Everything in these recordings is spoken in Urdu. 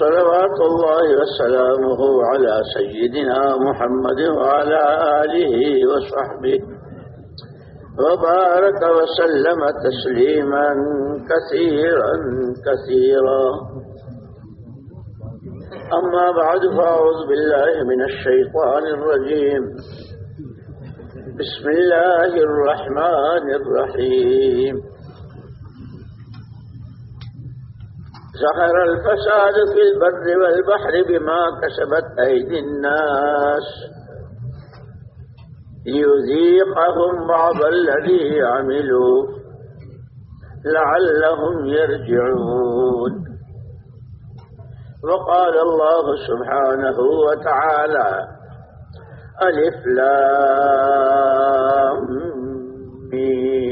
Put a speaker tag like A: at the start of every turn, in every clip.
A: صلوات الله وسلامه على سيدنا محمد وعلى آله وصحبه. وبارك وسلم تسليما كثيرا كثيرا. أما بعد فأعوذ بالله من الشيطان الرجيم. بسم الله الرحمن الرحيم. ظهر الفساد في البر والبحر بما كسبت أيدي الناس. ليذيقهم بعض الذي عملوا لعلهم يرجعون. وقال الله سبحانه وتعالى ألف لام ميم.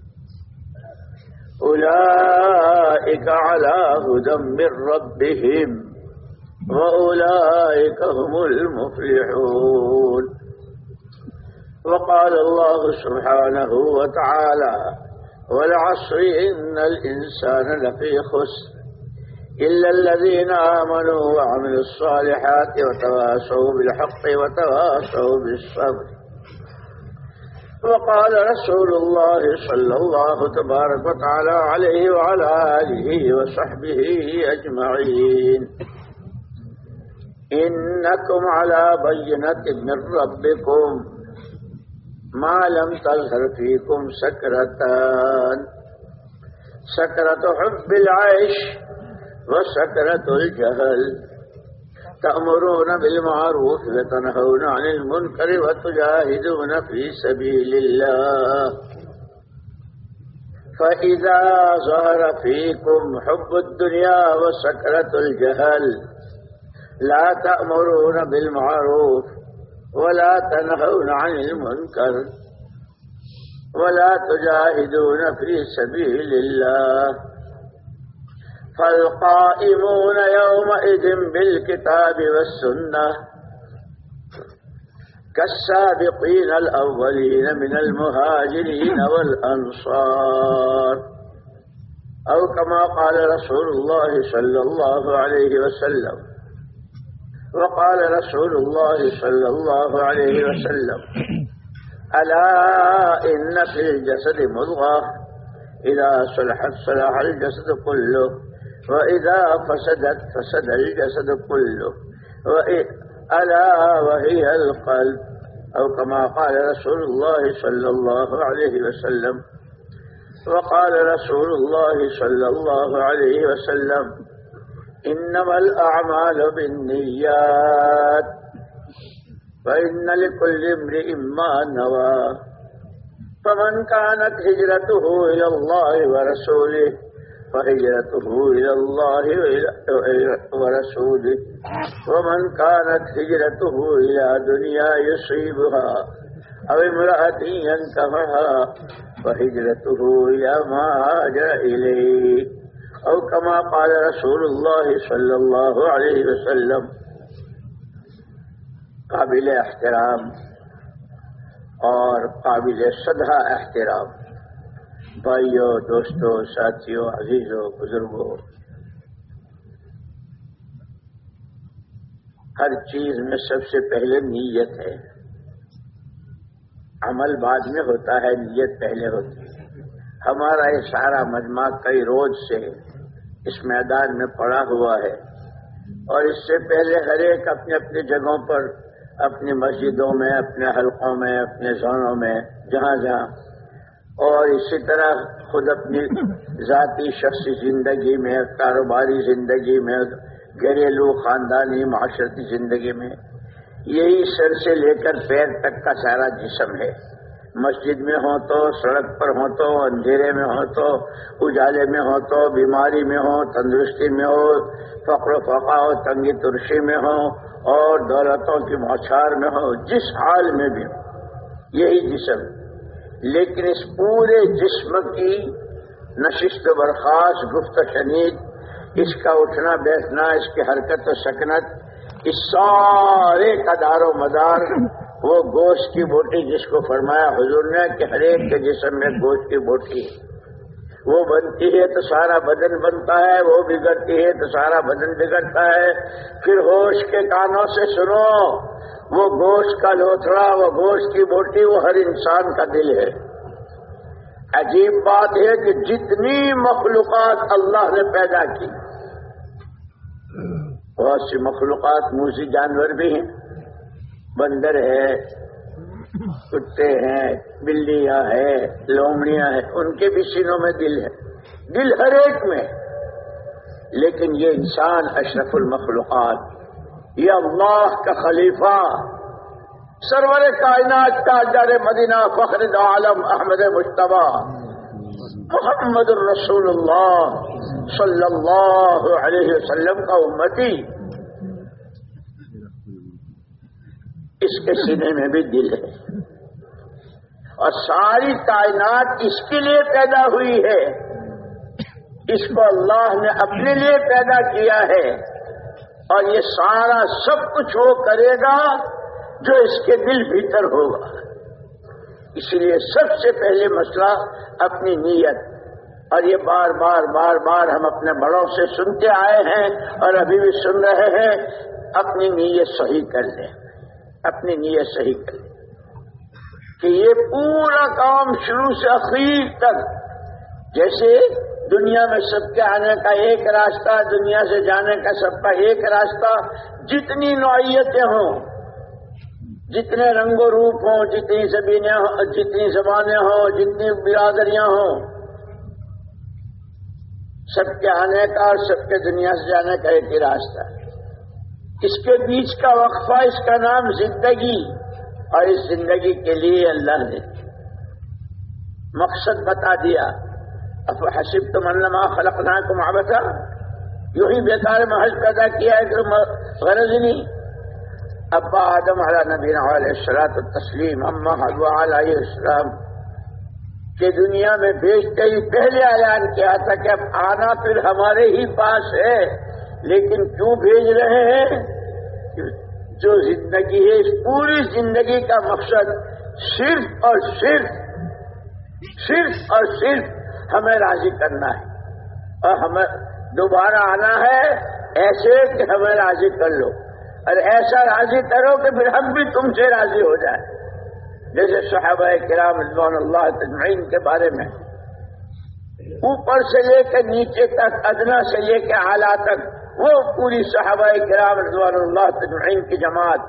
A: أولئك على هدى من ربهم وأولئك هم المفلحون. وقال الله سبحانه وتعالى والعصر إن الإنسان لفي خسر إلا الذين آمنوا وعملوا الصالحات وتواسوا بالحق وتواسوا بالصبر. وقال رسول الله صلى الله تبارك وتعالى عليه وعلى آله وصحبه أجمعين. إنكم على بينة من ربكم ما لم تظهر فيكم سكرتان سكرة حب العيش وسكرة الجهل. تأمرون بالمعروف وتنهون عن المنكر وتجاهدون في سبيل الله. فإذا ظهر فيكم حب الدنيا وسكرة الجهل لا تأمرون بالمعروف ولا تنهون عن المنكر ولا تجاهدون في سبيل الله. فالقائمون يومئذ بالكتاب والسنة كالسابقين الأولين من المهاجرين والأنصار أو كما قال رسول الله صلى الله عليه وسلم وقال رسول الله صلى الله عليه وسلم ألا إن في الجسد مضغة إذا صلحت صلح الجسد كله. وإذا فسدت فسد الجسد كله. ألا وهي القلب. أو كما قال رسول الله صلى الله عليه وسلم. وقال رسول الله صلى الله عليه وسلم إنما الأعمال بالنيات. فإن لكل امرئ ما نوى. فمن كانت هجرته إلى الله ورسوله فهجرته إلى الله ورسوله. ومن كانت هجرته إلى دنيا يصيبها أو امرأة ينكفها فهجرته إلى ما هاجر إليه. أو كما قال رسول الله صلى الله عليه وسلم قابل احترام اور قابل سدھا احترام. بھائیوں دوستوں ساتھیوں عزیزوں بزرگوں ہر چیز میں سب سے پہلے نیت ہے۔ عمل بعد میں ہوتا ہے، نیت پہلے ہوتی ہے۔ ہمارا یہ سارا مجمع کئی روز سے اس میدان میں پڑا ہوا ہے۔ اور اس سے پہلے ہر ایک اپنے اپنی جگہوں پر، اپنی مسجدوں میں، اپنے حلقوں میں، اپنے زونوں میں، جہاں جہاں اور اسی طرح خود اپنی ذاتی شخصی زندگی میں، کاروباری زندگی میں، گھریلو خاندانی معاشرتی زندگی میں، یہی سر سے لے کر پیر تک کا سارا جسم ہے۔ مسجد میں ہو تو، سڑک پر ہو تو، اندھیرے میں ہو تو، اجالے میں ہو تو، بیماری میں ہو تندرستی میں ہو، فقر و فقا ہو تنگی ترشی میں ہو اور دولتوں کی موچار میں ہو جس حال میں بھی ہو یہی جسم۔ لیکن اس پورے جسم کی نشست برخاست، گفت شنید، اس کا اٹھنا، بیٹھنا، اس کی حرکت و سکنت، اس سارے کا دار و مدار، وہ گوشت کی بوٹی جس کو فرمایا حضور نے کہ ہر ایک کے جسم میں گوشت کی بوٹی وہ بنتی ہے تو سارا بدن بنتا ہے، وہ بگڑتی ہے تو سارا بدن بگڑتا ہے۔ پھر ہوش کے کانوں سے سنو۔ وہ گوشت کا لوتھڑا، وہ گوشت کی بوٹی وہ ہر انسان کا دل ہے۔ عجیب بات ہے کہ جتنی مخلوقات اللہ نے پیدا کی، بہت سی مخلوقات موسی جانور بھی ہیں۔ بندر ہے، کتے ہیں، بلیاں ہیں، لومڑیاں ہیں، ان کے بھی سینوں میں دل ہے۔ دل ہر ایک میں، لیکن یہ انسان اشرف المخلوقات یہ اللہ کا خلیفہ، سرور کائنات کا جار مدینہ فخر عالم احمد مشتبہ محمد الرسول اللہ صلی اللہ علیہ وسلم کا امتی۔ اس کے سینے میں بھی دل ہے۔ اور ساری کائنات اس کے لیے پیدا ہوئی ہے۔ اس کو اللہ نے اپنے لیے پیدا کیا ہے۔ اور یہ سارا سب کچھ وہ کرے گا جو اس کے دل بھیتر ہوگا۔ اس لیے سب سے پہلے مسئلہ اپنی نیت۔ اور یہ بار بار بار بار ہم اپنے بڑوں سے سنتے آئے ہیں اور ابھی بھی سن رہے ہیں، اپنی نیت صحیح کر لیں۔ اپنی نیت صحیح کر لیں۔ کہ یہ پورا کام شروع سے اخیر تک، جیسے دنیا میں سب کے آنے کا ایک راستہ، دنیا سے جانے کا سب کا ایک راستہ۔ جتنی نوعیتیں ہوں، جتنے رنگ و روپ ہوں، جتنی زمینیں ہوں، جتنی زبانیں ہوں، جتنی برادریاں ہوں، سب کے آنے کا اور سب کے دنیا سے جانے کا ایک ہی راستہ۔ اس کے بیچ کا وقفہ، اس کا نام زندگی۔ اور اس زندگی کے لیے اللہ نے مقصد بتا دیا۔ حسب تو منما خلقنا کو محبت یوں ہی بیکار محض پیدا کیا ہے کہ غرض نہیں ابا آدم علیہ نبی علیہ السلاط تسلیم اما حلوہ علیہ السلام؟ کے دنیا میں بیچتے ہی پہلے اعلان کیا تھا کہ اب آنا پھر ہمارے ہی پاس ہے، لیکن کیوں بھیج رہے ہیں؟ جو زندگی ہے، اس پوری زندگی کا مقصد صرف اور صرف صرف اور صرف ہمیں راضی کرنا ہے اور ہمیں دوبارہ آنا ہے ایسے کہ ہمیں راضی کر لو۔ اور ایسا راضی کرو کہ پھر ہم بھی تم سے راضی ہو جائیں۔ جیسے صحابہ کرام رضوان اللہ تجمعین کے بارے میں۔ اوپر سے لے کے نیچے تک، ادنا سے لے کے اعلیٰ تک، وہ پوری صحابہ کرام رضوان اللہ تجمعین کی جماعت،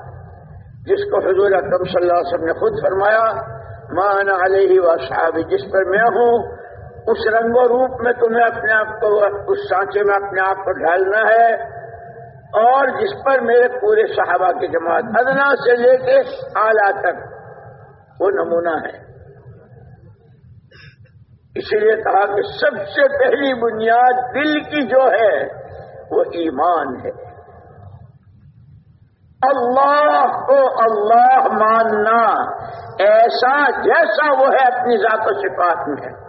A: جس کو حضور اکرم صلی اللہ علیہ وسلم نے خود فرمایا مان علیہ و صحابی جس پر میں ہوں اس رنگ و روپ میں تمہیں اپنے آپ کو اس سانچے میں اپنے آپ کو ڈھالنا ہے اور جس پر میرے پورے صحابہ کی جماعت ادنا سے لے کے اعلیٰ تک وہ نمونہ ہے۔ اسی لیے کہا کہ سب سے پہلی بنیاد دل کی جو ہے وہ ایمان ہے۔ اللہ کو اللہ ماننا ایسا جیسا وہ ہے اپنی ذات و صفات میں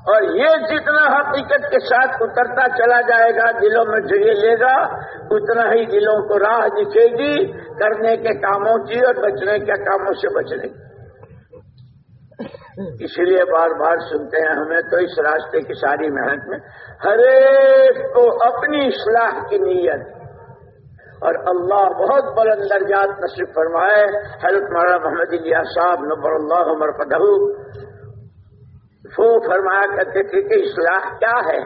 A: اور یہ جتنا حقیقت کے ساتھ اترتا چلا جائے گا، دلوں میں جگہ لے گا، اتنا ہی دلوں کو راہ دکھے گی، کرنے کے کاموں کی اور بچنے کے کاموں سے بچنے کی۔ اسی لیے بار بار سنتے ہیں ہمیں تو اس راستے کی ساری محنت میں ہر ایک کو اپنی اصلاح کی نیت۔ اور اللہ بہت بلند درجات نصیب فرمائے، حضرت مولانا محمد علیہ صاحب، نبر اللہ عمر وہ فرمایا کرتے تھے کہ اصلاح کیا ہے؟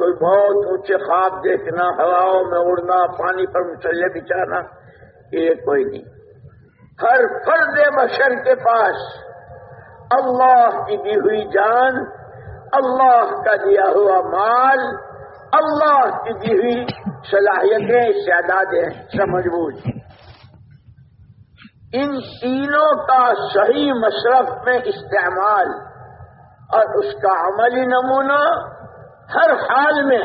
A: کوئی بہت اونچے خواب دیکھنا، ہواؤں میں اڑنا، پانی پر مسلے بچانا یہ کوئی نہیں۔ ہر فرد بشر کے پاس اللہ کی دی ہوئی جان، اللہ کا دیا ہوا مال، اللہ کی دی ہوئی صلاحیتیں شہدادیں سمجھ بوجھ ان تینوں کا صحیح مشرف میں استعمال اور اس کا عملی نمونہ ہر حال میں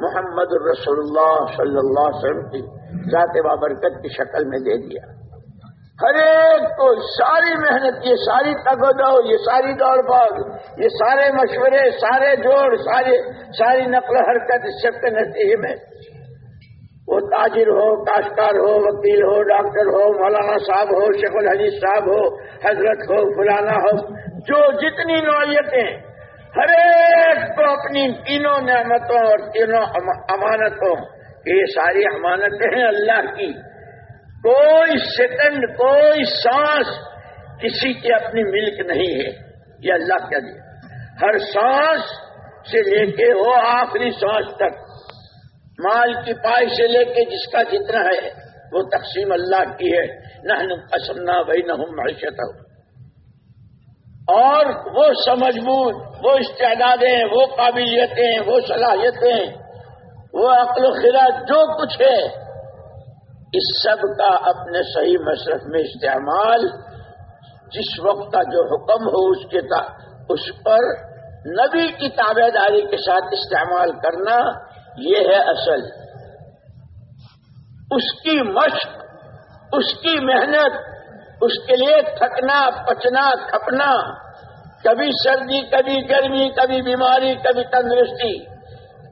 A: محمد الرسول اللہ صلی اللہ علیہ وسلم کی ذات بابرکت کی شکل میں دے دیا۔ ہر ایک کو ساری محنت، یہ ساری تگ یہ ساری دوڑ بھاگ یہ سارے مشورے، سارے جوڑ سارے ساری نقل حرکت اس سب کے نتیجے میں۔ وہ تاجر ہو، کاشتکار ہو، وکیل ہو، ڈاکٹر ہو، مولانا صاحب ہو، شیخ الحدیث صاحب ہو، حضرت ہو، فلانا ہو جو جتنی نوعیتیں ہر ایک کو اپنی تینوں نعمتوں اور تینوں امانتوں، یہ ساری امانتیں ہیں اللہ کی۔ کوئی سیکنڈ کوئی سانس کسی کی اپنی ملک نہیں ہے۔ یہ اللہ کیا دیا ہر سانس سے لے کے وہ آخری سانس تک، مال کی پائی سے لے کے جس کا جتنا ہے، وہ تقسیم اللہ کی ہے۔ نہ پسندنا بھائی نہ ہوں معیشت اور وہ سمجھ بوجھ وہ استعدادیں، وہ قابلیتیں، وہ صلاحیتیں، وہ عقل و خراج جو کچھ ہے، اس سب کا اپنے صحیح مصرف میں استعمال، جس وقت کا جو حکم ہو اس کے اس پر نبی کی تابے داری کے ساتھ استعمال کرنا، یہ ہے اصل۔ اس کی مشق، اس کی محنت اس کے لیے تھکنا، پچنا، کھپنا، کبھی سردی، کبھی گرمی، کبھی بیماری، کبھی تندرستی،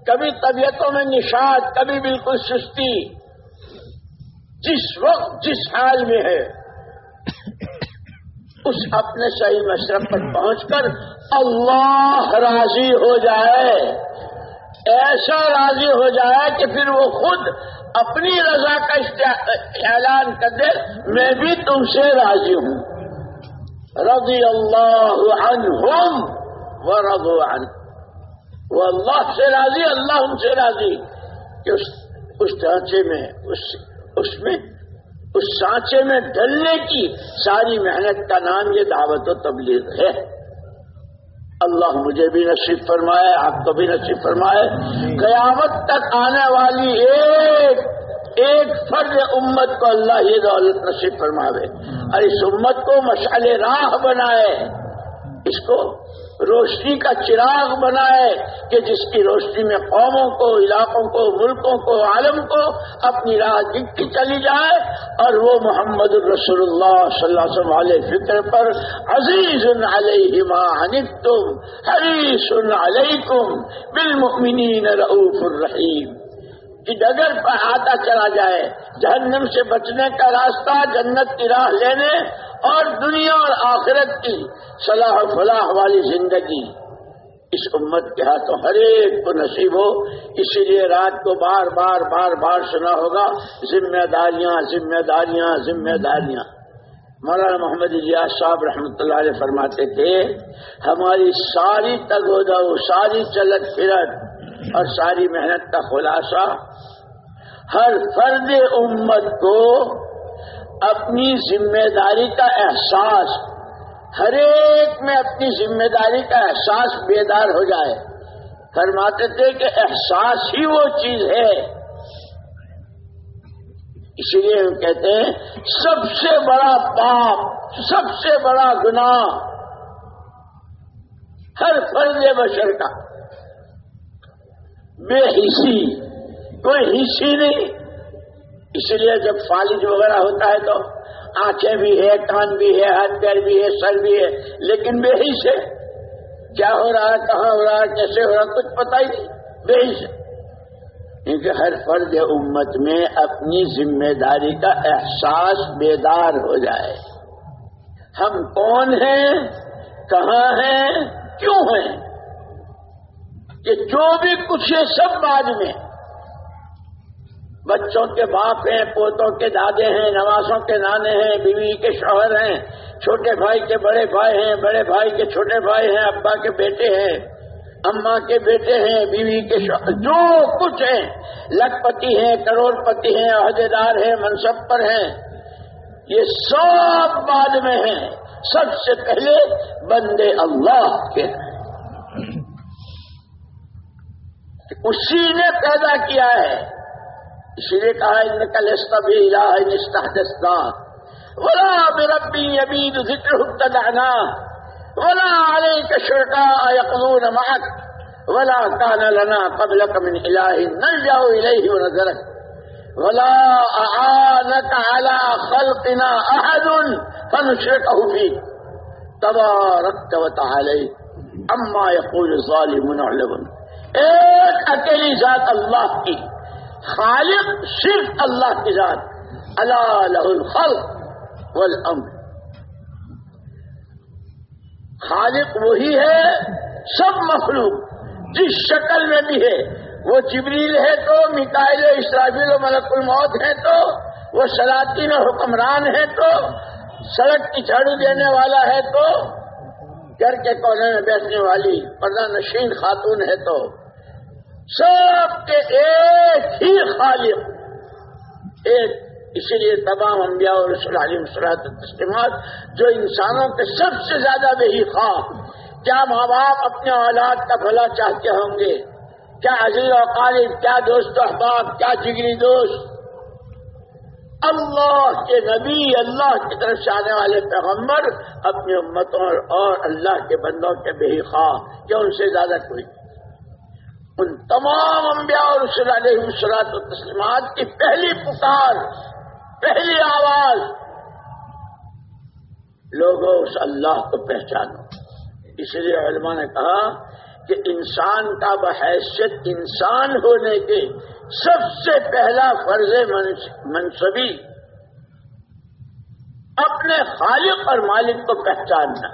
A: کبھی طبیعتوں میں نشاد کبھی بالکل سستی۔ جس وقت، جس حال میں ہے، اس اپنے صحیح مشرف پر پہنچ کر اللہ راضی ہو جائے۔ ایسا راضی ہو جائے کہ پھر وہ خود اپنی رضا کا اعلان کر دے، میں بھی تم سے راضی ہوں۔ رضی اللہ عنہم و رضو عن وہ اللہ سے راضی، اللہ ان سے راضی۔ کہ اس ڈھانچے میں، اس اس میں اس سانچے میں ڈلنے کی ساری محنت کا نام یہ دعوت و تبلیغ ہے۔ اللہ مجھے بھی نصیب فرمائے، آپ کو بھی نصیب فرمائے۔ قیامت تک آنے والی ایک ایک فرد امت کو اللہ یہ دولت نصیب فرماوے۔ اور اس امت کو مشعل راہ بنائے۔ اس کو روشنی کا چراغ بنائے کہ جس کی روشنی میں قوموں کو، علاقوں کو، ملکوں کو، عالم کو اپنی راہ دکھتی چلی جائے اور وہ محمد الرسول اللہ صلی اللہ علیہ وسلم علیہ فکر پر عزیز علیہ ما تم حریص علیکم بالمؤمنین رعوف الرحیم۔ کہ ڈگر پر آتا چلا جائے، جہنم سے بچنے کا راستہ، جنت کی راہ لینے اور دنیا اور آخرت کی صلاح و فلاح والی زندگی اس امت کے ہاتھوں ہر ایک کو نصیب ہو، اسی لیے رات کو بار بار بار بار سنا ہوگا، ذمہ داریاں ذمہ داریاں ذمہ داریاں۔ مولانا محمد الیاس صاحب رحمۃ اللہ علیہ فرماتے تھے، ہماری ساری تگ و ساری چلت پھرت اور ساری محنت کا خلاصہ ہر فرد امت کو اپنی ذمہ داری کا احساس، ہر ایک میں اپنی ذمہ داری کا احساس بیدار ہو جائے۔ فرماتے تھے کہ احساس ہی وہ چیز ہے۔ اسی لیے ہم کہتے ہیں، سب سے بڑا پاپ، سب سے بڑا گناہ ہر فرض بشر کا۔ بے حسی، کوئی حصی نہیں۔ اس لیے جب فالج وغیرہ ہوتا ہے تو آنکھیں بھی ہے کان بھی ہے ہاتھ، پیر بھی ہے سر بھی ہے لیکن بے ہی سے کیا ہو رہا ہے کہاں ہو رہا ہے کیسے ہو رہا، کچھ پتا ہی نہیں۔ بے ہی سے کیونکہ ہر فرد امت میں اپنی ذمہ داری کا احساس بیدار ہو جائے۔ ہم کون ہیں، کہاں ہیں، کیوں ہیں؟ کہ جو بھی کچھ ہے، سب بعد میں۔ بچوں کے باپ ہیں، پوتوں کے دادے ہیں، نوازوں کے نانے ہیں، بیوی کے شوہر ہیں، چھوٹے بھائی کے بڑے بھائی ہیں، بڑے بھائی کے چھوٹے بھائی ہیں، ابا کے بیٹے ہیں اما کے بیٹے ہیں، بیوی کے شوہر جو کچھ ہیں، لکھپتی ہیں کروڑ پتی ہیں، عہدیدار ہیں، منصب پر ہیں، یہ سب بعد میں ہیں۔ سب سے پہلے بندے اللہ کے ہیں۔ اسی نے پیدا کیا ہے۔ اسی لیے کہا ان کل استبی نستحدثنا ولا بربی ابید ذکر ابتدعنا ولا عليك شركاء يقضون معك ولا كان لنا قبلك من إله نلجأ إليه ونذرك ولا أعانك على خلقنا أحد فنشركه فيه تباركت وتعالى أما يقول الظالمون علما ایک اکیلی ذات اللہ کی خالق صرف اللہ کی ذات. اللہ لہ الخلق والامر. خالق وہی ہے، سب مخلوق. جس شکل میں بھی ہے. وہ جبریل ہے تو مکائل اسرافیل و ملک الموت ہے تو، وہ سلاطین و حکمران ہے تو، سڑک کی جھاڑو دینے والا ہے تو، گھر کے کونے میں بیٹھنے والی پردہ نشین خاتون ہے تو سب کے ایک ہی خالق۔ ایک اسی لیے تمام انبیاء اور رسول علیہ مسرات تسلیمات جو انسانوں کے سب سے زیادہ بہی خواہ کیا ماں باپ اپنے اولاد کا بھلا چاہتے ہوں گے؟ کیا عزیز و قالب کیا دوست احباب، کیا جگری دوست؟ اللہ کے نبی، اللہ کی طرف سے آنے والے پیغمبر اپنی امتوں اور اللہ کے بندوں کے بے خواہ کیا ان سے زیادہ کوئی ان تمام انبیاء اور رسول علیہ مسلاط و تسلیمات کی پہلی پکار، پہلی آواز۔ لوگوں، اس اللہ کو پہچانو۔ اس لیے علماء نے کہا کہ انسان کا بحیثیت انسان ہونے کے سب سے پہلا فرض منصبی۔ اپنے خالق اور مالک کو پہچاننا۔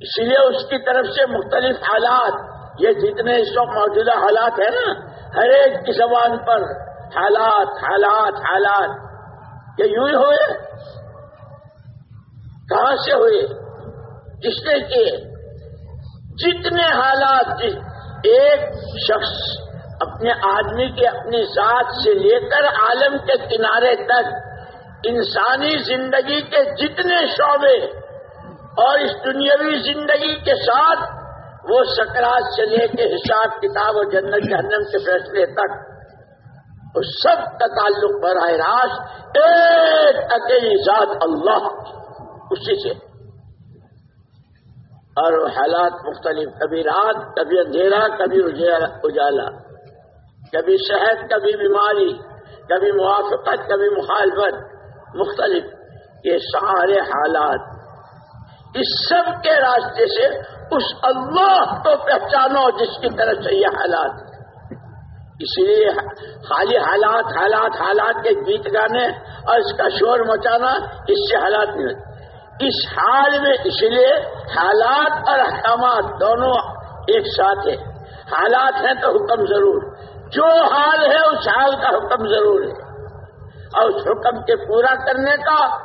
A: اسی لیے اس کی طرف سے مختلف حالات یہ جتنے اس وقت موجودہ حالات ہیں نا، ہر ایک کی زبان پر حالات حالات حالات۔ یہ یوں ہی ہوئے۔ کہاں سے ہوئے؟ جس نے کیے؟ جتنے حالات ایک شخص اپنے آدمی کے اپنی ذات سے لے کر عالم کے کنارے تک انسانی زندگی کے جتنے شعبے اور اس دنیاوی زندگی کے ساتھ وہ سکرات سے لے کے حساب کتاب اور جنت جہنم کے فیصلے تک اس سب کا تعلق براہ راست ایک اکیلی ذات اللہ اسی سے۔ اور حالات مختلف، کبھی رات، کبھی اندھیرا، کبھی اجالا، کبھی صحت، کبھی بیماری، کبھی موافقت، کبھی مخالفت، مختلف یہ سارے حالات اس سب کے راستے سے اس اللہ کو پہچانو جس کی طرف سے یہ حالات۔ اس لیے خالی حالات حالات حالات کے گیت گانے اور اس کا شور مچانا اس سے حالات نہیں اس حال میں اس لیے حالات اور احکامات دونوں ایک ساتھ ہیں۔ حالات ہیں تو حکم ضرور۔ جو حال ہے اس حال کا حکم ضرور ہے۔ اور اس حکم کے پورا کرنے کا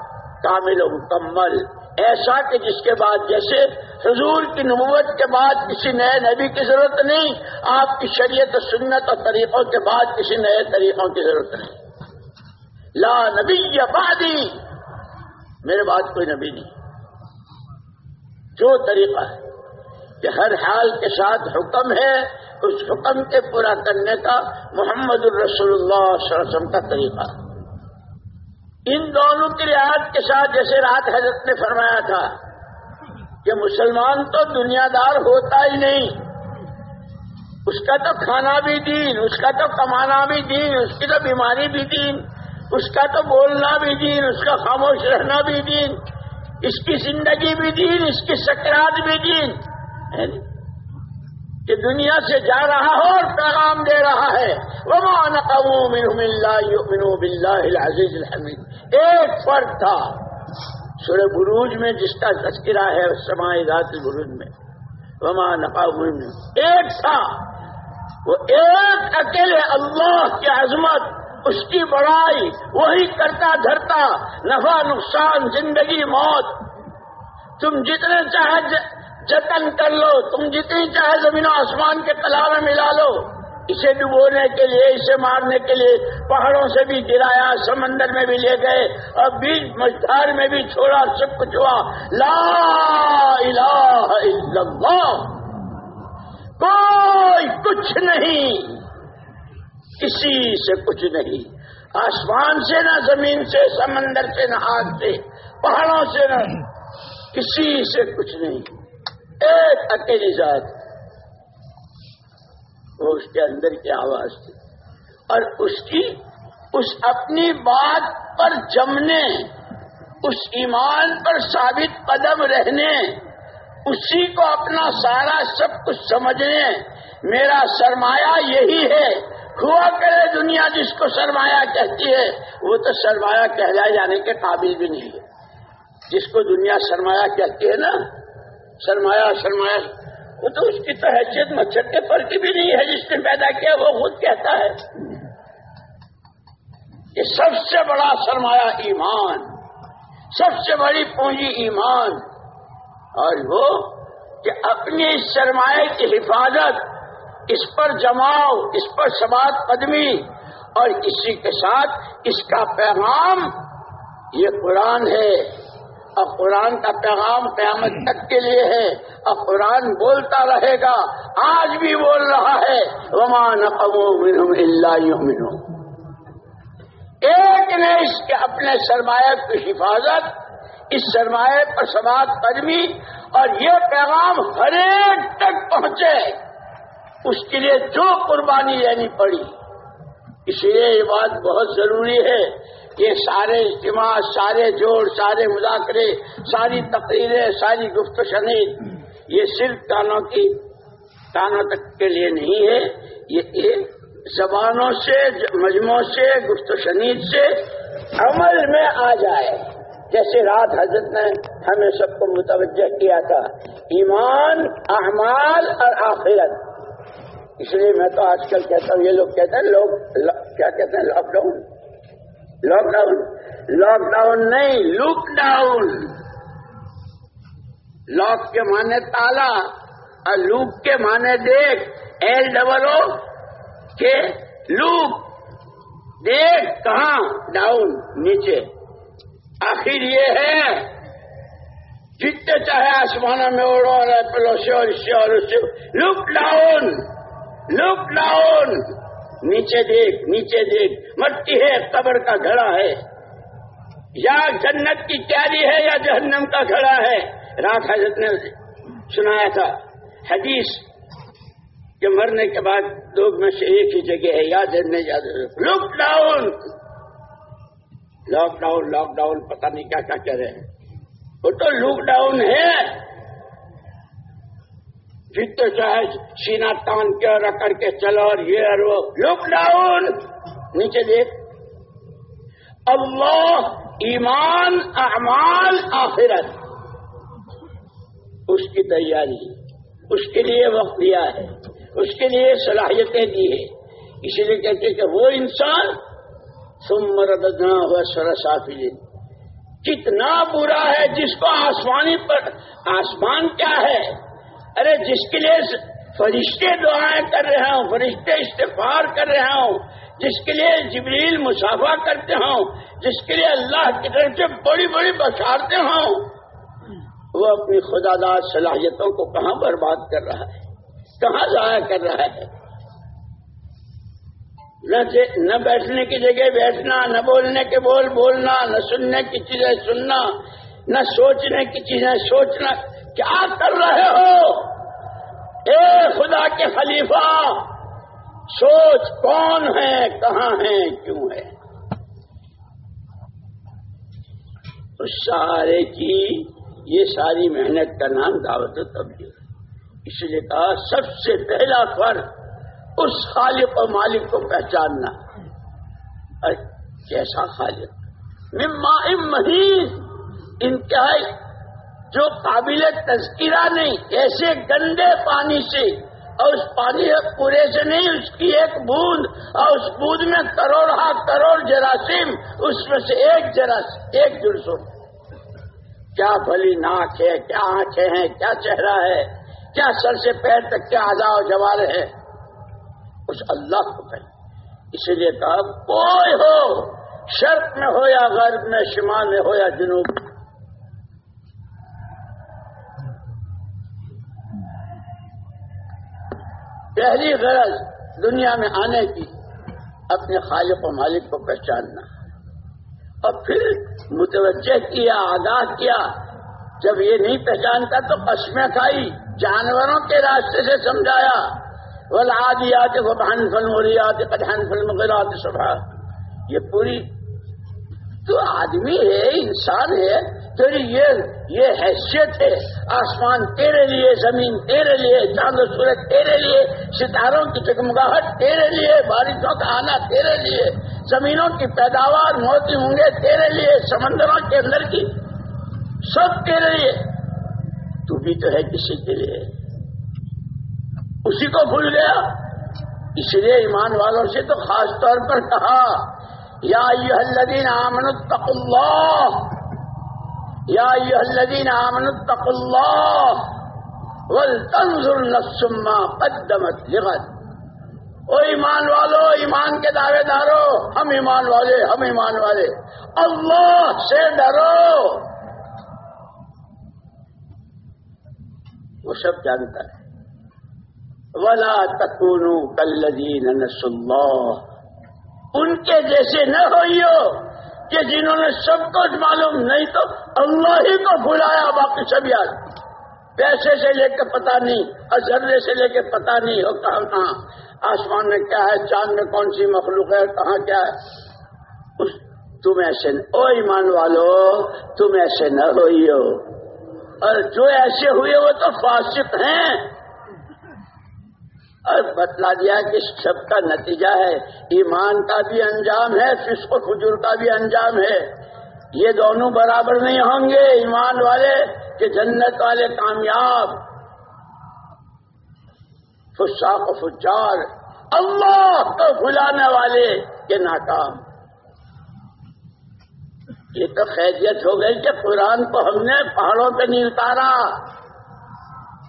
A: کامل و مکمل ایسا کہ جس کے بعد جیسے حضور کی نبوت کے بعد کسی نئے نبی کی ضرورت نہیں، آپ کی شریعت و سنت اور طریقوں کے بعد کسی نئے طریقوں کی ضرورت نہیں۔ لا نبی یا بادی میرے بعد کوئی نبی نہیں۔ جو طریقہ ہے کہ ہر حال کے ساتھ حکم ہے، اس حکم کے پورا کرنے کا محمد الرسول اللہ صلی اللہ علیہ وسلم کا طریقہ ہے۔ ان دونوں کی رعایت کے ساتھ جیسے رات حضرت نے فرمایا تھا کہ مسلمان تو دنیا دار ہوتا ہی نہیں۔ اس کا تو کھانا بھی دین، اس کا تو کمانا بھی دین، اس کی تو بیماری بھی دین، اس کا تو بولنا بھی دین، اس کا خاموش رہنا بھی دین۔ اس کی زندگی بھی دین، اس کی سکرات بھی دین۔ کہ دنیا سے جا رہا ہو اور پیغام دے رہا ہے۔ وہ العزیز الحمید ایک فرق تھا۔ سورہ بروج میں جس کا تذکرہ ہے سماعی ذات بروج میں۔ وما نقاب ایک تھا۔ وہ ایک اکیلے اللہ کی عظمت، اس کی بڑائی، وہی کرتا دھرتا، نفع، نقصان، زندگی، موت۔ تم جتنے چاہے جتن کر لو، تم جتنی چاہے زمین و آسمان کے تلا میں ملا لو۔ اسے ڈبونے کے لیے، اسے مارنے کے لیے پہاڑوں سے بھی گرایا، سمندر میں بھی لے گئے اور بیچ مجھار میں بھی چھوڑا، سب کچھ ہوا۔ لا الہ الا اللہ۔ کوئی کچھ نہیں۔ کسی سے کچھ نہیں۔ آسمان سے نہ زمین سے، سمندر سے نہ آگ سے، پہاڑوں سے نہ کسی سے کچھ نہیں۔ ایک اکیلی ذات وہ اس کے اندر کی آواز تھی۔ اور اس کی، اس اپنی بات پر جمنے، اس ایمان پر ثابت قدم رہنے، اسی کو اپنا سارا سب کچھ سمجھنے، میرا سرمایہ یہی ہے۔ ہوا کرے دنیا جس کو سرمایہ کہتی ہے، وہ تو سرمایہ کہلائے جانے کے قابل بھی نہیں ہے۔ جس کو دنیا سرمایہ کہتی ہے نا سرمایہ سرمایہ وہ تو اس کی تو حیثیت مچھر کے پر کی بھی نہیں ہے جس نے پیدا کیا، وہ خود کہتا ہے۔ یہ سب سے بڑا سرمایہ ایمان، سب سے بڑی پونجی ایمان۔ اور وہ کہ اپنی سرمایہ کی حفاظت، اس پر جماؤ، اس پر سماعت قدمی، اور اسی کے ساتھ اس کا پیغام، یہ قرآن ہے۔ اب قرآن کا پیغام قیامت تک کے لیے ہے۔ اب قرآن بولتا رہے گا۔ آج بھی بول رہا ہے۔ وما نقمو اللہ ایک نے اس کے اپنے سرمایہ کی حفاظت، اس سرمایہ پر سماعت قدمی اور یہ پیغام ہر ایک تک پہنچے۔ اس کے لیے جو قربانی لینی پڑی۔ اس لیے یہ بات بہت ضروری ہے۔ یہ سارے اجتماع، سارے جوڑ، سارے مذاکرے، ساری تقریریں، ساری گفت و شنید یہ صرف کانوں کی کانوں تک کے لیے نہیں ہے، یہ زبانوں سے، مجموعوں سے گفت و شنید سے عمل میں آ جائے۔ جیسے رات حضرت نے ہمیں سب کو متوجہ کیا تھا، ایمان، اعمال اور آخرت۔ اس لیے میں تو آج کل کہتا ہوں، یہ لوگ کہتے ہیں، لوگ کیا کہتے ہیں lockdown lockdown lockdown نہیں لوک ڈاؤن لاک کے معنی تالا اور لوک کے معنی دیکھ ایل ڈبل او کے لوک دیکھ کہاں ڈاؤن نیچے آخر یہ ہے جتنے چاہے آسمانوں میں اڑو اور پلو سے اور اس سے اور اس سے لک ڈاؤن لک ڈاؤن نیچے دیکھ نیچے دیکھ۔ مٹی ہے، قبر کا گھڑا ہے۔ یا جنت کی تیاری ہے یا جہنم کا گھڑا ہے۔ رات حضرت نے سنایا تھا۔ حدیث کہ مرنے کے بعد لوگ میں سے ایک ہی جگہ ہے۔ یاد ہے یاد lockdown lockdown lockdown پتہ نہیں کیا کیا کہہ رہے ہیں۔ وہ تو لاک ڈاؤن ہے۔ جتنے چاہے سینا تان کے رکڑ کے چلو اور یہ اور وہ لک ڈاؤن نیچے دیکھ۔ اللہ، ایمان، اعمال، آخرت۔ اس کی تیاری، اس کے لیے وقت دیا ہے، اس کے لیے صلاحیتیں دی ہے اسی لیے کہتے کہ وہ انسان سمردنا ہوا سرسافی کتنا برا ہے، جس کو آسمانی پر، آسمان کیا ہے؟ ارے جس کے لیے فرشتے دعائیں کر رہے ہوں، فرشتے استفار کر رہے ہوں، جس کے لیے جبریل مسافہ کرتے ہوں، جس کے لیے اللہ کی طرف سے بڑی بڑی بشارتے ہوں، وہ اپنی خدا داد صلاحیتوں کو کہاں برباد کر رہا ہے؟ کہاں ضائع کر رہا ہے؟ نہ بیٹھنے کی جگہ بیٹھنا، نہ بولنے کے بول بولنا، نہ سننے کی چیزیں سننا، نہ سوچنے کی چیزیں سوچنا کیا کر رہے ہو؟ اے خدا کے خلیفہ، سوچ کون ہے، کہاں ہے، کیوں ہے؟ اس سارے کی یہ ساری محنت کا نام دعوت و تبدیل اس لیے کہا، سب سے پہلا فرق اس خالق و مالک کو پہچاننا۔ کیسا خالق؟ مما ام مہین انتہائی جو قابل تذکرہ نہیں، ایسے گندے پانی سے، اور اس پانی پورے سے نہیں اس کی ایک بوند، اور اس بوند میں کروڑ ہا کروڑ جراثیم، اس میں سے ایک جراثیم، ایک جرسوم کیا بھلی ناک ہے، کیا آنکھیں ہیں، کیا چہرہ ہے، کیا سر سے پیر تک کیا آزا و جوال ہے؟ اس اللہ کو پہلے اسی لیے کہا، کوئی ہو، شرق میں ہو یا غرب میں، شمال میں ہو یا جنوب میں۔ پہلی غرض دنیا میں آنے کی اپنے خالق و مالک کو پہچاننا اور پھر متوجہ کیا، آگاہ کیا۔ جب یہ نہیں پہچانتا تو قسمیں کھائی، جانوروں کے راستے سے سمجھایا۔ والعادیات وبحن فالموریات قدحن فالمغرات صبح یہ پوری تو آدمی ہے، انسان ہے، تیری یہ یہ حیثیت ہے، آسمان تیرے لیے، زمین تیرے لیے، چاند و سورج تیرے لیے، ستاروں کی چکمگاہٹ تیرے لیے بارشوں کا آنا تیرے لیے، زمینوں کی پیداوار، موتی ہوں گے تیرے لیے، سمندروں کے اندر کی سب تیرے لیے۔ تو بھی تو ہے کسی کے لیے۔ اسی کو بھول گیا؟ اس لیے ایمان والوں سے تو خاص طور پر کہا یا الذین آمنوا اتقوا اللہ. یا الذین آمنوا اتقوا اللہ ولتنظر نفس ما قدمت لغد. او ایمان والو، ایمان کے دعوے دارو، ہم ایمان والے، ہم ایمان والے. اللہ سے ڈرو. وہ سب جانتا ہے؟ ولا تکونو کلین نس اللہ ان کے جیسے نہ ہوئیو کہ جنہوں نے سب کچھ معلوم نہیں تو اللہ ہی کو بھلایا باقی سب یاد پیسے سے لے کے پتا نہیں اور سے لے کے پتا نہیں اور کہاں کہاں۔ آسمان میں کیا ہے، چاند میں کون سی مخلوق ہے، کہاں کیا ہے۔ تم ایسے او ایمان والو، تم ایسے نہ ہوئی ہو اور جو ایسے ہوئے وہ تو فاسق ہیں۔ اور بتلا دیا کہ سب کا نتیجہ ہے۔ ایمان کا بھی انجام ہے، فسق و خجور کا بھی انجام ہے۔ یہ دونوں برابر نہیں ہوں گے۔ ایمان والے کہ جنت والے کامیاب۔ فساق و فچار اللہ کو بھلانے والے کے ناکام۔ یہ تو خیریت ہو گئی کہ قرآن کو ہم نے پہاڑوں پہ نہیں اتارا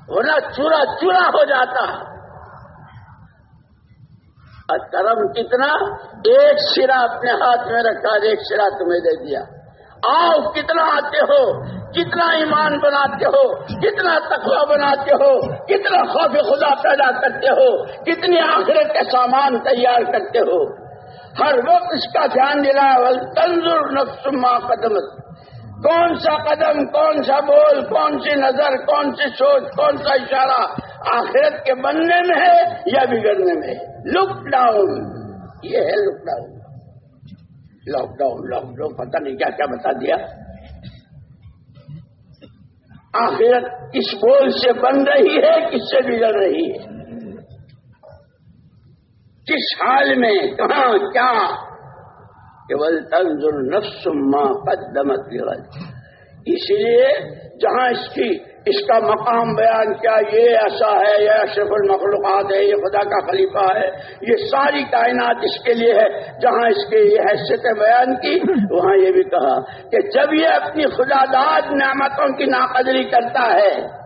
A: ورنہ چورا چورا ہو جاتا۔ اور کرم کتنا ایک سرا اپنے ہاتھ میں رکھا، اور ایک سرا تمہیں دے دیا۔ آؤ، کتنا آتے ہو، کتنا ایمان بناتے ہو، کتنا تقوی بناتے ہو، کتنا خوف خدا پیدا کرتے ہو، کتنی آخرت کے سامان تیار کرتے ہو۔ ہر وقت اس کا دھیان دلا تنظر نفسما قدم کون سا قدم، کون سا بول، کون سی نظر، کون سی سوچ، کون سا اشارہ آخرت کے بننے میں ہے یا بگڑنے میں ہے؟ لک ڈاؤن یہ ہے look down lockdown lockdown پتہ نہیں کیا کیا بتا دیا؟ آخرت کس بول سے بن رہی ہے، کس سے بگڑ رہی ہے؟ کس حال میں؟ کہاں، کیا کیول تنظر نفس ما قدمت لغد اس لیے جہاں اس کی، اس کا مقام بیان کیا، یہ ایسا ہے، یہ اشرف المخلوقات ہے، یہ خدا کا خلیفہ ہے، یہ ساری کائنات اس کے لیے ہے۔ جہاں اس کی یہ حیثیت بیان کی، وہاں یہ بھی کہا کہ جب یہ اپنی خدا داد نعمتوں کی ناقدری کرتا ہے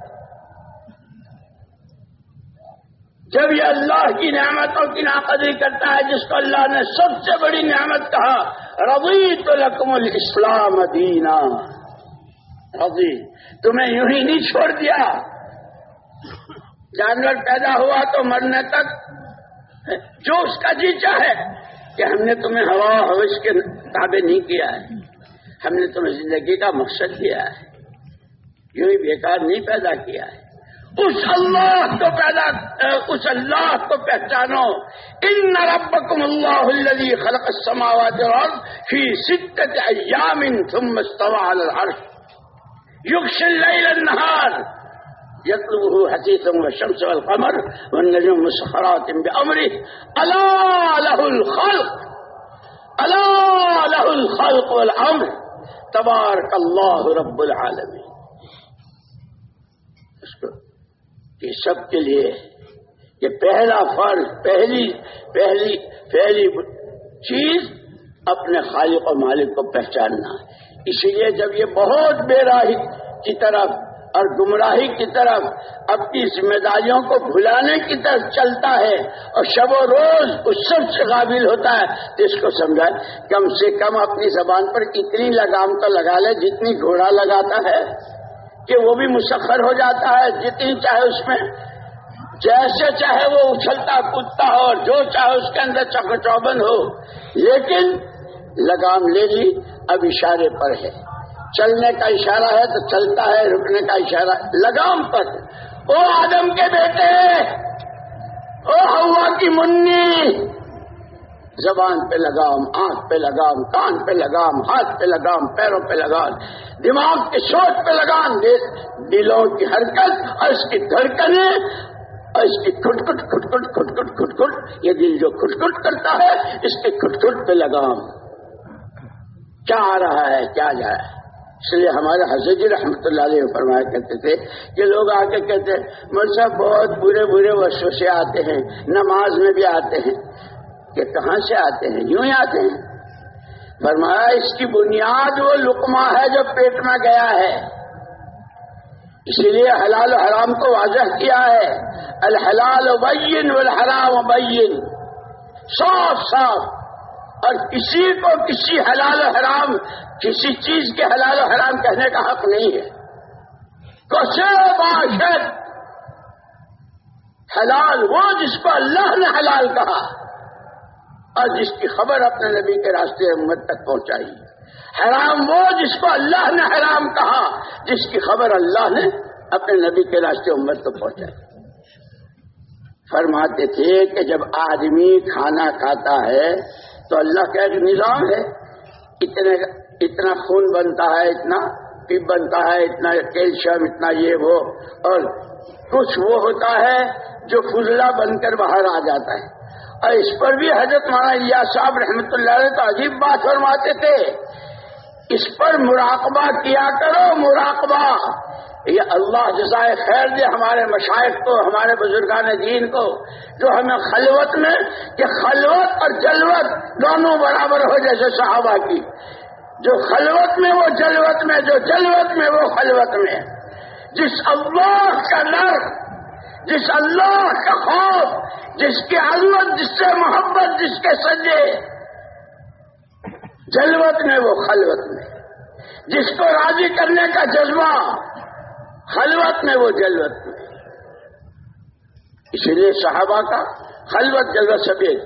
A: جب یہ اللہ کی نعمتوں کی ناقدری کرتا ہے، جس کو اللہ نے سب سے بڑی نعمت کہا ربی تو لکم الاسلام دینا۔ رضی، تمہیں یوں ہی نہیں چھوڑ دیا۔ جانور پیدا ہوا تو مرنے تک جو اس کا جی چاہے کہ ہم نے تمہیں ہوا ہوش کے تابع نہیں کیا ہے۔ ہم نے تمہیں زندگی کا مقصد کیا ہے۔ یوں ہی بیکار نہیں پیدا کیا ہے۔ اس اللہ کو پیدا آه، اس اللہ کو پہچانو. ان ربکم اللہ الذي خلق السماوات والارض في ستة أيام ثم استوى على العرش. يغشي الليل النهار يطلبه حثيثا والشمس والقمر والنجوم مسخرات بأمره. الا له الخلق. الا له الخلق والامر. تبارك الله رب العالمين یہ سب کے لیے یہ پہلا فرض، پہلی پہلی پہلی چیز اپنے خالق و مالک کو پہچاننا اسی لیے جب یہ بہت بے راہی کی طرف اور گمراہی کی طرف اپنی ذمہ داریوں کو بھلانے کی طرف چلتا ہے اور شب و روز اس سب سے قابل ہوتا ہے، تو اس کو سمجھا کم سے کم اپنی زبان پر اتنی لگام تو لگا لے جتنی گھوڑا لگاتا ہے۔ کہ وہ بھی مسخر ہو جاتا ہے، جتنی چاہے اس میں۔ جیسے چاہے وہ اچھلتا، کودتا ہو، اور جو چاہے اس کے اندر چک چوبن ہو۔ لیکن لگام لے لی اب اشارے پر ہے۔ چلنے کا اشارہ ہے تو چلتا ہے، رکنے کا اشارہ لگام پر۔ او آدم کے بیٹے، او ہوا کی منی زبان پہ لگام، آنکھ پہ لگام، کان پہ لگام، ہاتھ پہ لگام، پیروں پہ لگام، دماغ کے سوچ پہ لگام دلوں کی حرکت اور اس کی دھڑکنیں اور اس کی کھٹ کھٹ کھٹ کھٹ کھٹ کھٹ کھٹ کھٹ، یہ دل جو کھٹ کھٹ کرتا ہے، اس کے کھٹ کھٹ پہ لگام۔ کیا آ رہا ہے؟ کیا جا رہا ہے؟ اس لیے ہمارے حضرت جی رحمۃ اللہ علیہ فرمایا کرتے تھے کہ لوگ آ کے کہتے ہیں صاحب، بہت برے برے وشو سے آتے ہیں، نماز میں بھی آتے ہیں۔ کہ کہاں سے آتے ہیں؟ یوں ہی آتے ہیں۔ فرمایا، اس کی بنیاد وہ لقمہ ہے جو پیٹ میں گیا ہے۔ اسی لیے حلال و حرام کو واضح کیا ہے۔ الحلال بین والحرام بین۔ صاف صاف۔ اور کسی کو کسی حلال و حرام، کسی چیز کے حلال و حرام کہنے کا حق نہیں ہے۔ کسے باشد حلال، وہ جس کو اللہ نے حلال کہا۔ اور جس کی خبر اپنے نبی کے راستے امت تک پہنچائی۔ حرام وہ جس کو اللہ نے حرام کہا، جس کی خبر اللہ نے اپنے نبی کے راستے امت تک پہنچائی۔ فرماتے تھے کہ جب آدمی کھانا کھاتا ہے تو اللہ کا ایک نظام ہے۔ اتنے اتنا خون بنتا ہے، اتنا پیپ بنتا ہے، اتنا کیلشیم، اتنا یہ وہ۔ اور کچھ وہ ہوتا ہے جو فضلہ بن کر باہر آ جاتا ہے۔ اور اس پر بھی حضرت مولانا صاحب رحمت اللہ علیہ تو عجیب بات فرماتے تھے۔ اس پر مراقبہ کیا کرو، مراقبہ۔ یہ اللہ جزائے خیر دے ہمارے مشائق کو، ہمارے بزرگان دین کو، جو ہمیں خلوت میں، کہ خلوت اور جلوت دونوں برابر ہو جیسے صحابہ کی۔ جو خلوت میں، وہ جلوت میں، جو جلوت میں، وہ خلوت میں۔ جس اللہ کا نر جس اللہ کا خوف، جس کی عظمت جس سے محبت، جس کے سجے۔ جلوت میں وہ خلوت میں۔ جس کو راضی کرنے کا جذبہ، خلوت میں وہ جلوت میں۔ اسی لیے صحابہ کا خلوت جلوت سبھی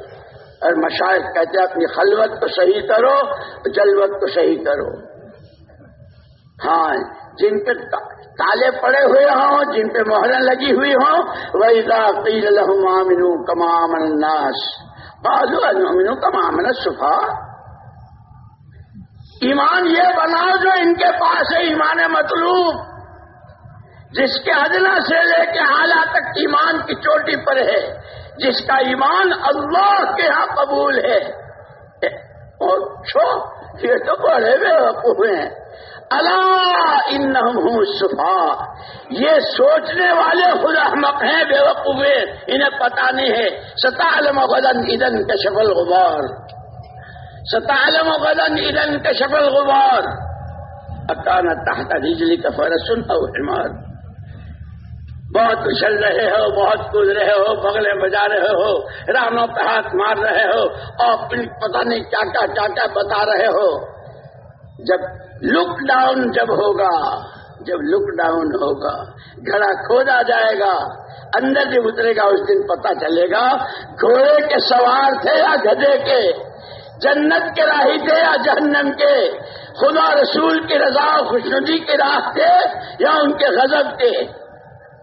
A: اور مشاعر کہتے ہیں، اپنی خلوت کو صحیح کرو، جلوت کو صحیح کرو۔ ہاں جن پہ تالے پڑے ہوئے ہوں، جن پہ مہریں لگی ہوئی ہوں وہی قیل لہم آمنو کما الناس۔ بازو المنو کما امن صفا ایمان یہ بناؤ جو ان کے پاس ہے، ایمان مطلوب۔ جس کے ادنا سے لے کے اعلیٰ تک ایمان کی چوٹی پر ہے۔ جس کا ایمان اللہ کے ہاں قبول ہے۔ اور یہ تو بڑے بے وقوف ہیں۔ اللہ ان صفا یہ سوچنے والے خود احمق ہیں بے وقوف انہیں پتا نہیں ہے۔ ستالم غدن ادن کے شفل غبار ستالم غدن ادن کے شفل غبار اکانا تحت بجلی کا فرسن اور عمار بہت اچھل رہے ہو، بہت کود رہے ہو، بغلے بجا رہے ہو، راموں پہ ہاتھ مار رہے ہو اور پتہ نہیں کیا کیا کیا کیا بتا رہے ہو۔ جب لک ڈاؤن جب ہوگا، جب لک ڈاؤن ہوگا، گھڑا کھودا جائے گا، اندر جب اترے گا، اس دن پتا چلے گا، گھوڑے کے سوار تھے یا گدے کے، جنت کے راہی تھے یا جہنم کے، خدا رسول کی رضا، خوشنودی کے راہ تھے یا ان کے غضب کے،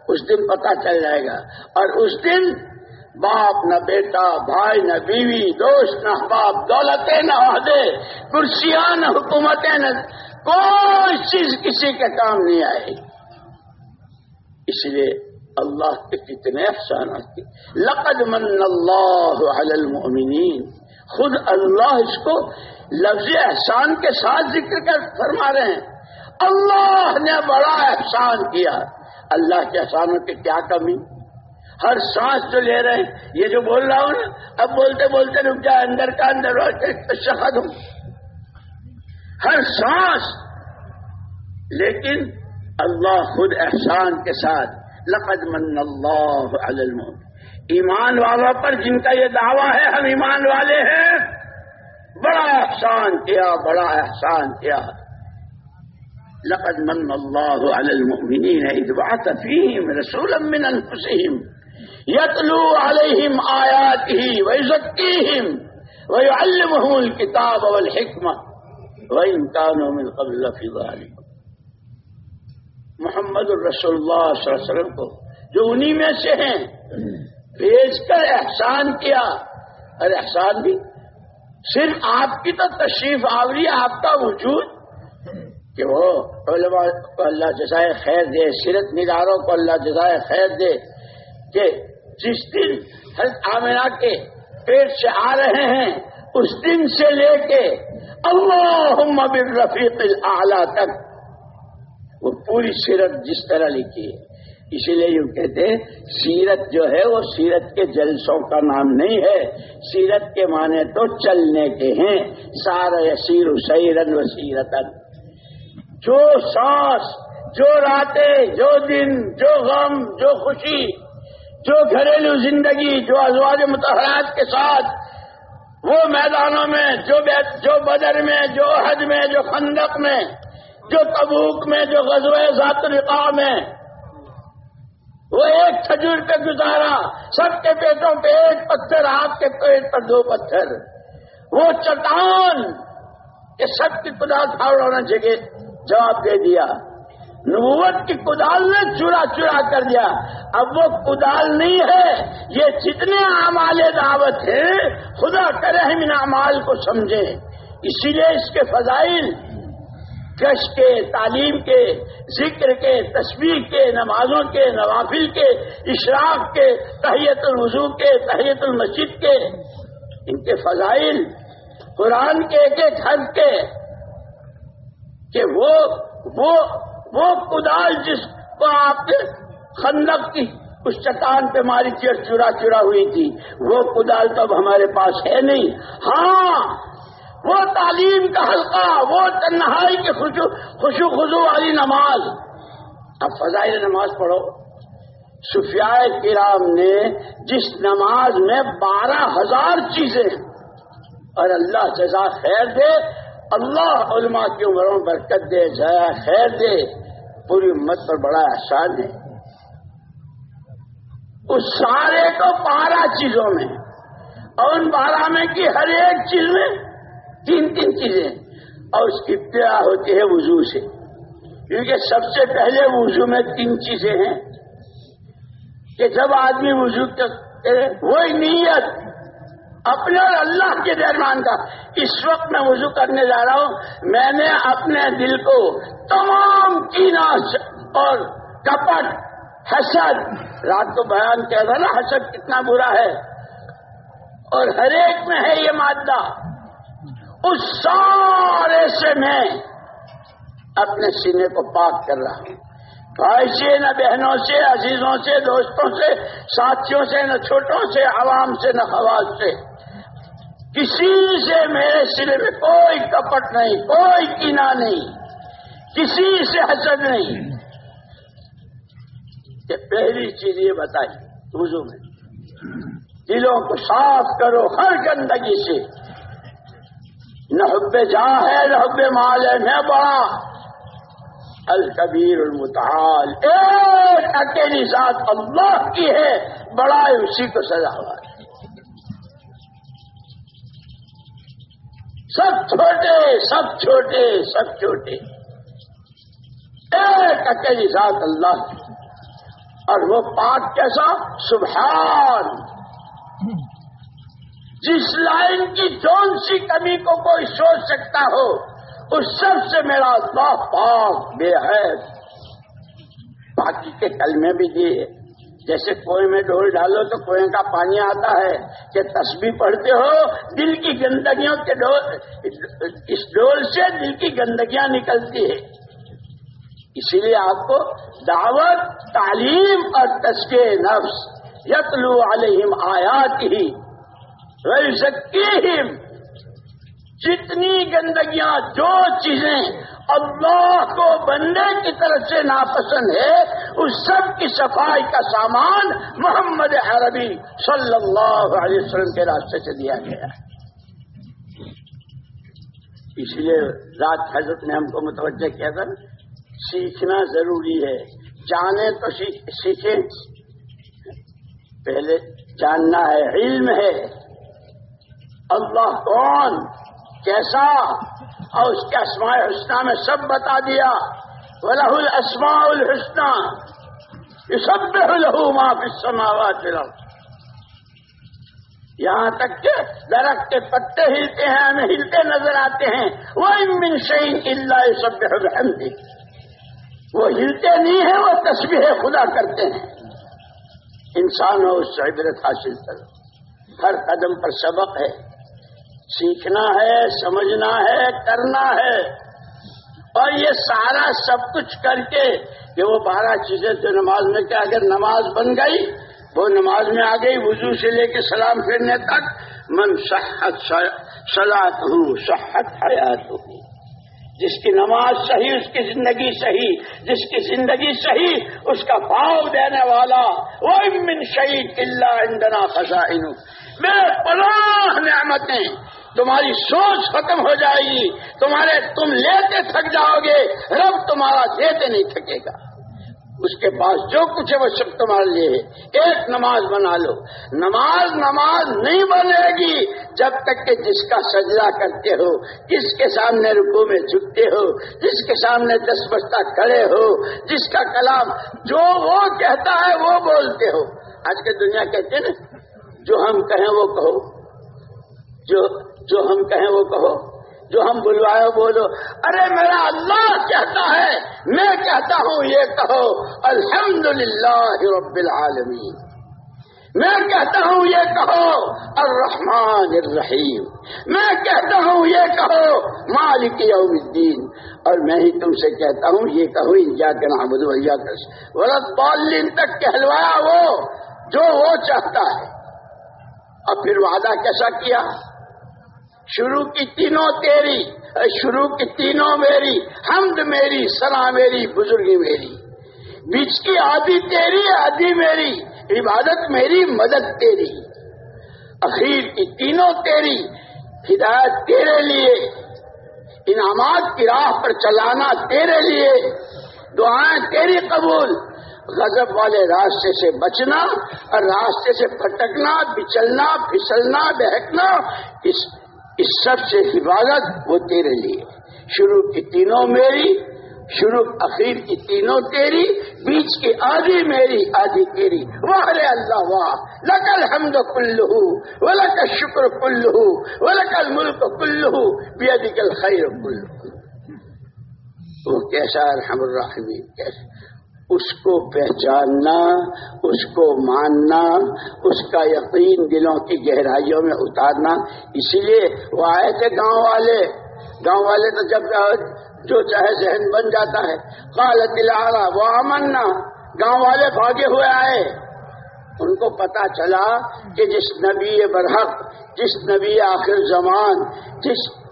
A: اس دن پتا چل جائے گا۔ اور اس دن باپ نہ بیٹا، بھائی نہ بیوی، دوست نہ باپ، دولتیں نہ عہدے، کرسیاں نہ حکومتیں نہ، کوئی چیز کسی کے کام نہیں آئے اس لیے اللہ کے کتنے افسانات لقد من اللہ علی المؤمنین۔ خود اللہ اس کو لفظ احسان کے ساتھ ذکر کر فرما رہے ہیں۔ اللہ نے بڑا احسان کیا۔ اللہ کے احسانوں کی کیا کمی؟ ہر سانس جو لے رہے ہیں۔ یہ جو بول رہا ہوں نا، اب بولتے بولتے رک جائے، اندر کا اندر شہد ہوں۔ ہر سانس۔ لیکن اللہ خود احسان کے ساتھ، لقد من اللہ علی ایمان والوں پر جن کا یہ دعویٰ ہے، ہم ایمان والے ہیں۔ بڑا احسان کیا، بڑا احسان کیا۔ لقد من اللہ علی المؤمنین اذ بعث فیہم رسولا من انفسہم۔ یتلو علیہم آیاتہ ویزکیہم ویعلمہم الكتاب والحکمہ وَإِن كَانُوا مِن قَبْلِ فِي ذَلِكَ محمد الرسول اللہ صلی اللہ علیہ وسلم کو جو انہی میں سے ہیں، بھیج کر احسان کیا۔ اور احسان بھی؟ صرف آپ کی تو تشریف آوری، آپ کا وجود؟ کہ وہ علماء کو اللہ جزائے خیر دے، سیرت نگاروں کو اللہ جزائے خیر دے کہ جس دن حضرت عامرہ کے پیٹ سے آ رہے ہیں، اس دن سے لے کے اللہ بالرفیق اعلیٰ تک، وہ پوری سیرت جس طرح لکھی ہے۔ اسی لیے یوں کہتے ہیں، سیرت جو ہے، وہ سیرت کے جلسوں کا نام نہیں ہے۔ سیرت کے معنی تو چلنے کے ہیں۔ سارا سیر سیرن و سیرتن جو سانس جو راتیں، جو دن، جو غم، جو خوشی جو گھریلو زندگی، جو ازواج متحرات کے ساتھ، وہ میدانوں میں، جو جو بدر میں، جو حج میں، جو خندق میں، جو تبوک میں، جو غزوہ ذات القاع میں، وہ ایک کھجور پہ گزارا، سب کے پیٹوں پہ ایک پتھر، آپ کے پیٹ پر دو پتھر۔ وہ چٹان کہ سب کی کدال پھاڑ جگہ جواب دے دیا۔ نبوت کی کدال نے چورا چورا کر دیا۔ اب وہ کدال نہیں ہے، یہ جتنے اعمال دعوت ہیں، خدا کرے ہم ان اعمال کو سمجھیں۔ اسی لیے اس کے فضائل، کش کے، تعلیم کے، ذکر کے تصویر کے، نمازوں کے، نوافل کے، اشراق کے، تحیت الوضو کے، تحیت المسجد کے۔ ان کے فضائل، قرآن کے ایک ایک حد کے، کہ وہ وہ وہ کدال جس کو آپ کے خندق کی اس چٹان پہ ماری چیڑ چورا چورا ہوئی تھی، وہ کدال تو اب ہمارے پاس ہے نہیں۔ ہاں وہ تعلیم کا حلقہ، وہ تنہائی کی خوشو خوشو خزو والی نماز۔ اب فضائل نماز پڑھو۔ سفیائے کرام نے جس نماز میں بارہ ہزار چیزیں، اور اللہ جزا خیر دے اللہ علماء کی عمروں برکت دے جایا خیر دے، پوری امت پر بڑا احسان ہے۔ اس سارے کو بارہ چیزوں میں اور ان بارہ میں کی ہر ایک چیز میں تین تین چیزیں اور اس کی ابتدا ہوتی ہے وضو سے۔ کیونکہ سب سے پہلے وضو میں تین چیزیں ہیں کہ جب آدمی وضو کرے، وہی نیت اپنے اور اللہ کے درمیان کا۔ اس وقت میں وضو کرنے جا رہا ہوں۔ میں نے اپنے دل کو تمام کینا اور کپٹ، حسد، رات کو بیان کہہ رہا نا، حسد کتنا برا ہے۔ اور ہر ایک میں ہے یہ مادہ۔ اس سارے سے میں اپنے سینے کو پاک کر رہا ہوں۔ بھائی سے، نہ بہنوں سے، عزیزوں سے، دوستوں سے، ساتھیوں سے، نہ چھوٹوں سے، عوام سے، نہ خواص سے۔ کسی سے میرے سرے میں کوئی کپٹ نہیں، کوئی کینا نہیں، کسی سے حسد نہیں۔ کہ پہلی چیز یہ بتائی، وضو میں۔ دلوں کو صاف کرو ہر گندگی سے۔ نہ حب جہاں ہے، نہ حب مال ہے، نہ بڑا الکبیر المتحال ایک اکیلی ذات اللہ کی ہے بڑا اسی کو سزا ہوا ہے سب چھوٹے سب چھوٹے سب چھوٹے۔ ایک اکیلی ذات اللہ۔ اور وہ پاک کیسا؟ سبحان۔ جس لائن کی جون سی کمی کو کوئی سوچ سکتا ہو، اس سب سے میرا اللہ پاک بے حد۔ باقی کے کل میں بھی دیے۔ جیسے کنویں میں ڈول ڈالو تو کنویں کا پانی آتا ہے کہ تسبیح پڑھتے ہو، دل کی گندگیوں کے ڈول اس ڈول سے دل کی گندگیاں نکلتی ہے اسی لیے آپ کو دعوت، تعلیم اور تسکے نفس، یتلو علیہم آیات ہی رئی جتنی گندگیاں جو چیزیں اللہ کو بندے کی طرف سے ناپسند ہے، اس سب کی صفائی کا سامان محمد عربی صلی اللہ علیہ وسلم کے راستے سے دیا گیا ہے۔ اس لیے رات حضرت نے ہم کو متوجہ کیا تھا، سیکھنا ضروری ہے۔ جانے تو سیکھیں۔ پہلے جاننا ہے، علم ہے۔ اللہ کون؟ کیسا اور اس کے اسماء حسنہ میں سب بتا دیا ولہ الاسماء الحسنہ یہ سب بے لہو معاف سماوات یہاں تک کہ درخت کے پتے ہلتے ہیں ہمیں ہلتے نظر آتے ہیں۔ وہ امن شعین اللہ سب حمدی وہ ہلتے نہیں ہیں، وہ تصویر خدا کرتے ہیں۔ انسان ہو اس سے عبرت حاصل کرو۔ ہر قدم پر سبق ہے۔ سیکھنا ہے، سمجھنا ہے، کرنا ہے۔ اور یہ سارا سب کچھ کر کے کہ وہ بارہ چیزیں تو نماز میں کیا، اگر نماز بن گئی، وہ نماز میں آ گئی، وضو سے لے کے سلام پھرنے تک من صحت سلاد ہوں صحت حیات ہوں جس کی نماز صحیح، اس کی زندگی صحیح۔ جس کی زندگی صحیح، اس کا بھاؤ دینے والا۔ وہ من شہید اللہ اندنا خزائن۔ میرے پناہ نعمتیں تمہاری سوچ ختم ہو جائے گی۔ تمہارے تم لیتے تھک جاؤ گے۔ رب تمہارا دیتے نہیں تھکے گا۔ اس کے پاس جو کچھ ہے وہ سب تمہارے لیے ایک نماز بنا لو۔ نماز نماز نہیں بنے گی جب تک کہ جس کا سجدہ کرتے ہو، جس کے سامنے رکو میں جھکتے ہو، جس کے سامنے دس بستہ کھڑے ہو، جس کا کلام جو وہ کہتا ہے وہ بولتے ہو۔ آج کے دنیا کہتے ہیں نا جو ہم کہیں وہ کہو۔ جو جو ہم کہیں وہ کہو، جو ہم بلوائے بولو۔ ارے میرا اللہ کہتا ہے، میں کہتا ہوں یہ کہو الحمد للہ رب العالمین۔ میں کہتا ہوں یہ کہو، الرحمن الرحیم۔ میں کہتا ہوں یہ کہو، مالک یوم الدین۔ اور میں ہی تم سے کہتا ہوں، یہ کہو یا کے نام یا کر بالین تک کہلوایا وہ جو وہ چاہتا ہے۔ اور پھر وعدہ کیسا کیا؟ شروع کی تینوں تیری شروع کی تینوں میری، حمد میری سنا میری، بزرگی میری۔ بیچ کی آدھی تیری آدھی میری، عبادت میری، مدد تیری۔ اخیر کی تینوں تیری، ہدایت تیرے لیے۔ انعامات کی راہ پر چلانا تیرے لیے۔ دعائیں تیری قبول۔ غضب والے راستے سے بچنا اور راستے سے پھٹکنا، بچلنا، پھسلنا، بہکنا، اس اس سب سے حفاظت وہ تیرے لیے شروع کی تینوں میری، شروع اخیر کی تینوں تیری، بیچ کی آدھی میری آدھی تیری۔ واہ رے اللہ، واہ۔ لکل حمد کل وہ لکل شکر کل وہ لکل ملک کل خیر کل وہ کیسا رحم الرحمین کیسا اس کو پہچاننا، اس کو ماننا، اس کا یقین دلوں کی گہرائیوں میں اتارنا۔ اسی لیے وہ آئے تھے گاؤں والے۔ گاؤں والے تو جب جو چاہے ذہن بن جاتا ہے۔ کال دلارا وہ امنا گاؤں والے بھاگے ہوئے آئے۔ ان کو پتا چلا کہ جس نبی برحق، جس نبی آخر زمان، جس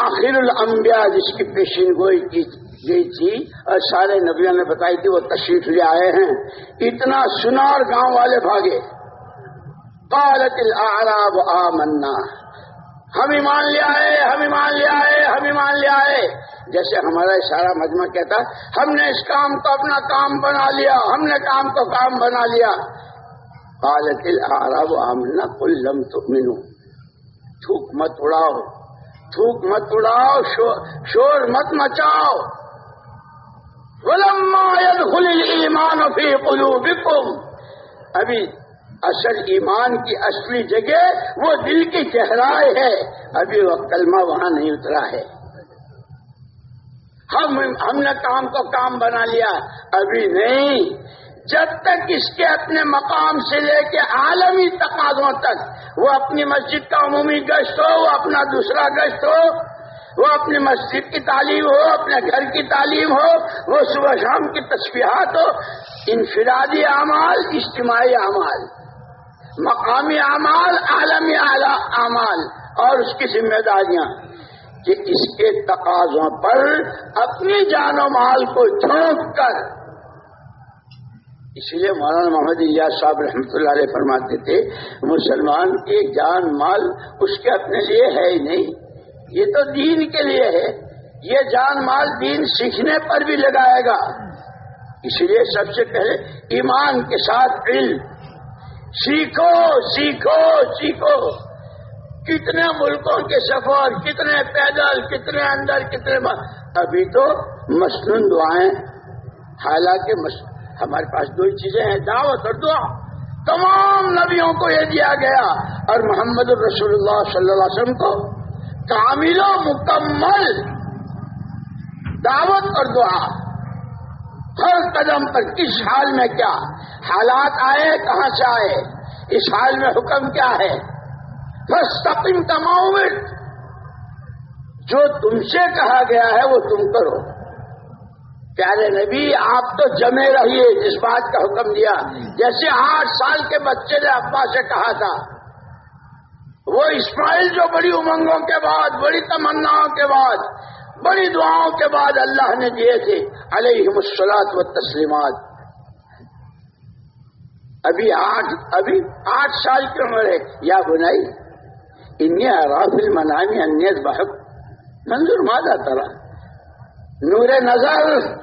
A: آخر الانبیاء جس کی پیشین گوئی کی گئی تھی اور سارے نبیوں نے بتائی تھی، وہ تشریف لے آئے ہیں۔ اتنا سنا اور گاؤں والے بھاگے۔ قالت الاعراب آمنا۔ ہم ایمان لے آئے، ہم ایمان لے آئے، ہم ایمان لے آئے۔ جیسے ہمارا سارا مجمع کہتا، ہم نے اس کام کو اپنا کام بنا لیا، ہم نے کام کو کام بنا لیا۔ قالت الاعراب آمنا کل لم تؤمنو تھوک مت اڑاؤ، تھوک مت اڑاؤ شور مت مچاؤ۔ يدخل الایمان فی قلوبکم ابھی اصل ایمان کی اصلی جگہ وہ دل کی گہرائی ہے. ابھی وہ کلمہ وہاں نہیں اترا ہے. ہم ہم نے کام کو کام بنا لیا. ابھی نہیں. جب تک اس کے اپنے مقام سے لے کے عالمی تقاضوں تک وہ اپنی مسجد کا عمومی گشت ہو، وہ اپنا دوسرا گشت ہو وہ اپنی مسجد کی تعلیم ہو، اپنے گھر کی تعلیم ہو، وہ صبح شام کی تصویرات ہو، انفرادی اعمال، اجتماعی اعمال، مقامی اعمال، عالمی اعمال اور اس کی ذمہ داریاں کہ اس کے تقاضوں پر اپنی جان و مال کو جھونک کر۔ اس لیے مولانا محمد الیاس صاحب رحمۃ اللہ علیہ فرماتے تھے، مسلمان کی جان مال اس کے اپنے لیے ہے ہی نہیں۔ یہ تو دین کے لیے ہے۔ یہ جان مال دین سیکھنے پر بھی لگائے گا۔ اس لیے سب سے پہلے ایمان کے ساتھ علم۔ سیکھو سیکھو سیکھو۔ کتنے ملکوں کے سفر، کتنے پیدل، کتنے اندر، کتنے ابھی تو مصنون دعائیں۔ حالانکہ ہمارے پاس دو ہی چیزیں ہیں، دعوت اور دعا۔ تمام نبیوں کو یہ دیا گیا۔ اور محمد الرسول اللہ صلی اللہ علیہ وسلم کو کامل و مکمل دعوت اور دعا۔ ہر قدم پر کس حال میں کیا؟ حالات آئے، کہاں سے آئے؟ اس حال میں حکم کیا ہے؟ بس تقیم تمام جو تم سے کہا گیا ہے وہ تم کرو۔ پیارے نبی، آپ تو جمے رہیے، جس بات کا حکم دیا۔ جیسے آٹھ سال کے بچے نے ابا سے کہا تھا وہ اسماعیل جو بڑی امنگوں کے بعد، بڑی تمناؤں کے بعد، بڑی دعاؤں کے بعد اللہ نے دیے تھے علیہ مسلاط و تسلیمات ابھی آٹھ ابھی آٹھ سال کی عمر ہے، یا بنائی۔ انہیں رافل منامی انیت بحق منظور مادا ترا؟ نور نظر۔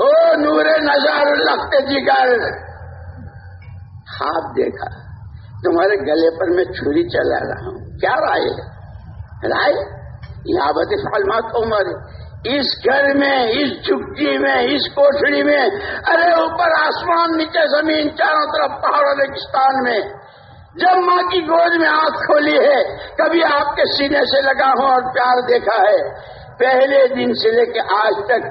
A: او نور نظر لگتے جگر۔ خواب دیکھا۔ تمہارے گلے پر میں چھری چلا رہا ہوں۔ کیا رائے رائے؟ یہاں بت فالمات عمر اس گھر میں، اس جھگی میں، اس کوٹڑی میں، ارے اوپر آسمان، نیچے زمین، چاروں طرف پہاڑوں ریگستان میں۔ جب ماں کی گود میں آنکھ کھولی ہے، کبھی آپ کے سینے سے لگا ہو اور پیار دیکھا ہے۔ پہلے دن سے لے کے آج تک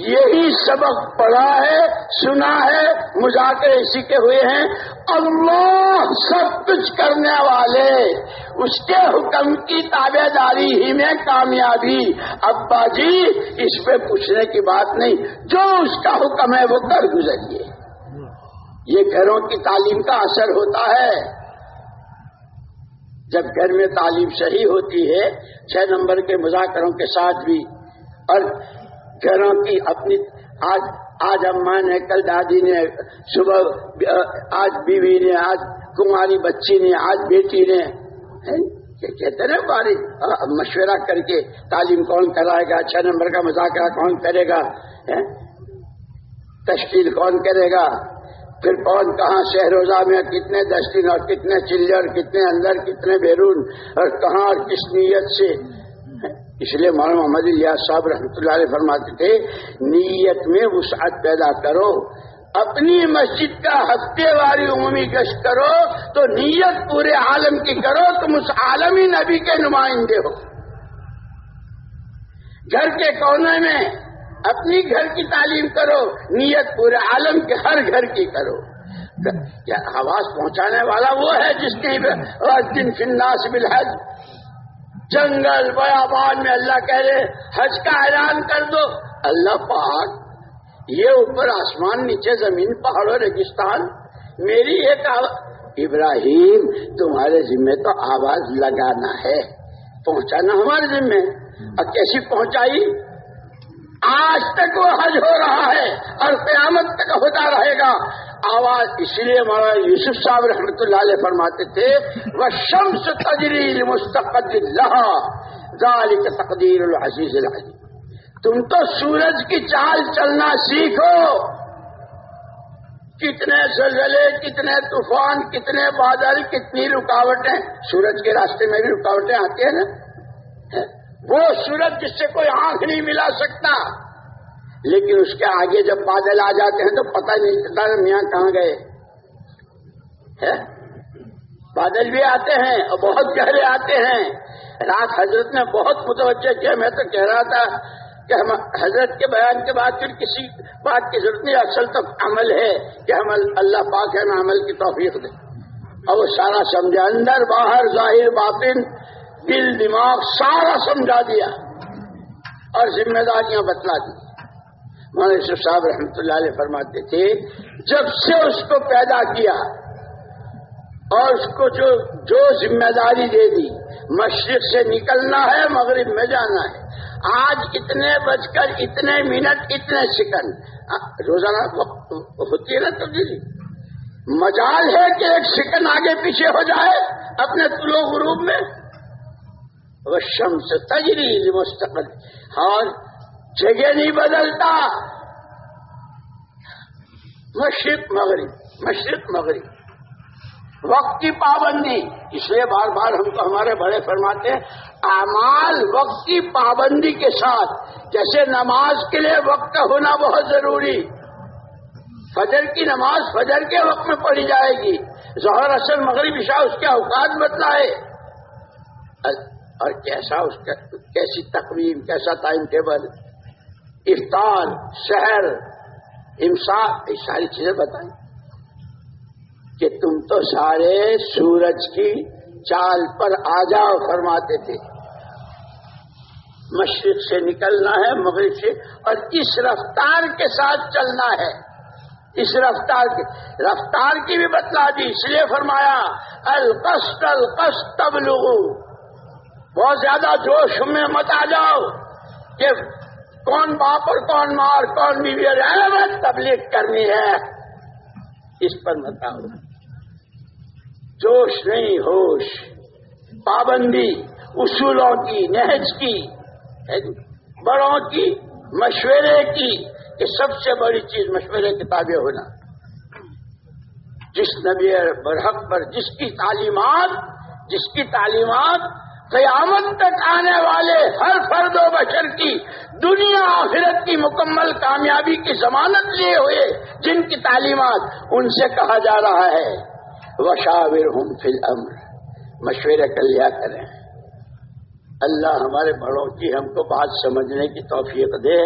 A: یہی سبق پڑھا ہے، سنا ہے، مذاکرے سیکھے ہوئے ہیں۔ اللہ سب کچھ کرنے والے، اس کے حکم کی تابے داری ہی میں کامیابی۔ ابا جی اس پہ پوچھنے کی بات نہیں، جو اس کا حکم ہے وہ کر گزریے۔ یہ گھروں کی تعلیم کا اثر ہوتا ہے۔ جب گھر میں تعلیم صحیح ہوتی ہے، چھ نمبر کے مذاکروں کے ساتھ بھی۔ اور گھروں کی اپنی آج آج اماں نے، کل دادی نے، صبح آج بیوی نے، آج کماری بچی نے، آج بیٹی نے۔ کہتے نا باری؟ مشورہ کر کے تعلیم کون کرائے گا؟ چھ نمبر کا مذاکرہ کون کرے گا؟ تشکیل کون کرے گا؟ پھر کون کہاں شہروزہ میں کتنے دستین اور کتنے چلر کتنے اندر، کتنے بیرون، اور کہاں اور کس نیت سے؟ اس لیے مولانا محمد الیاس صاحب رحمۃ اللہ علیہ فرماتے تھے، نیت میں وسعت پیدا کرو، اپنی مسجد کا ہفتے والی عمومی گشت کرو، تو نیت پورے عالم کی کرو، تم اس عالمی نبی کے نمائندے ہو۔ گھر کے کونے میں اپنی گھر کی تعلیم کرو، نیت پورے عالم کے ہر گھر کی کرو۔ آواز پہنچانے والا وہ ہے جس نے دن فناس بالحج۔ جنگل، بیابان میں اللہ کہہ رہے حج کا اعلان کر دو۔ اللہ پاک، یہ اوپر آسمان، نیچے زمین پہاڑوں ریگستان، میری ایک ابراہیم، تمہارے ذمے تو آواز لگانا ہے، پہنچانا ہمارے ذمے۔ اور کیسی پہنچائی؟ آج تک وہ حج ہو رہا ہے اور قیامت تک ہوتا رہے گا۔ آواز اس لیے مولانا یوسف صاحب رحمۃ اللہ علیہ فرماتے تھے وہ شمس تجریل مستقد ذالک تقدیر العزیز العزیز تم تو سورج کی چال چلنا سیکھو۔ کتنے زلزلے، کتنے طوفان، کتنے بادل، کتنی رکاوٹیں۔ سورج کے راستے میں بھی رکاوٹیں آتی ہیں نا؟ وہ سورج جس سے کوئی آنکھ نہیں ملا سکتا۔ لیکن اس کے آگے جب بادل آ جاتے ہیں تو پتہ نہیں چلتا میاں کہاں گئے۔ بادل بھی آتے ہیں اور بہت گہرے آتے ہیں۔ رات حضرت نے بہت متوجہ کیا۔ میں تو کہہ رہا تھا کہ ہم حضرت کے بیان کے بعد پھر کسی بات کی ضرورت نہیں، اصل تو عمل ہے کہ ہم اللہ پاک ہے عمل کی توفیق دیں اور وہ سارا سمجھا۔ اندر باہر، ظاہر، باطن، دل، دماغ، سارا سمجھا دیا۔ اور ذمہ داریاں بتلا دی۔ مولانا یوسف صاحب رحمۃ اللہ علیہ فرماتے تھے، جب سے اس کو پیدا کیا اور اس کو جو جو ذمہ داری دے دی، مشرق سے نکلنا ہے، مغرب میں جانا ہے۔ آج اتنے بج کر، اتنے منٹ، اتنے سیکنڈ۔ روزانہ ہوتی ہے نا تبدیلی۔ مجال ہے کہ ایک سیکنڈ آگے پیچھے ہو جائے اپنے طلوع غروب میں۔ وہ شمس تجری مستقل اور جگہ نہیں بدلتا۔ مشرق، مغرب مشرق، مغرب۔ وقت کی پابندی، اس لیے بار بار ہم کو ہمارے بڑے فرماتے ہیں، اعمال وقت کی پابندی کے ساتھ، جیسے نماز کے لیے وقت ہونا بہت ضروری۔ فجر کی نماز فجر کے وقت میں پڑھی جائے گی۔ ظہر اصل مغرب، عشاء اس کے اوقات بتلائے۔ اور کیسا اس کا، کیسی تقویم، کیسا ٹائم ٹیبل؟ افطار شہر امسا یہ ساری چیزیں بتائیں۔ کہ تم تو سارے سورج کی چال پر آ جاؤ، فرماتے تھے۔ مشرق سے نکلنا ہے، مغرب سے، اور اس رفتار کے ساتھ چلنا ہے۔ اس رفتار کی رفتار کی بھی بتلا دی، اس لیے فرمایا القسط القسط تب بہت زیادہ جوش میں مت آ جاؤ کہ کون باپ اور کون مار کون بیوی بس تبلیغ کرنی ہے؟ اس پر بتاؤ جوش نہیں، ہوش۔ پابندی، اصولوں کی، نہج کی بڑوں کی، مشورے کی، یہ سب سے بڑی چیز مشورے کتابیں ہونا۔ جس نبی برحق پر جس کی تعلیمات، جس کی تعلیمات قیامت تک آنے والے ہر فرد و بشر کی، دنیا آخرت کی مکمل کامیابی کی ضمانت لیے ہوئے جن کی تعلیمات ان سے کہا جا رہا ہے۔ وشاور ہوں فل امر مشورے کر لیا کریں۔ اللہ ہمارے بڑوں کی ہم کو بات سمجھنے کی توفیق دے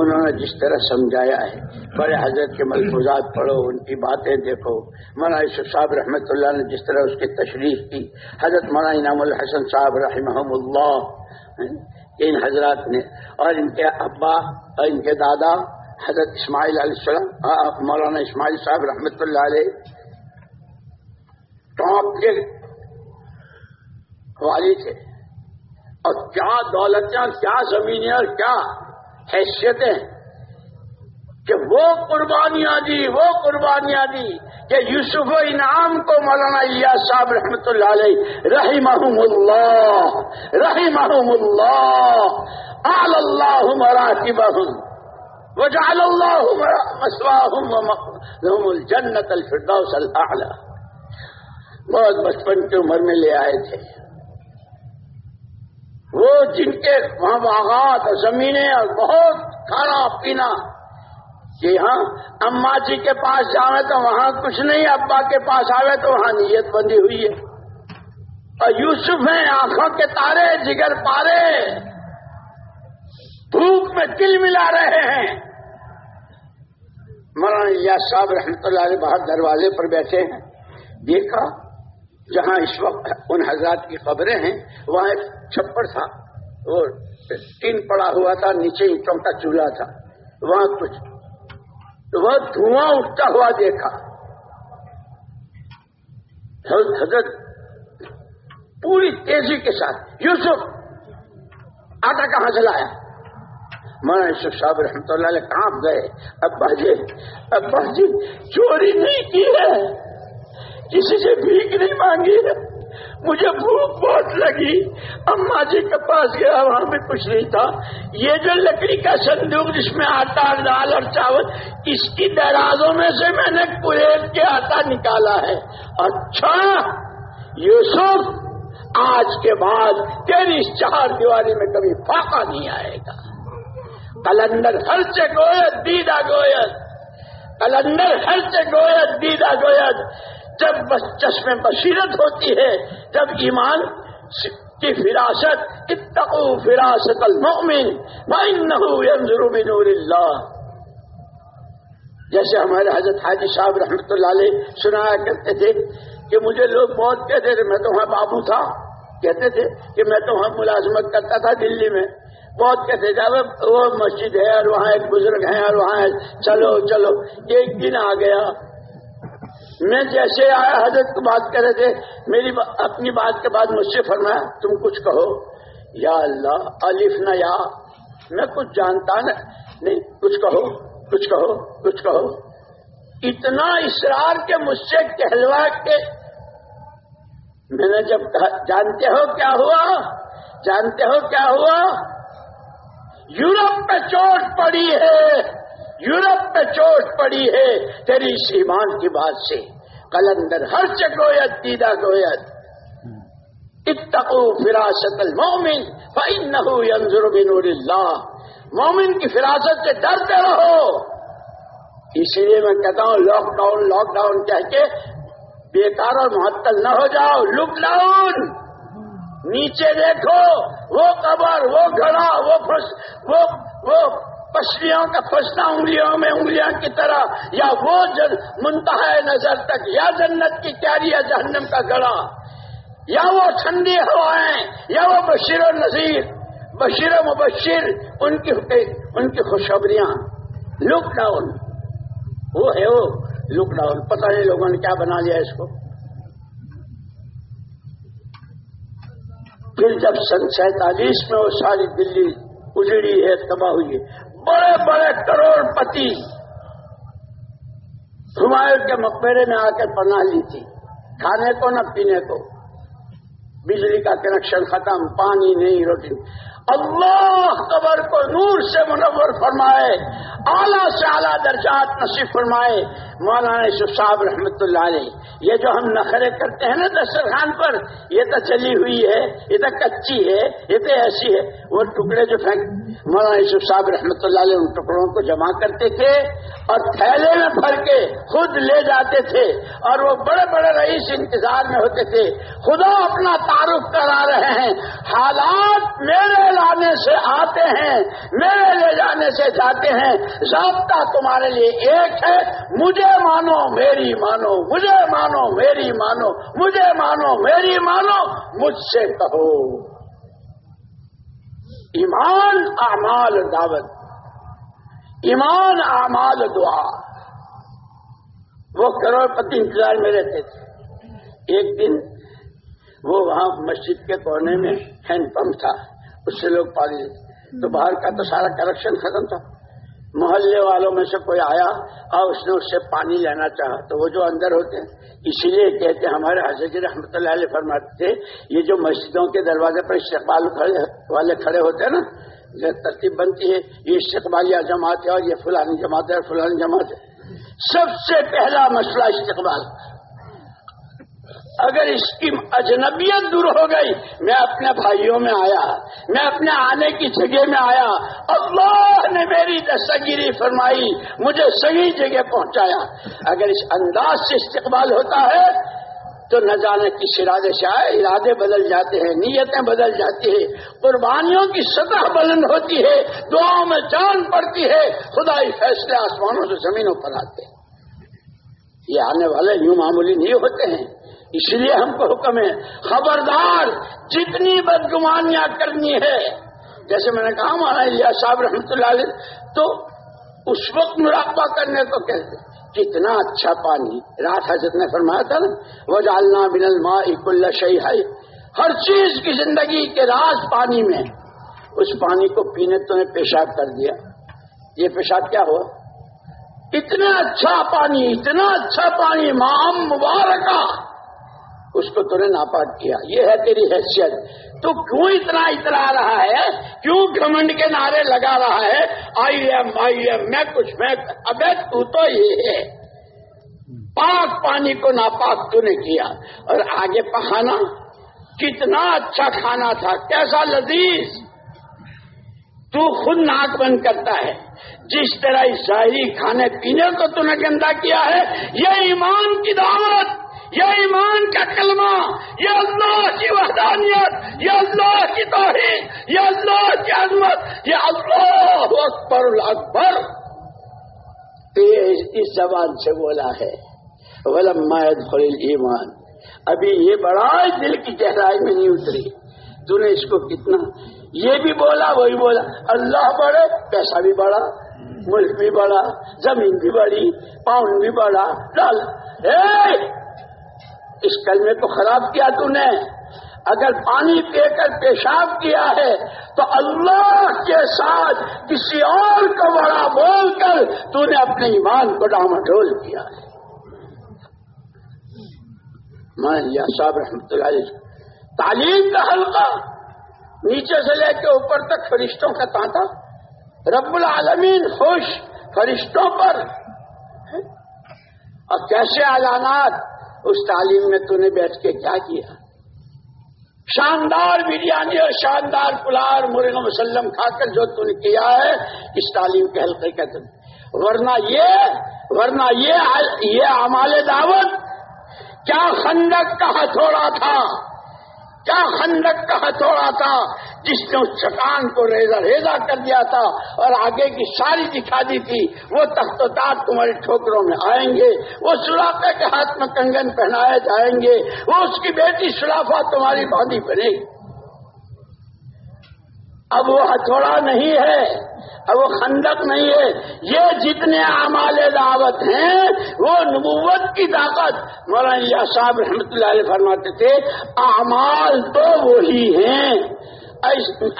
A: انہوں نے جس طرح سمجھایا ہے۔ بڑے حضرت کے ملفوظات پڑھو، ان کی باتیں دیکھو۔ مولانا یوسف صاحب رحمۃ اللہ نے جس طرح اس کی تشریح کی۔ حضرت مولانا انعام الحسن صاحب رحمہ اللہ ہاں، ان حضرات نے۔ اور ان کے ابا اور ان کے دادا، حضرت اسماعیل علیہ السلام مولانا اسماعیل صاحب رحمۃ اللہ علیہ۔ ٹاپ کے والی تھے اور کیا دولتیں کیا زمینیں اور کیا حیثیتیں کہ وہ قربانیاں دی، وہ قربانیاں دی کہ یوسف انعام کو مولانا الیاس صاحب رحمۃ اللہ علیہ رحیم اللہ رحیم اللہ آل اللہ مراتی بہن اللہ مسواہم الجنت الفردوس الاعلی۔ بہت بچپن کی عمر میں لے آئے تھے۔ وہ جن کے وہاں باغات اور زمینیں اور بہت کھانا پینا۔ کہ ہاں اما جی کے پاس جاوے تو وہاں کچھ نہیں، ابا کے پاس آوے تو وہاں نیت بندی ہوئی ہے۔ اور یوسف ہیں، آنکھوں کے تارے جگر پارے۔ دھوپ میں دل ملا رہے ہیں۔ مولانا یا صاحب رحمت اللہ علیہ باہر دروازے پر بیٹھے ہیں۔ دیکھا، جہاں اس وقت ان حضرات کی خبریں ہیں، وہاں ایک چھپڑ تھا وہ تین پڑا ہوا تھا، نیچے اینٹوں کا چولہا تھا۔ وہاں کچھ وہ دھواں اٹھتا ہوا دیکھا۔ حضرت پوری تیزی کے ساتھ، یوسف، آٹا کہاں سے لایا؟ مولانا یوسف صاحب رحمۃ اللہ علیہ کہاں گئے۔ ابا جی ابا جی چوری نہیں کی ہے۔ کسی سے بھیک نہیں مانگی ہے۔ مجھے بھوک بہت لگی۔ اما جی کے پاس گیا، وہاں بھی کچھ نہیں تھا۔ یہ جو لکڑی کا صندوق جس میں آٹا، دال اور چاول، اس کی درازوں میں سے میں نے کویت کے آٹا نکالا ہے۔ اچھا! یوسف، آج کے بعد تیری اس چار دیواری میں کبھی فاقہ نہیں آئے گا۔ کلندر ہر سے گویت دیدا گویت کلندر ہر سے گویت دیدا گویت جب چشم بصیرت ہوتی ہے، جب ایمان کی فراست اتقو فراست المؤمن وانہو ینظر بنور اللہ جیسے ہمارے حضرت حاجی صاحب رحمت اللہ علیہ سنایا کرتے تھے کہ مجھے لوگ بہت کہتے تھے، میں تو وہاں بابو تھا، کہتے تھے کہ میں تو وہاں ملازمت کرتا تھا دلی میں۔ بہت کہتے تھے وہ مسجد ہے اور وہاں ایک بزرگ ہے اور وہاں چلو چلو ایک دن آ گیا۔ میں جیسے آیا حضرت کو بات کر رہے تھے، میری اپنی بات کے بعد مجھ سے فرمایا، تم کچھ کہو۔ یا اللہ، الف نہ یا۔ میں کچھ جانتا نہیں، کچھ کہو کچھ کہو کچھ کہو۔ اتنا اسرار کے مجھ سے کہلوا کے میں نے جب کہا، جانتے ہو کیا ہوا؟ جانتے ہو کیا ہوا؟ یورپ پہ چوٹ پڑی ہے۔ یورپ پہ چوٹ پڑی ہے تیری اس ایمان کی بات سے۔ کلندر ہر چکویت دیدا گویت اتقو فراست المومن فإنه ينظر بنور اللہ۔ مومن کی فراست سے ڈرتے رہو۔ اسی لیے میں کہتا ہوں لاک ڈاؤن لاک ڈاؤن کہہ کے بیکار اور معطل نہ ہو جاؤ۔ لک ڈاؤن نیچے دیکھو۔ وہ قبر، وہ گھڑا، وہ وہ وہ پسلیوں کا پھنسنا انگلیوں میں انگلیاں کی طرح، یا وہ منتہا نظر تک، یا جنت کی کیاری یا جہنم کا گڑا۔ یا وہ ٹھنڈی ہوائیں، یا وہ بشیر و نذیر۔ بشیر و مبشر، ان کی ان کی خوشخبریاں۔ لک ڈاؤن وہ ہے وہ۔ لک ڈاؤن پتہ نہیں لوگوں نے کیا بنا لیا اس کو۔ پھر جب سن سینتالیس میں وہ ساری دلی اجڑی ہے، تباہ ہوئی ہے۔ بڑے بڑے کروڑ پتی ہمایوں کے مقبرے میں آ کر پناہ لی تھی۔ کھانے کو نہ پینے کو۔ بجلی کا کنیکشن ختم، پانی نہیں، روٹی۔ اللہ قبر کو نور سے منور فرمائے، اعلیٰ سے اعلیٰ درجات نصیب فرمائے۔ مولانا یوسف صاحب رحمۃ اللہ علیہ، یہ جو ہم نخرے کرتے ہیں نا دسترخوان پر، یہ تو چلی ہوئی ہے، یہ تو کچی ہے، یہ تو ایسی ہے۔ وہ ٹکڑے جو پھینک، مولانا یوسف صاحب رحمۃ اللہ علیہ ان ٹکڑوں کو جمع کرتے تھے اور تھیلے میں بھر کے خود لے جاتے تھے۔ اور وہ بڑے بڑے رئیس انتظار میں ہوتے تھے۔ خدا اپنا تعارف کرا رہے ہیں۔ حالات میرے لانے سے آتے ہیں، میرے لے جانے سے جاتے ہیں۔ ضابطہ تمہارے لیے ایک ہے۔ مجھے مانو، میری مانو۔ مجھے مانو، میری مانو۔ مجھے مانو، میری مانو۔ مجھ سے کہو۔ ایمان، اعمال، دعوت۔ ایمان، اعمال، دعا۔ وہ کروڑ پتی انتظار میں رہتے تھے۔ ایک دن وہ وہاں مسجد کے کونے میں ہینڈ پمپ تھا۔ اس سے لوگ پانی تو باہر کا تو سارا کرپشن ختم تھا۔ محلے والوں میں سے کوئی آیا اور اس نے اس سے پانی لینا چاہا۔ تو وہ جو اندر ہوتے ہیں، اسی لیے کہتے ہیں، ہمارے حضرت جی رحمۃ اللہ علیہ فرماتے تھے، یہ جو مسجدوں کے دروازے پر استقبال والے کھڑے ہوتے ہیں نا یہ ترتیب بنتی ہے، یہ استقبالیہ جماعت ہے اور یہ فلانی جماعت ہے اور فلانی جماعت ہے۔ سب سے پہلا مسئلہ استقبال۔ اگر اس کی اجنبیت دور ہو گئی، میں اپنے بھائیوں میں آیا، میں اپنے آنے کی جگہ میں آیا، اللہ نے میری دستگیری فرمائی، مجھے صحیح جگہ پہنچایا۔ اگر اس انداز سے استقبال ہوتا ہے، تو نہ جانے کس ارادے سے آئے، ارادے بدل جاتے ہیں، نیتیں بدل جاتی ہیں۔ قربانیوں کی سطح بلند ہوتی ہے، دعاؤں میں جان پڑتی ہے، خدائی فیصلے آسمانوں سے زمینوں پر آتے ہیں۔ یہ آنے والے یوں معمولی نہیں ہوتے ہیں۔ اس لیے ہم کو حکم ہے، خبردار، جتنی بدگمانیاں کرنی ہے۔ جیسے میں نے کہا ہمارا لیا صاحب رحمۃ اللہ علیہ، تو اس وقت مراقبہ کرنے کو کہتے کتنا اچھا پانی۔ رات حضرت نے فرمایا تھا نا وہ جالنا بن الما اکل شہی ہے ہر چیز کی زندگی کے راز پانی میں۔ اس پانی کو پینے تو نے پیشاب کر دیا۔ یہ پیشاب کیا ہوا؟ اتنا اچھا پانی، اتنا اچھا پانی مام مبارکہ۔ اس کو تو نے ناپاک کیا۔ یہ ہے تیری حیثیت۔ تو کیوں اتنا اترا رہا ہے؟ کیوں گھمنڈ کے نعرے لگا رہا ہے؟ آئی ایم آئی ایم، میں کچھ، میں ابے تو تو یہ ہے۔ پاک پانی کو ناپاک تو نے کیا۔ اور آگے پہانا، کتنا اچھا کھانا تھا، کیسا لذیذ۔ تو خود ناک بند کرتا ہے۔ جس طرح ظاہری کھانے پینے کو تو نے گندا کیا ہے، یہ ایمان کی دعوت۔
B: یہ ایمان کا کلمہ یہ اللہ کی وحدانیت یہ اللہ کی توحید یہ اللہ کی عظمت یہ اللہ اکبر الاکبر۔
A: اس زبان سے بولا ہے، ولما خلیل ایمان ابھی یہ بڑا دل کی گہرائی میں نہیں اتری۔ تو نے اس کو کتنا، یہ بھی بولا وہی بولا۔ اللہ بڑے پیسہ بھی بڑا، ملک بھی بڑا، زمین بھی بڑی، پاؤنڈ بھی بڑا ڈال اس کلمے کو خراب کیا تو نے؟ اگر پانی پی کر پیشاب کیا ہے، تو اللہ کے ساتھ کسی اور کو بڑا بول کر تو نے اپنے ایمان کو ڈامڈول کیا ہے۔ میں یا صاحب رحمت اللہ علیہ، تعلیم کا حلقہ نیچے سے لے کے اوپر تک فرشتوں کا تانتا۔ رب العالمین خوش فرشتوں پر۔ اور کیسے اعلانات اس تعلیم میں تو نے بیٹھ کے کیا کیا؟ شاندار بریانی اور شاندار پلار مرغ مسلم کھا کر جو تم نے کیا ہے، اس تعلیم کے حلقے کا تم ورنہ یہ ورنہ یہ یہ امال دعوت، کیا خندق کا ہتھوڑا تھا۔ کیا خندق کا ہتھوڑا تھا جس نے اس چٹان کو ریزا ریزا کر دیا تھا اور آگے کی ساری دکھا دی تھی وہ تخت و تاج تمہاری ٹھوکروں میں آئیں گے، وہ سلافے کے ہاتھ میں کنگن پہنائے جائیں گے، وہ اس کی بیٹی سلافا تمہاری باندھی بنے گی۔ اب وہ ہتھوڑا نہیں ہے، اب وہ خندق نہیں ہے۔ یہ جتنے اعمال دعوت ہیں، وہ نبوت کی طاقت۔ مولانا صاحب رحمۃ اللہ علیہ فرماتے تھے، اعمال تو وہی ہیں۔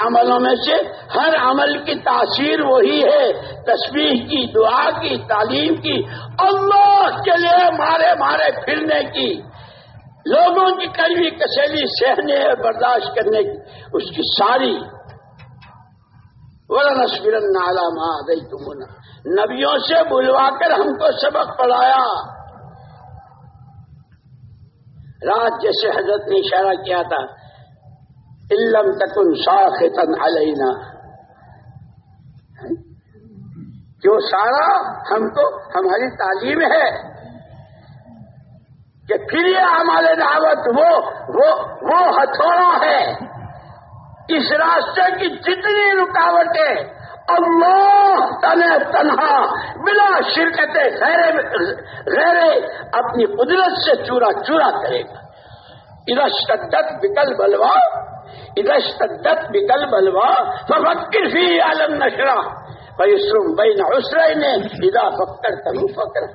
A: عملوں میں سے ہر عمل کی تاثیر وہی ہے۔ تصویر کی، دعا کی، تعلیم کی، اللہ کے لیے مارے مارے پھرنے کی۔ لوگوں کی کڑوی کسیلی، سہنے برداشت کرنے کی۔ اس کی ساری نسبر نالا ماں گئی تم نبیوں سے بلوا کر ہم کو سبق پڑھایا۔ رات جیسے حضرت نے اشارہ کیا تھا۔ علم تکن شاخن علینا۔ جو سارا ہم کو ہماری تعلیم ہے کہ پھر یہ ہمارے دعوت وہ وہ وہ ہتھوڑا ہے۔ اس راستے کی جتنی رکاوٹیں اللہ تن تنہا، بلا شرکت غیر اپنی قدرت سے چورا چورا کرے گا۔ ادھر بکل بلوا ادھر بکل بلوا فکر فی عالم نشرا۔ پیسرم بین حسر نے ادا فکر تلو فکر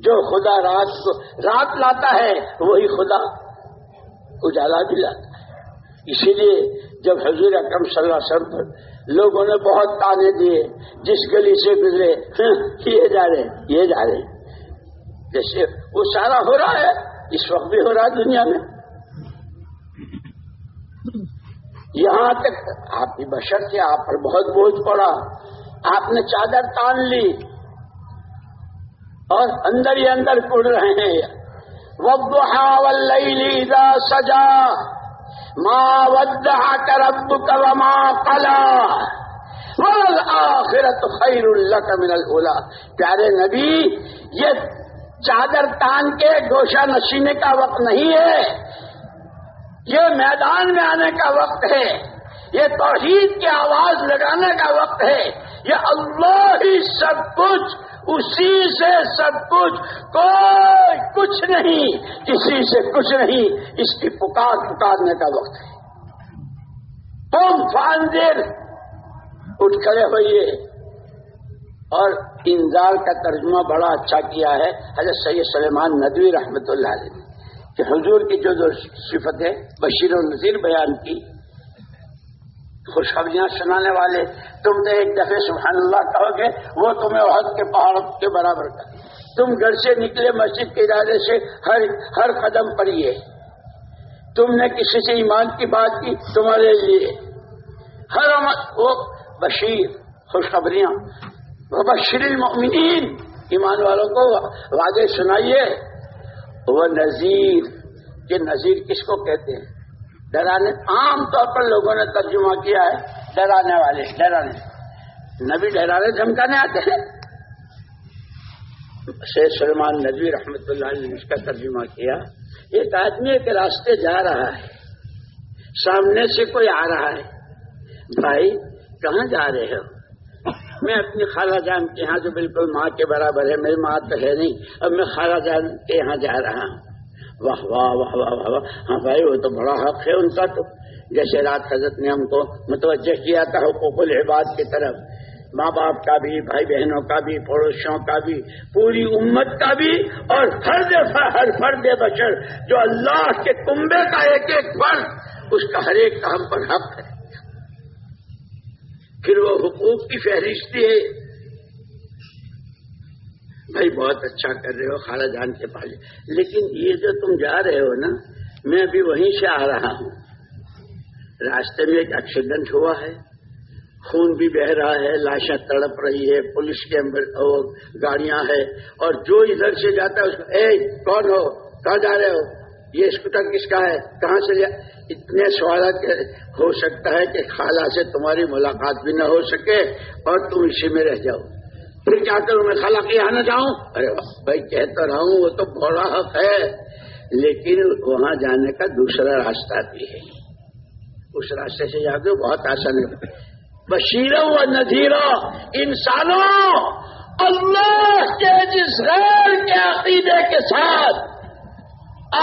A: جو خدا رات کو رات لاتا ہے، وہی خدا اجالا بھی لاتا اسی لیے جب حضور اکرم صلی اللہ علیہ وسلم لوگوں نے بہت تانے دیے، جس گلی سے گزرے ہاں، یہ جا رہے یہ جا رہے جیسے وہ سارا ہو رہا ہے، اس وقت بھی ہو رہا ہے دنیا میں۔ یہاں تک آپ کی بشر تھے آپ پر بہت بوجھ پڑا۔ آپ نے چادر تان لی اور اندر ہی اندر کڑ رہے ہیں۔ اذا سجا ماں ودا کرب کلما کلا آخرت خیر اللہ من اولا پیارے نبی، یہ چادر تان کے گوشہ نشینے کا وقت نہیں ہے۔ یہ میدان میں آنے کا وقت ہے۔ یہ توحید کی آواز لگانے کا وقت ہے۔ یہ اللہ ہی سب کچھ اسی سے سب کچھ، کوئی کچھ نہیں، کسی سے کچھ نہیں، اس کی پکار پکارنے کا وقت ہے۔ تم فانزر اٹھ کھڑے ہوئیے۔ اور انزال کا ترجمہ بڑا اچھا کیا ہے، حضرت سید سلیمان ندوی رحمت اللہ علیہ کہ حضور کی جو جو صفت ہے، بشیر و نذیر بیان کی۔ خوشخبریاں سنانے والے، تم تو ایک دفعہ سبحان اللہ کہو گے وہ تمہیں عہد کے پہاڑ کے برابر کر تم گھر سے نکلے مسجد کے ارادے سے ہر ہر قدم پڑیے تم نے کسی سے ایمان کی بات کی، تمہارے لیے۔ ہر وہ بشیر، خوشخبریاں۔ بشیر المؤمنین۔ ایمان والوں کو واضح سنائیے۔ وہ نذیر کہ نذیر کس کو کہتے ہیں؟ ڈرانے، عام طور پر لوگوں نے ترجمہ کیا ہے، ڈرانے والے، ڈرانے۔ نبی ڈرانے دھمکانے آتے ہیں۔ شیخ سلمان ندوی رحمت اللہ علیہ نے اس کا ترجمہ کیا۔ ایک آدمی ایک راستے جا رہا ہے۔ سامنے سے کوئی آ رہا ہے۔ بھائی، کہاں جا رہے ہو؟ میں اپنی خالہ جان کے یہاں جو بالکل ماں کے برابر ہے، میری ماں تو ہے نہیں، اب میں خالہ جان کے یہاں جا رہا ہوں۔ واہ واہ واہ واہ واہ واہ. ہاں بھائی، وہ تو بڑا حق ہے ان کا تو. جیسے رات حضرت نے ہم کو متوجہ کیا تھا حقوق العباد کی طرف. ماں باپ کا بھی، بھائی بہنوں کا بھی، پڑوسیوں کا بھی، پوری امت کا بھی، اور ہر ہر فرد بشر جو اللہ کے کنبے کا ایک ایک فرد، اس کا ہر ایک کا ہم پر حق ہے. پھر وہ حقوق کی فہرستی ہے. بھائی بہت اچھا کر رہے ہو، خالہ جان کے پاس۔ لیکن یہ جو تم جا رہے ہو نا، میں ابھی وہیں سے آ رہا ہوں۔ راستے میں ایک ایکسیڈنٹ ہوا ہے۔ خون بھی بہ رہا ہے لاشیں تڑپ رہی ہے، پولیس کے گاڑیاں ہے اور جو ادھر سے جاتا ہے، اس کو اے کون ہو؟ کہاں جا رہے ہو؟ یہ اسکوٹر کس کا ہے؟ کہاں سے جا اتنے سوالات ہو سکتا ہے کہ خالہ سے تمہاری ملاقات بھی نہ ہو سکے اور تم اسی میں رہ جاؤ۔ پھر کیا کروں میں خالہ کے یہاں نہ جاؤں۔ ارے بھائی، کہتا رہا ہوں، وہ تو بڑا حق ہے۔ لیکن وہاں جانے کا دوسرا راستہ بھی ہے۔ اس راستے سے جا کے بہت آسان ہے۔ بشیروں و نذیروں انسانوں، اللہ کے جس غیر کے عقیدے کے ساتھ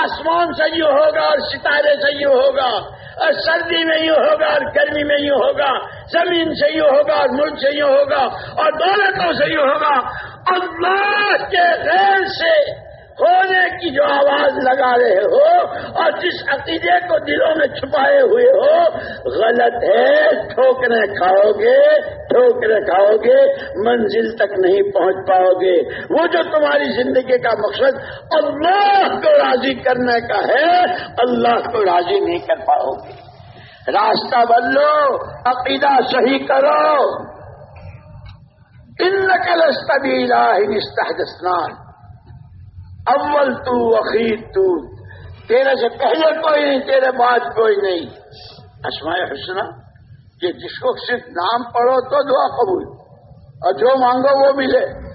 A: آسمان سے یوں ہوگا اور ستارے سے یوں ہوگا اور سردی میں یوں ہوگا اور گرمی میں یوں ہوگا زمین سے یوں ہوگا، ملک سے یوں ہوگا اور دولتوں سے یوں ہوگا۔ اللہ کے غیر سے ہونے کی جو آواز لگا رہے ہو اور جس عقیدے کو دلوں میں چھپائے ہوئے ہو، غلط ہے ٹھوکرے کھاؤ گے ٹھوکرے کھاؤ گے، منزل تک نہیں پہنچ پاؤ گے۔ وہ جو تمہاری زندگی کا مقصد اللہ کو راضی کرنے کا ہے، اللہ کو راضی نہیں کر پاؤ گے۔ راستہ بدلو عقیدہ صحیح کرو۔ ان نقل استبیلا استحدثنان اول تو اخیر تو۔ تیرے سے پہلے کوئی نہیں تیرے بعد کوئی نہیں۔ اسماء حسنہ کہ جس کو صرف نام پڑھو تو دعا قبول۔ اور جو مانگو وہ ملے۔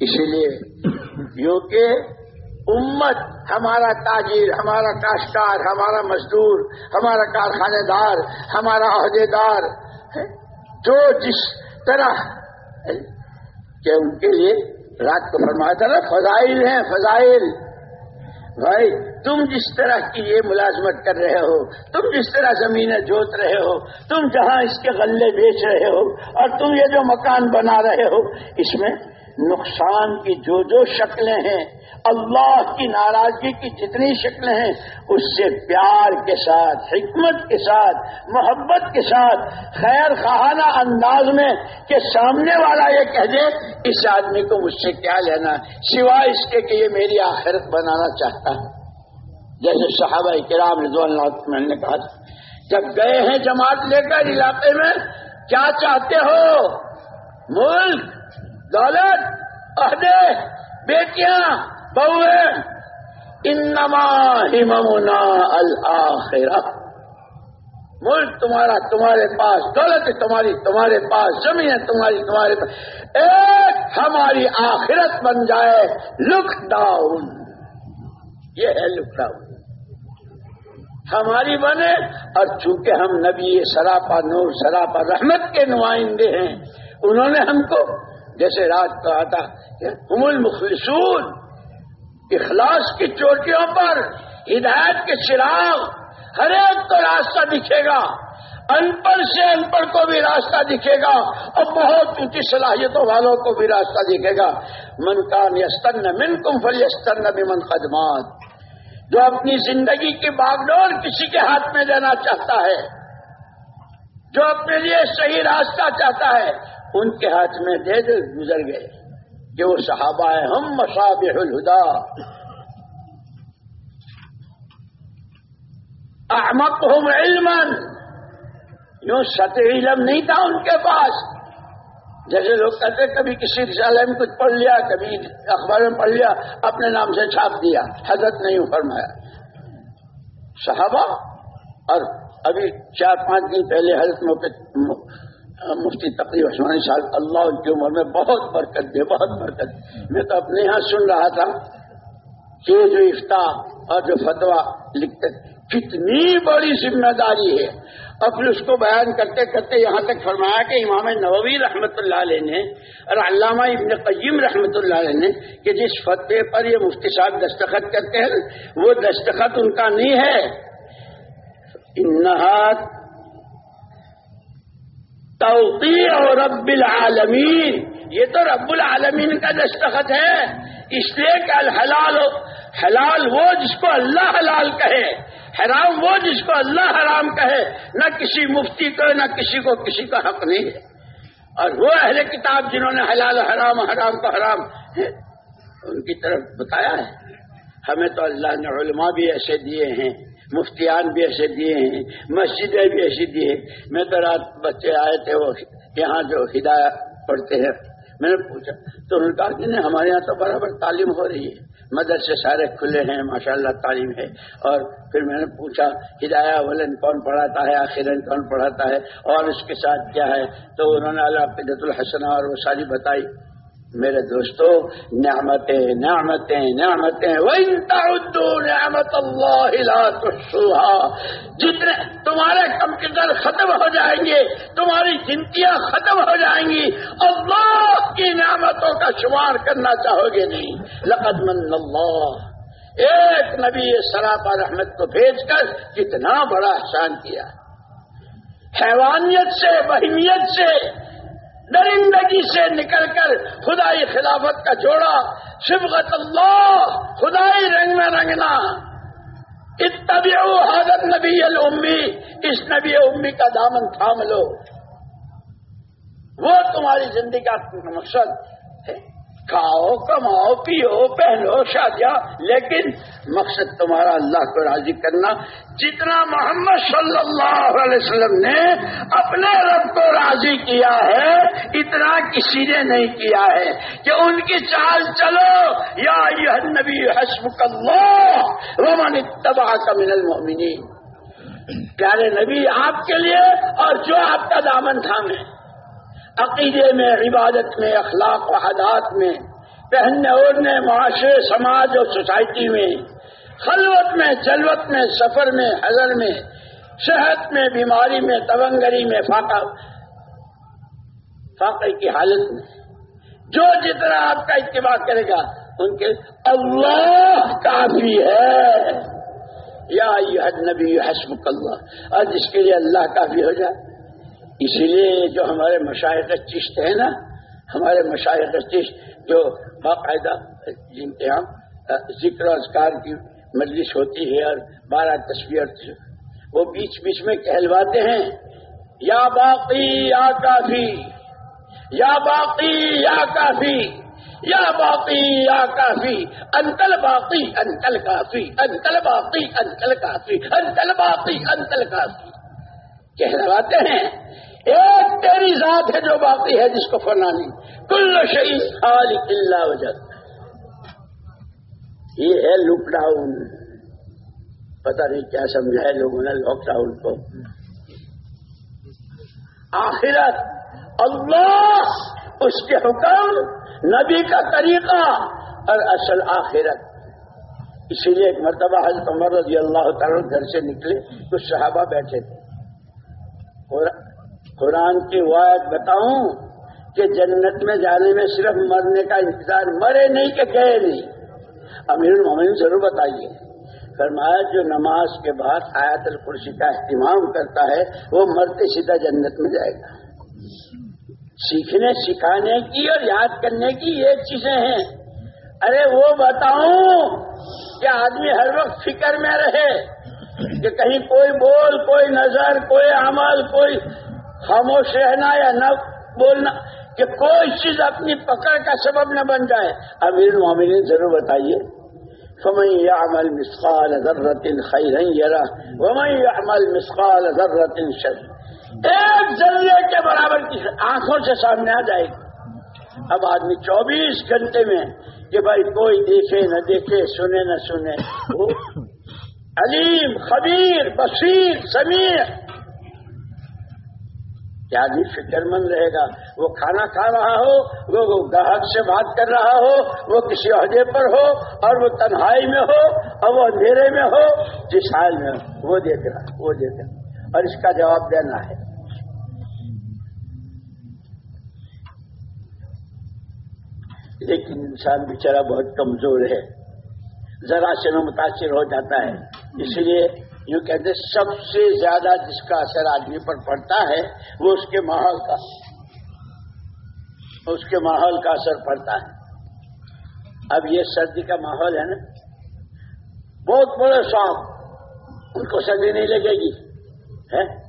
A: اسی لیے کیونکہ امت، ہمارا تاجر، ہمارا کاشتکار، ہمارا مزدور، ہمارا کارخانے دار ہمارا عہدے دار جو جس طرح کہ ان کے لیے رات کو فرمایا تھا نا، فضائل ہیں، فضائل۔ بھائی، تم جس طرح کی یہ ملازمت کر رہے ہو، تم جس طرح زمینیں جوت رہے ہو، تم جہاں اس کے غلے بیچ رہے ہو، اور تم یہ جو مکان بنا رہے ہو، اس میں نقصان کی جو جو شکلیں ہیں اللہ کی ناراضگی کی جتنی شکلیں ہیں، اس سے پیار کے ساتھ، حکمت کے ساتھ، محبت کے ساتھ، خیر خواہانہ انداز میں کہ سامنے والا یہ کہہ دے، اس آدمی کو مجھ سے کیا لینا؟ سوائے اس کے کہ یہ میری آخرت بنانا چاہتا ہے۔ جیسے صحابہ کرام رضوان اللہ نے کہا جب گئے ہیں جماعت لے کر علاقے میں، کیا چاہتے ہو؟ ملک، دولت، عہدے، بیٹیاں بہوے انما ہممنا الآخرہ ملک تمہارا تمہارے پاس، دولت تمہاری، تمہارے پاس، زمین تمہاری، تمہارے پاس۔ ایک ہماری آخرت بن جائے، لک ڈاؤن یہ ہے لک ڈاؤن ہماری بنے اور چونکہ ہم نبی سراپا نور، سراپا رحمت کے نمائندے ہیں، انہوں نے ہم کو جیسے رات کہا تھا ہم المخلصون۔ اخلاص کی چوٹیوں پر، ہدایت کے چراغ، ہر ایک کو راستہ دکھے گا۔ ان پڑھ سے ان پڑھ کو بھی راستہ دکھے گا اور بہت اونچی صلاحیتوں والوں کو بھی راستہ دکھے گا۔ من کان یستن من کم فل یستن بھی من خدمات جو اپنی زندگی کی باغ ڈور کسی کے ہاتھ میں دینا چاہتا ہے، جو اپنے لیے صحیح راستہ چاہتا ہے، ان کے ہاتھ میں دے دے، گزر گئے۔ کہ وہ صحابہ ہے ہم مشابہ الہدا۔ احمد ہم علم یوں سطح علم نہیں تھا ان کے پاس۔ جیسے لوگ کہتے کبھی کسی رسالے میں کچھ پڑھ لیا، کبھی اخبار میں پڑھ لیا، اپنے نام سے چھاپ دیا۔ حضرت نہیں فرمایا۔ صحابہ، اور ابھی چار پانچ دن پہلے حضرت مفتی تقریب عثمانی صاحب، اللہ کی عمر میں بہت برکت دے، بہت برکت میں تو اپنے یہاں سن رہا تھا کہ جو افتا اور جو فتوا لکھتے کتنی بڑی ذمہ داری ہے۔ اور پھر اس کو بیان کرتے کرتے یہاں تک فرمایا کہ امام نووی رحمت اللہ علیہ نے اور علامہ ابن قیم رحمت اللہ علیہ نے کہ جس فتوے پر یہ مفتی صاحب دستخط کرتے ہیں، وہ دستخط ان کا نہیں ہے۔ انہات توقیع اور رب العالمین۔ یہ تو رب العالمین کا دستخط ہے۔ اس لیے کہ الحلال حلال وہ جس کو اللہ حلال کہے۔ حرام وہ جس کو اللہ حرام کہے۔ نہ کسی مفتی کو، نہ کسی کو کسی کا حق نہیں ہے۔ اور وہ اہل کتاب جنہوں نے حلال حرام حرام کو حرام ان کی طرف بتایا ہے۔ ہمیں تو اللہ نے علماء بھی ایسے دیے ہیں۔ مفتیان بھی ایسے دیے ہیں، مسجدیں بھی ایسی دی ہیں۔ میں تو رات بچے آئے تھے، وہ یہاں جو ہدایت پڑھتے ہیں، میں نے پوچھا، تو انہوں نے کہا کہ نہیں، ہمارے یہاں تو برابر تعلیم ہو رہی ہے۔ مدرسے سارے کھلے ہیں، ماشاءاللہ تعلیم ہے۔ اور پھر میں نے پوچھا، ہدایہ ولن کون پڑھاتا ہے آخر کون پڑھاتا ہے، اور اس کے ساتھ کیا ہے؟ تو انہوں نے اللہ قدت الحسن اور وہ ساری بتائی۔ میرے دوستو، نعمتیں نعمتیں نعمتیں نعمت اللہ جتنے تمہارے کمپیوٹر ختم ہو جائیں گے، تمہاری گنتیاں ختم ہو جائیں گی، اللہ کی نعمتوں کا شمار کرنا چاہو گے نہیں۔ لقد من اللہ ایک نبی سراپا رحمت کو بھیج کر کتنا بڑا احسان کیا۔ حیوانیت سے بہمیت سے درندگی سے نکل کر خدائی خلافت کا جوڑا شبغت اللہ، خدائی رنگ میں رنگنا۔ اتبعو حضرت نبی الامی، اس نبی امی کا دامن تھام لو۔ وہ تمہاری زندگی کا مقصد ہے۔ کھاؤ، کماؤ، پیو، پہنو، شادیاں، لیکن مقصد تمہارا اللہ کو راضی کرنا، جتنا محمد صلی اللہ علیہ وسلم نے اپنے رب کو راضی کیا ہے، اتنا کسی نے نہیں کیا ہے کہ ان کی چال چلو، یا یہ نبی حسب اللہ رومن تباہ کا من المؤمنین۔ پیارے نبی، آپ کے لیے اور جو آپ کا دامن تھامے عقیدے میں، عبادت میں، اخلاق و حدات میں، پہننے، اوڑھنے، معاشرے، سماج اور سوسائٹی میں، خلوت میں، جلوت میں، سفر میں، حضر میں، صحت میں، بیماری میں تونگری میں، فاقہ، فاقے کی حالت میں۔ جو جتنا آپ کا اتباع کرے گا، ان کے اللہ کافی ہے۔ یا نبی حسب اللہ۔ اور جس کے لیے اللہ کافی ہو جائے۔ اسی لیے جو ہمارے مشاہد چشت ہے نا، ہمارے مشاہد چشت جو باقاعدہ جن کے ہم ذکر اذکار کی مجلس ہوتی ہے اور بارہ تصویر وہ بیچ بیچ میں کہلواتے ہیں، یا باقی، یا کافی، یا باقی، یا کافی، یا باقی، یا کافی، انتل باقی، انتل کافی، انتل باقی، انتل کافی، انتل باقی، انتل کافی۔ کہلواتے ہیں ایک تیری ذات ہے جو باقی ہے جس کو فنا نہیں۔ کل شہید خالی اللہ وجہ یہ ہے لاک ڈاؤن پتہ نہیں کیا سمجھا ہے لوگوں نے لاک ڈاؤن کو۔ آخرت، اللہ اس کے حکم، نبی کا طریقہ۔ اور اصل آخرت۔ اسی لیے ایک مرتبہ حضرت عمر رضی اللہ تعالی گھر سے نکلے کچھ صحابہ بیٹھے تھے۔ اور قرآن کی وایت بتاؤں کہ جنت میں جانے میں صرف مرنے کا انتظار مرے نہیں کہ گئے نہیں۔ امیر المومن ضرور بتائیے۔ فرمایا جو نماز کے بعد آیت القرسی کا اہتمام کرتا ہے، وہ مرتے سیدھا جنت میں جائے گا۔ سیکھنے، سکھانے کی اور یاد کرنے کی یہ چیزیں ہیں۔ ارے وہ بتاؤں کہ آدمی ہر وقت فکر میں رہے کہ کہیں کوئی بول، کوئی نظر، کوئی عمل، کوئی خاموش رہنا یا نہ بولنا، کہ کوئی چیز اپنی پکڑ کا سبب نہ بن جائے۔ امیر معاملین ضرور بتائیے۔ فمن يعمل مثقال ذرة خيرا يره، ومن يعمل مثقال ذرة شر ایک ذریعے کے برابر کی آنکھوں سے سامنے آ جائے۔ گی اب آدمی چوبیس گھنٹے میں کہ بھائی کوئی دیکھے، نہ دیکھے، سنے، نہ سنے۔ وہ علیم، خبیر، بصیر سمیر کیا بھی فکر مند رہے گا؟ وہ کھانا کھا رہا ہو، وہ گاہک سے بات کر رہا ہو، وہ کسی عہدے پر ہو اور وہ تنہائی میں ہو اور وہ اندھیرے میں ہو، جس حال میں ہو وہ دیکھ رہا، وہ دیکھ رہا۔ اور اس کا جواب دینا ہے۔ لیکن انسان بیچارہ بہت کمزور ہے۔ ذرا سے متاثر ہو جاتا ہے۔ اس لیے یوں کہتے سب سے زیادہ جس کا اثر آدمی پر پڑتا ہے، وہ اس کے ماحول کا، اس کے ماحول کا اثر پڑتا ہے۔ اب یہ سردی کا ماحول ہے نا، بہت بڑے سانپ ان کو سردی نہیں لگے گی، ہے؟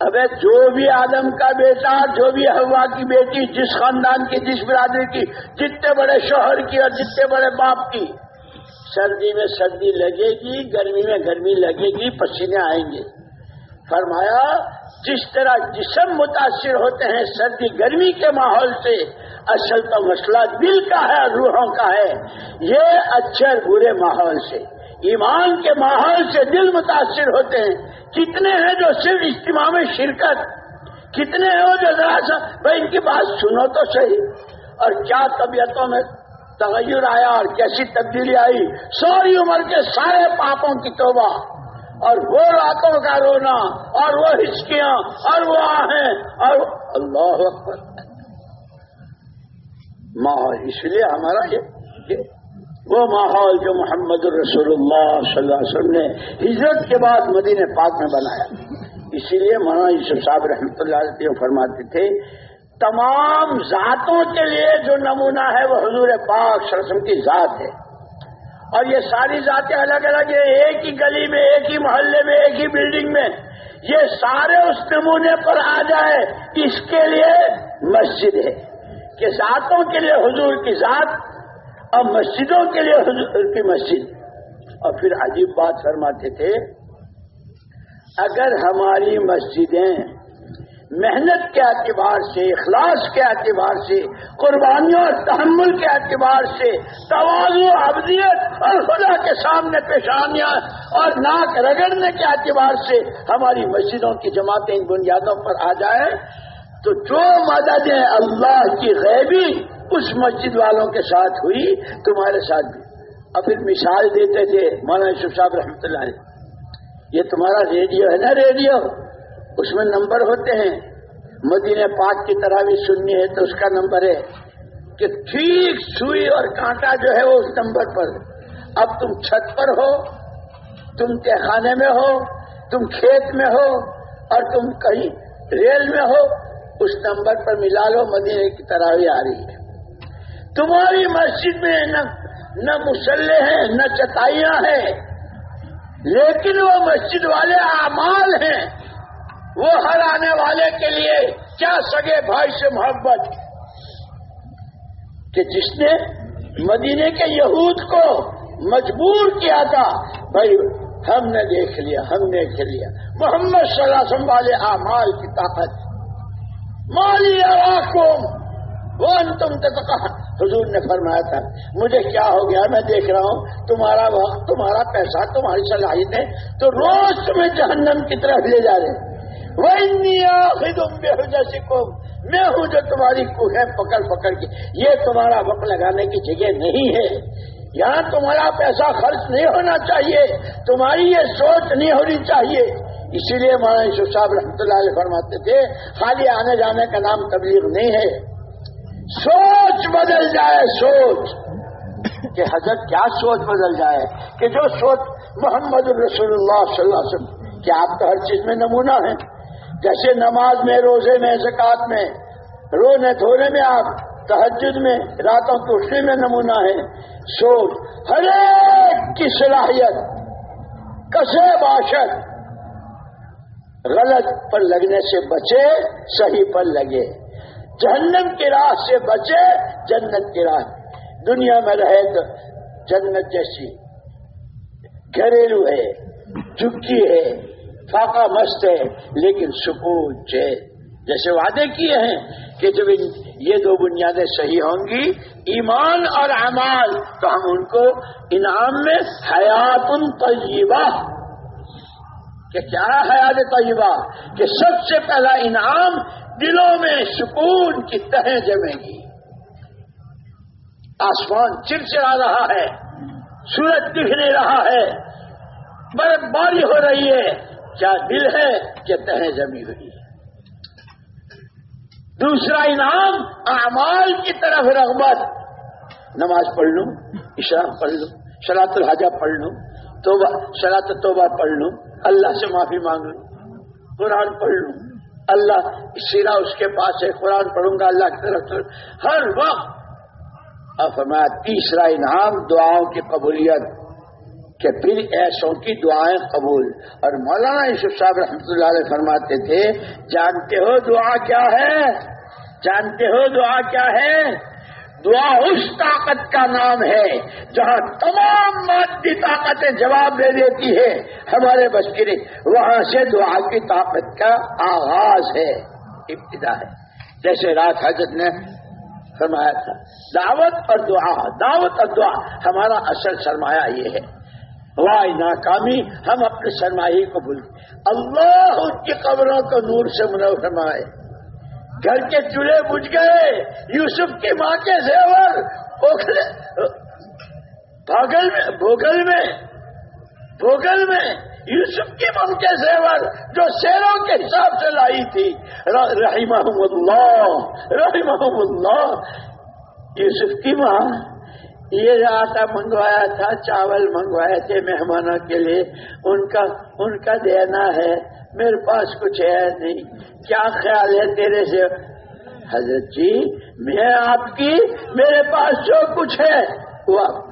A: ابے جو بھی آدم کا بیٹا، جو بھی ہوا کی بیٹی، جس خاندان کی، جس برادری کی، جتنے بڑے شوہر کی اور جتنے بڑے باپ کی سردی میں سردی لگے گی، گرمی میں گرمی لگے گی، پسینے آئیں گے۔ فرمایا، جس طرح جسم متاثر ہوتے ہیں سردی گرمی کے ماحول سے، اصل تو مسئلہ دل کا ہے روحوں کا ہے۔ یہ اچھے برے ماحول سے، ایمان کے ماحول سے دل متاثر ہوتے ہیں۔ کتنے ہیں جو صرف اجتماع میں شرکت؟ کتنے ہیں وہ جو ذرا سا، بھائی ان کی بات سنو تو صحیح۔ اور کیا طبیعتوں میں تغیر آیا اور کیسی تبدیلی آئی سوری عمر کے سارے پاپوں کی توبہ۔ اور وہ راتوں کا رونا، اور وہ ہچکیاں، اور وہ آہیں، اور اللہ اکبر۔ ماحول، اس لیے ہمارا یہ وہ ماحول جو محمد الرسول اللہ صلی اللہ علیہ وسلم نے ہجرت کے بعد مدینہ پاک میں بنایا۔ اسی لیے مولانا یوسف صاحب رحمۃ اللہ علیہ فرماتے تھے تمام ذاتوں کے لیے جو نمونہ ہے وہ حضور پاک سرسم کی ذات ہے۔ اور یہ ساری ذاتیں الگ الگ ہیں، ایک ہی گلی میں، ایک ہی محلے میں، ایک ہی بلڈنگ میں۔ یہ سارے اس نمونے پر آ جائے، اس کے لیے مسجد ہے۔ کہ ذاتوں کے لیے حضور کی ذات اب مسجدوں کے لیے حضور کی مسجد۔ اور پھر عجیب بات فرماتے تھے، اگر ہماری مسجدیں محنت کے اعتبار سے، اخلاص کے اعتبار سے، قربانیوں اور تحمل کے اعتبار سے توازو ابدیت اور خدا کے سامنے پیشانیاں اور ناک رگڑنے کے اعتبار سے ہماری مسجدوں کی جماعتیں ان بنیادوں پر آ جائیں تو جو مددیں اللہ کی غیبی اس مسجد والوں کے ساتھ ہوئی، تمہارے ساتھ بھی۔ اب پھر مثال دیتے تھے مولانا یوسف صاحب رحمۃ اللہ علیہ۔ یہ تمہارا ریڈیو ہے نا ریڈیو؟ اس میں نمبر ہوتے ہیں۔ مدینہ پاک کی طرح بھی سننی ہے تو اس کا نمبر ہے کہ ٹھیک سوئی اور کانٹا جو ہے وہ اس نمبر پر۔ اب تم چھت پر ہو، تم تہخانے میں ہو، تم کھیت میں ہو اور تم کہیں ریل میں ہو، اس نمبر پر ملا لو مدینے کی طرح بھی آ رہی ہے۔ تمہاری مسجد میں نہ نہ مسلح ہیں نہ چتائیاں ہیں، لیکن وہ مسجد والے اعمال ہیں۔ وہ ہر آنے والے کے لیے کیا سگے بھائی سے محبت؟ کہ جس نے مدینے کے یہود کو مجبور کیا تھا، بھائی ہم نے دیکھ لیا، ہم نے دیکھ لیا۔ محمد صلی اللہ علیہ وسلم والے اعمال کی طاقت۔ مالی آراکم وہ تم تو حضور نے فرمایا تھا، مجھے کیا ہو گیا؟ میں دیکھ رہا ہوں، تمہارا وقت، تمہارا پیسہ، تمہاری صلاحیت ہے تو روز تمہیں جہنم کی طرف لے جا رہے ہیں۔ وہ میں ہوں جو تمہاری کوہیں پکڑ پکڑ کے، یہ تمہارا وقت لگانے کی جگہ نہیں ہے۔ یہاں تمہارا پیسہ خرچ نہیں ہونا چاہیے، تمہاری یہ سوچ نہیں ہونی چاہیے۔ اسی لیے مولانا یوسف صاحب رحمۃ اللہ علیہ فرماتے تھے، خالی آنے جانے کا نام تبلیغ نہیں ہے۔ سوچ بدل جائے، سوچ۔ کہ حضرت کیا سوچ بدل جائے؟ کہ جو سوچ محمد الرسول اللہ صلی اللہ علیہ وسلم، کہ آپ تو ہر چیز میں نمونہ ہیں۔ جیسے نماز میں، روزے میں زکات میں، رونے دھونے میں آپ تحجد میں، راتوں کی میں نمونہ ہے سوچ، ہر ایک کی صلاحیت، کسے باشد غلط پر لگنے سے بچے، صحیح پر لگے۔ جہنم کی راہ سے بچے، جنت کی راہ۔ دنیا میں رہے تو جنت جیسی، گھریلو ہے چکی ہے۔ فاقہ مست ہے، لیکن سکون چے۔ جیسے وعدے کیے ہیں کہ جب یہ دو بنیادیں صحیح ہوں گی، ایمان اور اعمال، تو ہم ان کو انعام میں حیات طیبہ۔
B: کہ کیا حیات طیبہ؟ کہ سب سے پہلا انعام دلوں میں سکون کی تہیں جمے گی۔ آسمان چرچرا رہا ہے، سورج دکھ نہیں رہا ہے برف باری ہو رہی ہے۔ کیا دل ہے کہ تہیں جمی ہوئی ہے۔ دوسرا انعام، اعمال کی طرف رغبت۔ نماز پڑھ لوں اشراف پڑھ لوں شراط الحجہ پڑھ لوں، توبہ شراط توبہ پڑھ لوں، اللہ سے معافی مانگ لوں، قرآن پڑھ لوں۔ اللہ، سیرا اس کے پاس ہے، قرآن پڑھوں گا اللہ کی طرف سے۔ ہر وقت۔ اب ہمارا تیسرا انعام، دعاؤں کی قبولیت۔ کہ پھر ایسوں کی دعائیں قبول۔ اور مولانا یوسف صاحب رحمۃ اللہ علیہ فرماتے تھے، جانتے ہو دعا کیا ہے؟ جانتے ہو دعا کیا ہے؟ دعا اس طاقت کا نام ہے جہاں تمام مادی طاقتیں جواب دے دیتی ہے۔ ہمارے بشکری وہاں سے دعا کی طاقت کا آغاز ہے، ابتدا ہے۔ جیسے رات حضرت نے فرمایا تھا، دعوت اور دعا، دعوت اور دعا، ہمارا اصل سرمایہ یہ ہے۔ واہ ناکامی، ہم اپنے سرمایہ کو بھول اللہ ان کی قبروں کو نور سے منور فرمائے۔ گھر کے چولہے بجھ گئے، یوسف کی ماں کے زیور بھاگل میں، بھوگل میں بھوگل میں یوسف کی ماں کے زیور جو شیروں کے حساب سے لائی تھی۔ رحیم اللہ رحیم اللہ۔ یوسف کی ماں یہ آٹا منگوایا تھا، چاول منگوائے تھے مہمانوں کے لیے، ان کا ان کا دینا ہے۔ میرے پاس کچھ ہے نہیں۔ کیا خیال ہے تیرے سے؟ حضرت جی میں آپ کی، میرے پاس جو کچھ ہے، وہ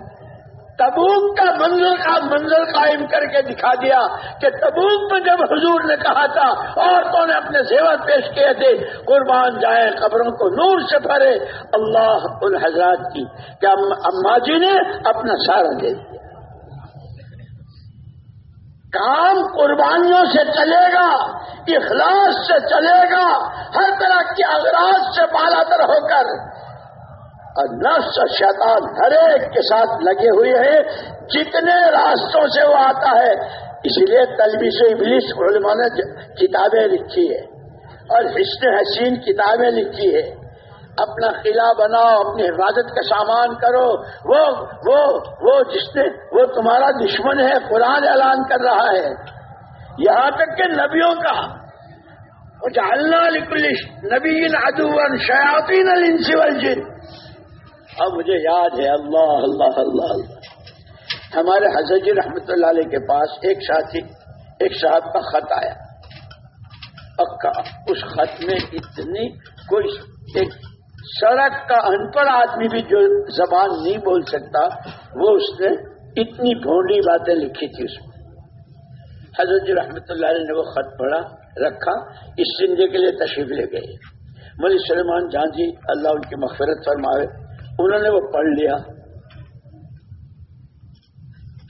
B: تبوک کا منظر کا منظر قائم کر کے دکھا دیا کہ تبوک میں جب حضور نے کہا تھا، عورتوں نے اپنے سیوا پیش کیے تھے، قربان جائے قبروں کو نور سے بھرے اللہ ان حضرات کی، کہ اما جی نے اپنا سارا دے دیا۔ کام قربانیوں سے چلے گا، اخلاص سے چلے گا، ہر طرح کے اغراض سے بالا در ہو کر اور نفس اور شیطان ہر ایک کے ساتھ لگے ہوئے ہیں، جتنے راستوں سے وہ آتا ہے۔ اس لیے طلبی سے ابلیس علماء نے کتابیں لکھی ہے اور حسن حسین کتابیں لکھی ہے اپنا قلعہ بناؤ، اپنی حفاظت کا سامان کرو۔ وہ وہ وہ جس نے، وہ تمہارا دشمن ہے، قرآن اعلان کر رہا ہے۔ یہاں تک کہ نبیوں کا۔ جالنا لکلش نبی ادوان شیاطین الانس والجن۔ اب مجھے یاد ہے اللہ اللہ اللہ اللہ۔ ہمارے حضرت جی رحمت اللہ علیہ کے پاس ایک ساتھی، ایک صاحب کا خط آیا۔ پکا، اس خط میں اتنی کوئی ایک سڑک کا ان پڑھ آدمی بھی جو زبان نہیں بول سکتا، وہ اس نے اتنی بھونڈی باتیں لکھی تھی اس میں۔ حضرت جی رحمت اللہ علیہ نے وہ خط پڑھا، رکھا، اس سندے کے لیے تشریف لے گئے۔ ملی سلمان جان جی اللہ ان کی مغفرت فرماوے۔ انہوں نے وہ پڑھ لیا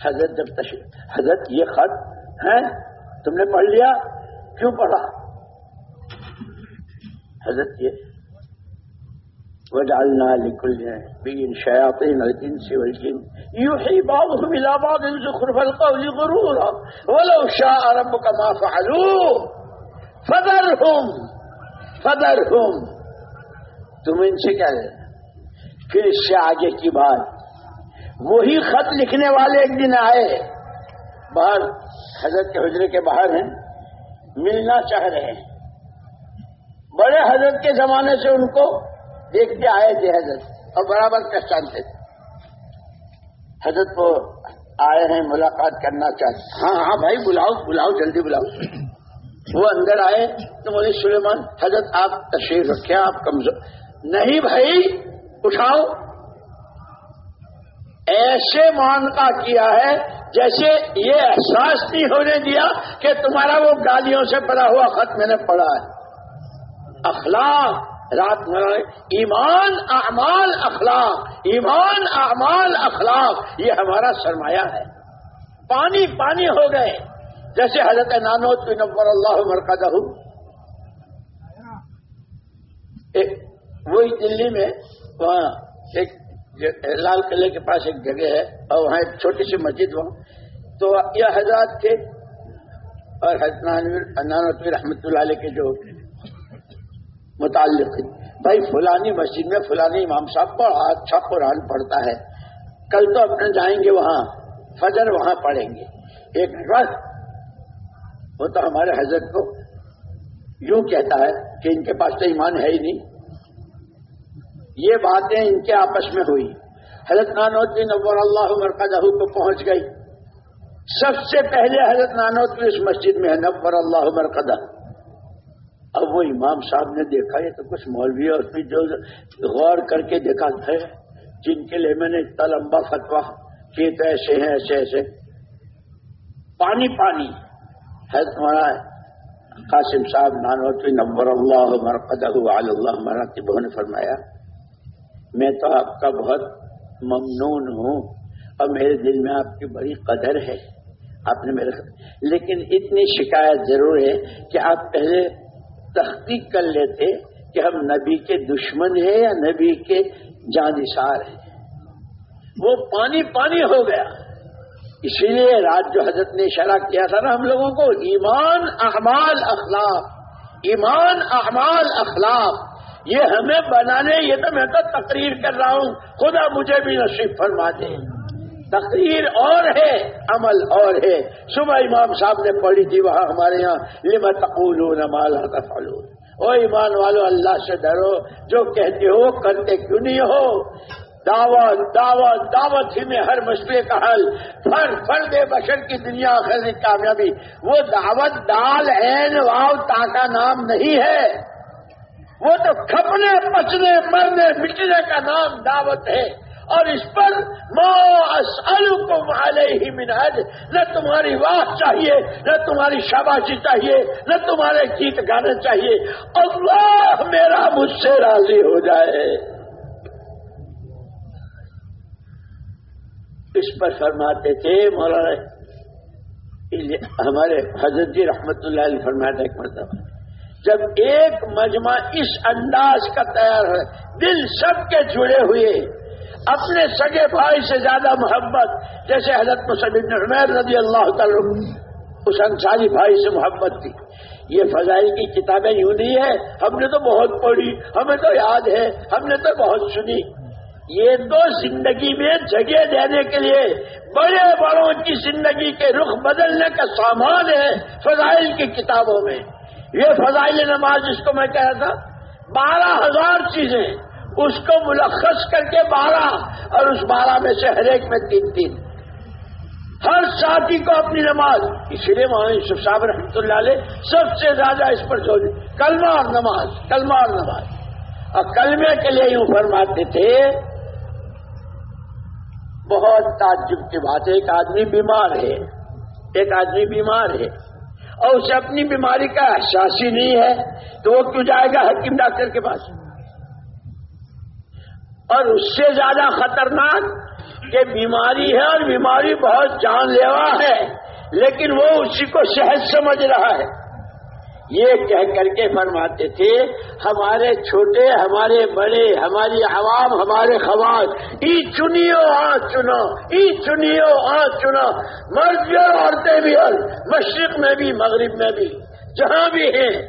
B: حضرت جب تشریف حضرت یہ خط ہے تم نے پڑھ لیا کیوں پڑھا حضرت یہ وجعلنا لكل بين شياطين الانس والجن يوحي بعضهم الى بعض زخرف القول غرورا ولو شاء ربك ما فعلوه فذرهم فذرهم تم ان سے کیا لینا پھر اس سے آگے کی بات۔ وہی خط لکھنے والے ایک دن آئے۔ باہر حضرت کے حجرے کے باہر ہیں، ملنا چاہ رہے ہیں۔ بڑے حضرت کے زمانے سے ان کو دیکھتے آئے تھے حضرت، اور برابر پہچانتے تھے۔ حضرت کو آئے ہیں، ملاقات کرنا چاہتے ہاں ہاں بھائی، بلاؤ بلاؤ، جلدی بلاؤ۔ وہ اندر آئے تو مولوی سلیمان، حضرت آپ تشریف رکھے آپ کمزور نہیں بھائی اٹھاؤ۔ ایسے مان کا کیا ہے جیسے یہ احساس نہیں ہونے دیا کہ تمہارا وہ گالیوں سے پڑا ہوا خط میں نے پڑھا ہے۔ اخلاق، رات میں ایمان، اعمال، اخلاق۔ ایمان، اعمال، اخلاق۔ یہ ہمارا سرمایہ ہے۔ پانی پانی ہو گئے۔ جیسے حضرت نانوت بن نمبر اللہ مرکز وہی دلی میں ایک لال قلعے کے پاس ایک جگہ ہے اور وہاں ایک چھوٹی سی مسجد وہاں تو یہ حضرات تھے اور حضرت رحمت اللہ علیہ کے جو متعلق بھائی فلانی مسجد میں فلانی امام صاحب بڑا اچھا قرآن پڑھتا ہے۔ کل تو اپنے جائیں گے وہاں، فجر وہاں پڑھیں گے۔ ایک وقت وہ تو ہمارے حضرت کو یوں کہتا ہے کہ ان کے پاس تو ایمان ہے ہی نہیں۔ یہ باتیں ان کے آپس میں ہوئی۔ حضرت نانوتی نور اللہ مرکز کو پہنچ گئی۔ سب سے پہلے حضرت نانوتی اس مسجد میں ہے، نور اللہ مرکز اب وہ امام صاحب نے دیکھا، یہ تو کچھ مولوی اور پھر جو غور کر کے دیکھا، ہے، جن کے لیے میں نے اتنا لمبا فتوا کیے تو ایسے ہیں، ایسے ایسے۔ پانی پانی۔ ہے تمہارا قاسم صاحب نانوتی نمبر اللہ مرکز اللہ مرتب نے فرمایا میں تو آپ کا بہت ممنون ہوں۔ اور میرے دل میں آپ کی بڑی قدر ہے۔ آپ نے میرے لیکن اتنی شکایت ضرور ہے کہ آپ پہلے تحقیق کر لیتے کہ ہم نبی کے دشمن ہیں یا نبی کے جانشار ہیں۔ وہ پانی پانی ہو گیا۔ اسی لیے رات جو حضرت نے اشارہ کیا تھا نا ہم لوگوں کو، ایمان احمال اخلاق، ایمان احمال اخلاق۔ یہ ہمیں بنانے، یہ تو میں تو تقریر کر رہا ہوں، خدا مجھے بھی نصیب فرما دے۔ تقریر اور ہے، عمل اور ہے۔ صبح امام صاحب نے پڑھی تھی وہاں ہمارے یہاں لما تقول مال تفعلون۔ او ایمان والو، اللہ سے ڈرو، جو کہتے ہو، کرتے کیوں نہیں ہو؟ دعوت دعوت دعوت ہی میں ہر مسئلے کا حل۔ فر فرد بشر کی دنیا آخر کامیابی۔ وہ دعوت، دال این واؤ تا کا نام نہیں ہے۔ وہ تو کھپنے، پچنے، مرنے، مٹنے کا نام دعوت ہے۔ اور اس پر کو مالے ہی نہ تمہاری واہ چاہیے، نہ تمہاری شاباشی چاہیے، نہ تمہارے گیت گانے چاہیے۔ اللہ میرا مجھ سے راضی ہو جائے۔ اس پر فرماتے تھے مولانا ہمارے حضرت جی رحمت اللہ علیہ فرماتے ایک مرتبہ۔ جب ایک مجمع اس انداز کا تیار ہے، دل سب کے جڑے ہوئے، اپنے سگے بھائی سے زیادہ محبت، جیسے حضرت مسلم عمیر رضی اللہ تعالی اس انصاری بھائی سے محبت تھی۔ یہ فضائی کی کتابیں یوں نہیں ہے ہم نے تو بہت پڑھی، ہمیں تو یاد ہے، ہم نے تو بہت سنی۔ یہ تو زندگی میں جگہ دینے کے لیے بڑے بڑوں کی زندگی کے رخ بدلنے کا سامان ہے فضائل کی کتابوں میں۔ یہ فضائل نماز جس کو میں کہا تھا، بارہ ہزار چیزیں، اس کو ملخص کر کے بارہ، اور اس بارہ میں سے ہر ایک میں تین تین۔ ہر ساتھی کو اپنی نماز، اسی لیے وہاں یوسف صاحب رحمۃ اللہ علیہ سب سے زیادہ اس پر جو کلمہ اور نماز، کلمہ اور نماز۔ اور کلمے کے لیے یوں فرماتے تھے، بہت تعجب کی بات ہے، ایک آدمی بیمار ہے، ایک آدمی بیمار ہے۔ اور اسے اپنی بیماری کا احساس ہی نہیں ہے، تو وہ کیوں جائے گا حکیم ڈاکٹر کے پاس؟ اور اس سے زیادہ خطرناک کہ بیماری ہے اور بیماری بہت جان لیوا ہے، لیکن وہ اسی کو صحت سمجھ رہا ہے۔ یہ کہہ کر کے فرماتے تھے، ہمارے چھوٹے، ہمارے بڑے، ہماری عوام، ہمارے خواص ای چنیو، آ چنو، ای چنیو، آ چنو، مرد بھی اور عورتیں بھی اور مشرق میں بھی، مغرب میں بھی، جہاں بھی ہیں،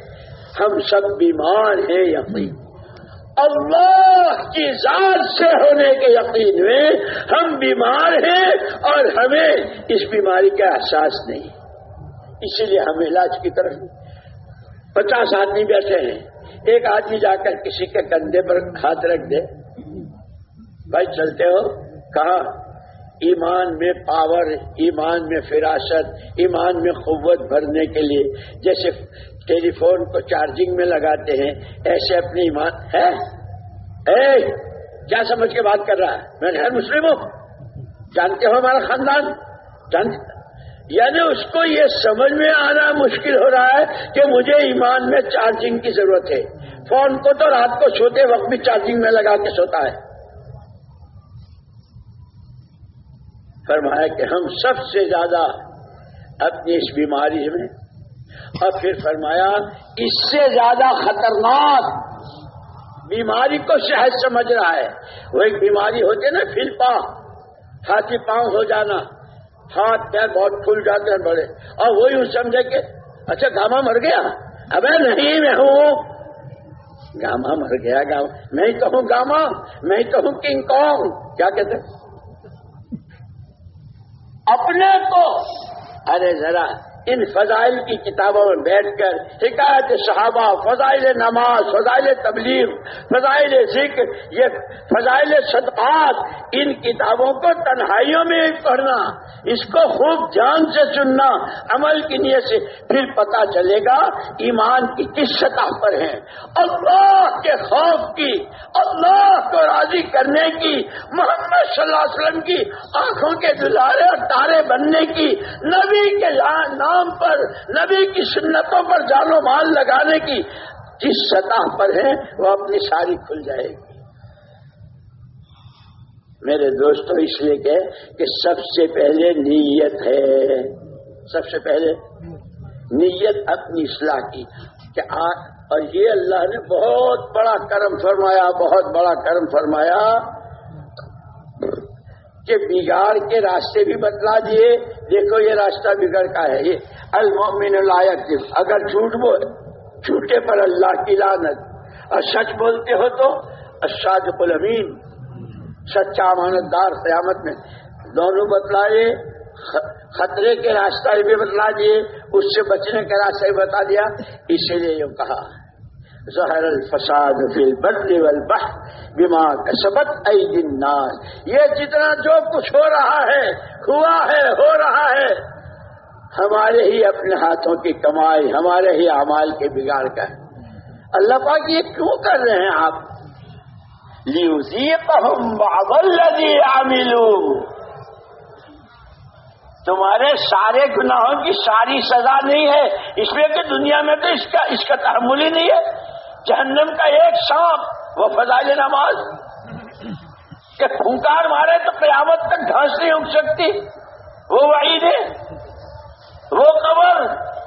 B: ہم سب بیمار ہیں یقین۔ اللہ کی ذات سے ہونے کے یقین میں ہم بیمار ہیں اور ہمیں اس بیماری کا احساس نہیں۔ اسی لیے ہم علاج کی طرف۔ پچاس آدمی بیٹھے ہیں۔ ایک آدمی جا کر کسی کے کندھے پر ہاتھ رکھ دے۔ بھائی چلتے ہو۔ کہا ایمان میں پاور، ایمان میں فراست، ایمان میں قوت بھرنے کے لیے۔ جیسے ٹیلی فون کو چارجنگ میں لگاتے ہیں، ایسے اپنی ایمان۔ ہے؟ اے! کیا سمجھ کے بات کر رہا ہے؟ میں غیر مسلم ہوں۔ جانتے ہو ہمارا خاندان؟ جانتے یعنی اس کو یہ سمجھ میں آنا مشکل ہو رہا ہے کہ مجھے ایمان میں چارجنگ کی ضرورت ہے۔ فون کو تو رات کو سوتے وقت بھی چارجنگ میں لگا کے سوتا ہے۔ فرمایا کہ ہم سب سے زیادہ اپنی اس بیماری میں۔ اور پھر فرمایا، اس سے زیادہ خطرناک بیماری کو شہد سمجھ رہا ہے۔ وہ ایک بیماری ہوتی ہے نا فل پاؤں، ہاتھی پاؤں ہو جانا۔ ہاتھ پیر بہت کھل جاتے ہیں بڑے۔ اور وہی سمجھے کہ اچھا گاما مر گیا۔ ابے نہیں میں ہوں۔ گاما مر گیا، گاما۔ میں ہی کہوں گاما، میں ہی کہوں کنگ کانگ۔ کیا کہتے اپنے کو۔ ارے، ذرا ان فضائل کی کتابوں میں بیٹھ کر حکایت صحابہ، فضائل نماز، فضائل تبلیغ، فضائل ذکر، یہ فضائل صدقات، ان کتابوں کو تنہائیوں میں پڑھنا، اس کو خوب جان سے سننا، عمل کی نیت سے، پھر پتا چلے گا ایمان کی کس سطح پر ہے۔ اللہ کے خوف کی، اللہ کو راضی کرنے کی، محمد صلی اللہ علیہ وسلم کی آنکھوں کے دلارے اور تارے بننے کی، نبی کے نام پر، نبی کی سنتوں پر جان و مال لگانے کی جس سطح پر ہے، وہ اپنی ساری کھل جائے گی۔ میرے دوستوں اس لیے کہ کہ سب سے پہلے نیت ہے۔ سب سے پہلے نیت اپنی اصلاح کی، کہ اور یہ اللہ نے بہت بڑا کرم فرمایا، بہت بڑا کرم فرمایا۔ کہ بگاڑ کے راستے بھی بتلا دیے۔ دیکھو یہ راستہ بگڑ کا ہے۔ یہ المومن لائق اگر جھوٹ بول جھوٹے پر اللہ کی لانت اور سچ بولتے ہو تو اشاد الامین۔ سچا امانت دار قیامت میں۔ دونوں بتلائے خطرے کے راستہ بھی بتلا دیے۔ اس سے بچنے کا راستہ بھی بتا دیا۔ اسی لیے یہ کہا۔ ظہر الفساد فی البر والبحر بما کسبت اید الناس۔ یہ جتنا جو کچھ ہو رہا ہے، ہوا ہے، ہو رہا ہے، ہمارے ہی اپنے ہاتھوں کی کمائی، ہمارے ہی اعمال کے بگاڑ کا ہے۔ اللہ پاک یہ کیوں کر رہے ہیں آپ؟ تمہارے سارے گناہوں کی ساری سزا نہیں ہے۔ اس لیے کہ دنیا میں تو اس کا اس کا تحمل ہی نہیں ہے۔ جہنم کا ایک سانپ وہ فضائل نماز کہ پھنکار مارے تو قیامت تک گھاس نہیں اگ سکتی۔ وہ وعید ہے، وہ قبر،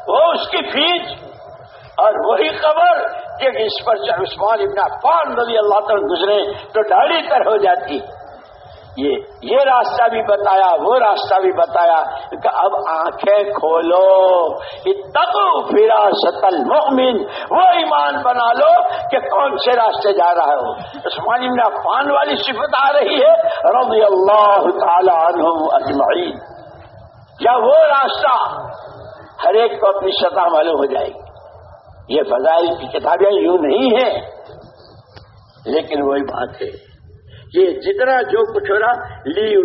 B: وہ اس کی فیج۔ اور وہی قبر کہ اس پر عثمان ابن عفان رضی اللہ تعالی گزرے تو ڈاڑی تر ہو جاتی۔ یہ یہ راستہ بھی بتایا، وہ راستہ بھی بتایا کہ اب آنکھیں کھولو تب پھرا ستل مومن وہ ایمان بنا لو کہ کون سے راستے جا رہا ہو۔ عثمان ابن عفان والی صفت آ رہی ہے، رضی اللہ تعالی عنہ اجمعین۔ یا وہ راستہ ہر ایک کو اپنی سطح معلوم ہو جائے گی۔ یہ فضائل کی کتابیں یوں نہیں ہیں، لیکن وہی بات ہے۔ یہ جتنا جو کچھ ہو رہا لی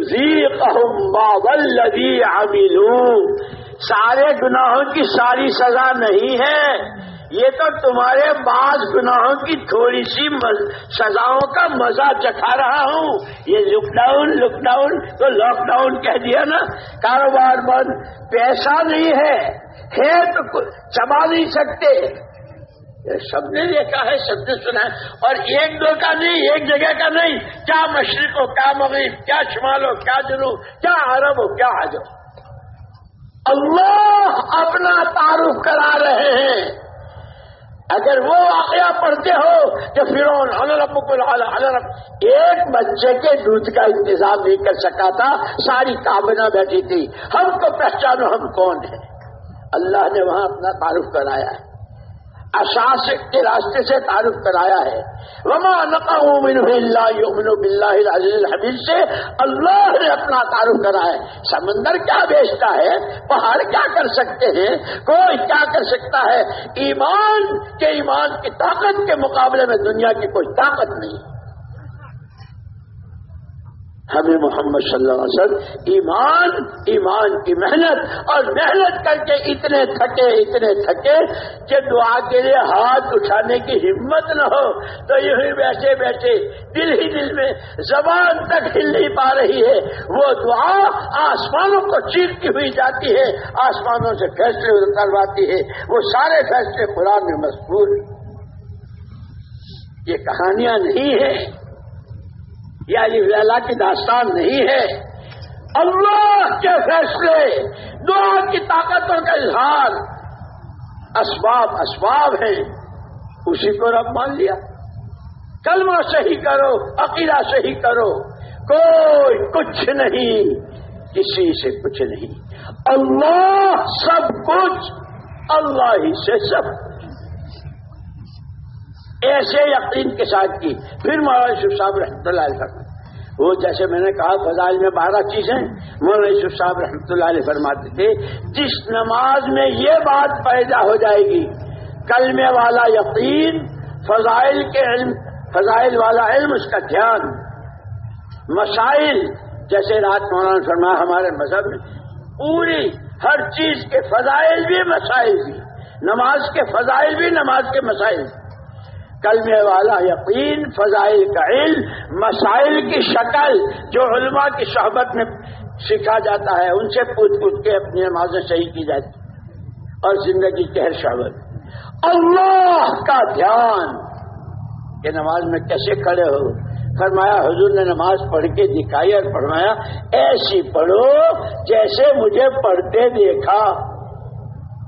B: عملو سارے گناہوں کی ساری سزا نہیں ہے۔ یہ تو تمہارے بعض گناہوں کی تھوڑی سی سزاؤں کا مزہ چکھا رہا ہوں۔ یہ لک ڈاؤن لک ڈاؤن تو لاک ڈاؤن کہہ دیا نا۔ کاروبار بند، پیسہ نہیں ہے۔ تو چبا نہیں سکتے۔ سب نے دیکھا ہے، سب نے سنا ہے۔ اور ایک دو کا نہیں، ایک جگہ کا نہیں۔ کیا مشرق ہو، کیا مغرب، کیا شمال ہو، کیا جنوب، کیا عرب ہو، کیا آج اللہ اپنا تعارف کرا رہے ہیں۔ اگر وہ واقعہ پڑھتے ہو کہ فرون الرب ایک بچے کے دودھ کا انتظام نہیں کر سکا تھا، ساری کابنا بیٹھی تھی۔ ہم کو پہچانو ہم کون ہیں۔ اللہ نے وہاں اپنا تعارف کرایا ہے۔ اشاس کے راستے سے تعارف کرایا ہے۔ وما بلّہ الحمید سے اللہ نے اپنا تعارف کرا ہے۔ سمندر کیا بیچتا ہے؟ پہاڑ کیا کر سکتے ہیں؟ کوئی کیا کر سکتا ہے؟ ایمان کے ایمان کی طاقت کے مقابلے میں دنیا کی کوئی طاقت نہیں۔ ہمیں محمد صلی اللہ علیہ وسلم، ایمان ایمان کی محنت اور محنت کر کے اتنے تھکے اتنے تھکے کہ دعا کے لیے ہاتھ اٹھانے کی ہمت نہ ہو۔ تو یوں ہی بیٹھے بیٹھے دل ہی دل میں زبان تک ہل نہیں پا رہی ہے۔ وہ دعا آسمانوں کو چیرتی ہوئی جاتی ہے، آسمانوں سے فیصلے کرواتی ہے۔ وہ سارے فیصلے قرآن میں مضبوط یہ کہانیاں نہیں ہیں۔ یعنی یا علی کی داستان نہیں ہے۔ اللہ کے فیصلے دعا کی طاقتوں کا اظہار۔ اسباب اسباب ہیں۔ اسی کو رب مان لیا۔ کلمہ صحیح کرو، عقیدہ صحیح کرو۔ کوئی کچھ نہیں، کسی سے کچھ نہیں۔ اللہ سب کچھ، اللہ ہی سے سب۔ ایسے یقین کے ساتھ کی۔ پھر مولانا یوسف صاحب رحمۃ اللہ علیہ فرماتے وہ جیسے میں نے کہا فضائل میں بارہ چیزیں مولانا یوسف صاحب رحمۃ اللہ علیہ فرماتے تھے، جس نماز میں یہ بات پیدا ہو جائے گی، کلمے والا یقین، فضائل کے علم، فضائل والا علم، اس کا دھیان۔ مسائل، جیسے رات مولانا فرمایا ہمارے مذہب میں، پوری ہر چیز کے فضائل بھی مسائل بھی۔ نماز کے فضائل بھی، نماز کے مسائل بھی۔ کلمے والا یقین، فضائل کا علم، مسائل کی شکل جو علماء کی صحبت میں سیکھا جاتا ہے، ان سے پوچھ پوچھ کے اپنی نمازیں صحیح کی جاتی اور زندگی کے ہر اللہ کا دھیان۔ کہ نماز میں کیسے کھڑے ہو؟ فرمایا، حضور نے نماز پڑھ کے دکھائی اور فرمایا، ایسی پڑھو جیسے مجھے پڑھتے دیکھا۔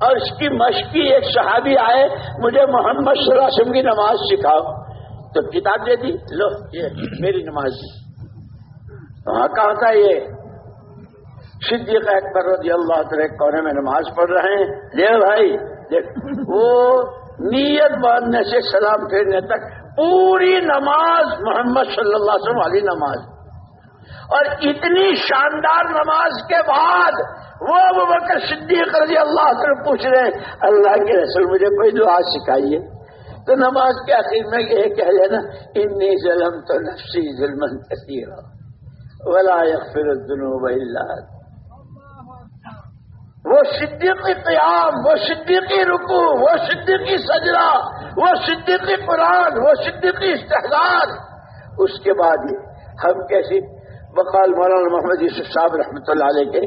B: اور اس کی مشقی ایک صحابی آئے، مجھے محمد صلی اللہ علیہ وسلم کی نماز سکھاؤ۔ تو کتاب دے دی، لو، یہ میری نماز۔ وہاں کہا تھا یہ؟ صدیق اکبر رضی اللہ تعالی کونے میں نماز پڑھ رہے ہیں۔ لے بھائی، دیکھ، وہ نیت باندھنے سے سلام پھیرنے تک پوری نماز محمد صلی اللہ علیہ وسلم والی نماز۔ اور اتنی شاندار نماز کے بعد وہ ابو بکر صدیق رضی اللہ عنہ پوچھ رہے ہیں، اللہ کے رسول مجھے کوئی دعا سکھائیے؟ تو نماز کے آخر میں یہ کہہ لینا انی ظلم تو نفسی ظلم کثیر ولا يغفر الذنوب الا وہ صدیقی قیام، وہ صدیقی رکو وہ صدیقی سجرا وہ صدیقی قرآن، وہ صدیقی استحصال اس کے بعد ہم کیسی بقال مولانا محمد یوسف صاحب رحمۃ اللہ علیہ کے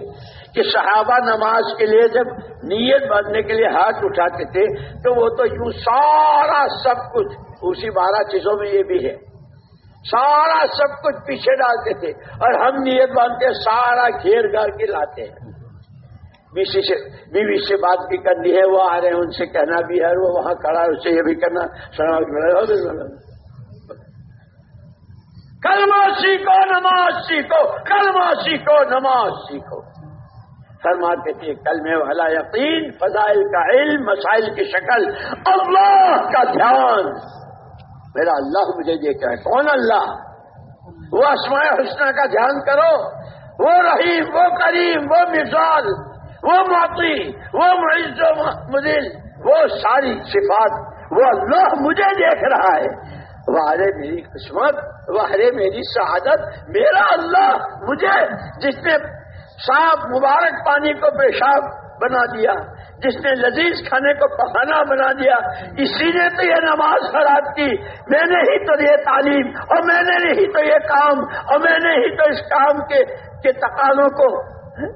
B: کہ صحابہ نماز کے لیے جب نیت باندھنے کے لیے ہاتھ اٹھاتے تھے تو وہ تو یوں سارا سب کچھ، اسی بارہ چیزوں میں یہ بھی ہے۔ سارا سب کچھ پیچھے ڈالتے تھے اور ہم نیت باندھتے سارا گھیر گھر کے لاتے ہیں۔ بیوی سے بیوی سے بات بھی کرنی ہے، وہ آ رہے ہیں، ان سے کہنا بھی ہے وہ وہاں کھڑا ہے اس سے یہ بھی کرنا کلمہ سیکھو، نماز سیکھو، کلمہ سیکھو، نماز سیکھو۔ فرماتے تھے کلمے والا یقین فضائل کا علم، مسائل کی شکل، اللہ کا دھیان۔ میرا اللہ مجھے دیکھ رہا ہے کون اللہ؟ وہ اسماء حسنہ کا دھیان کرو۔ وہ رحیم، وہ کریم، وہ مثال وہ موتی وہ معز و مدل وہ ساری صفات۔ وہ اللہ مجھے دیکھ رہا ہے۔ وہرے میری قسمت وہرے میری شہادت، میرا اللہ مجھے جس نے صاف مبارک پانی کو پیشاب بنا دیا، جس نے لذیذ کھانے کو پخانا بنا دیا، اسی نے تو یہ نماز خراب کی، میں نے ہی تو یہ تعلیم اور میں نے ہی تو یہ کام اور میں نے ہی تو اس کام کے کے تقاضوں کو ہاں؟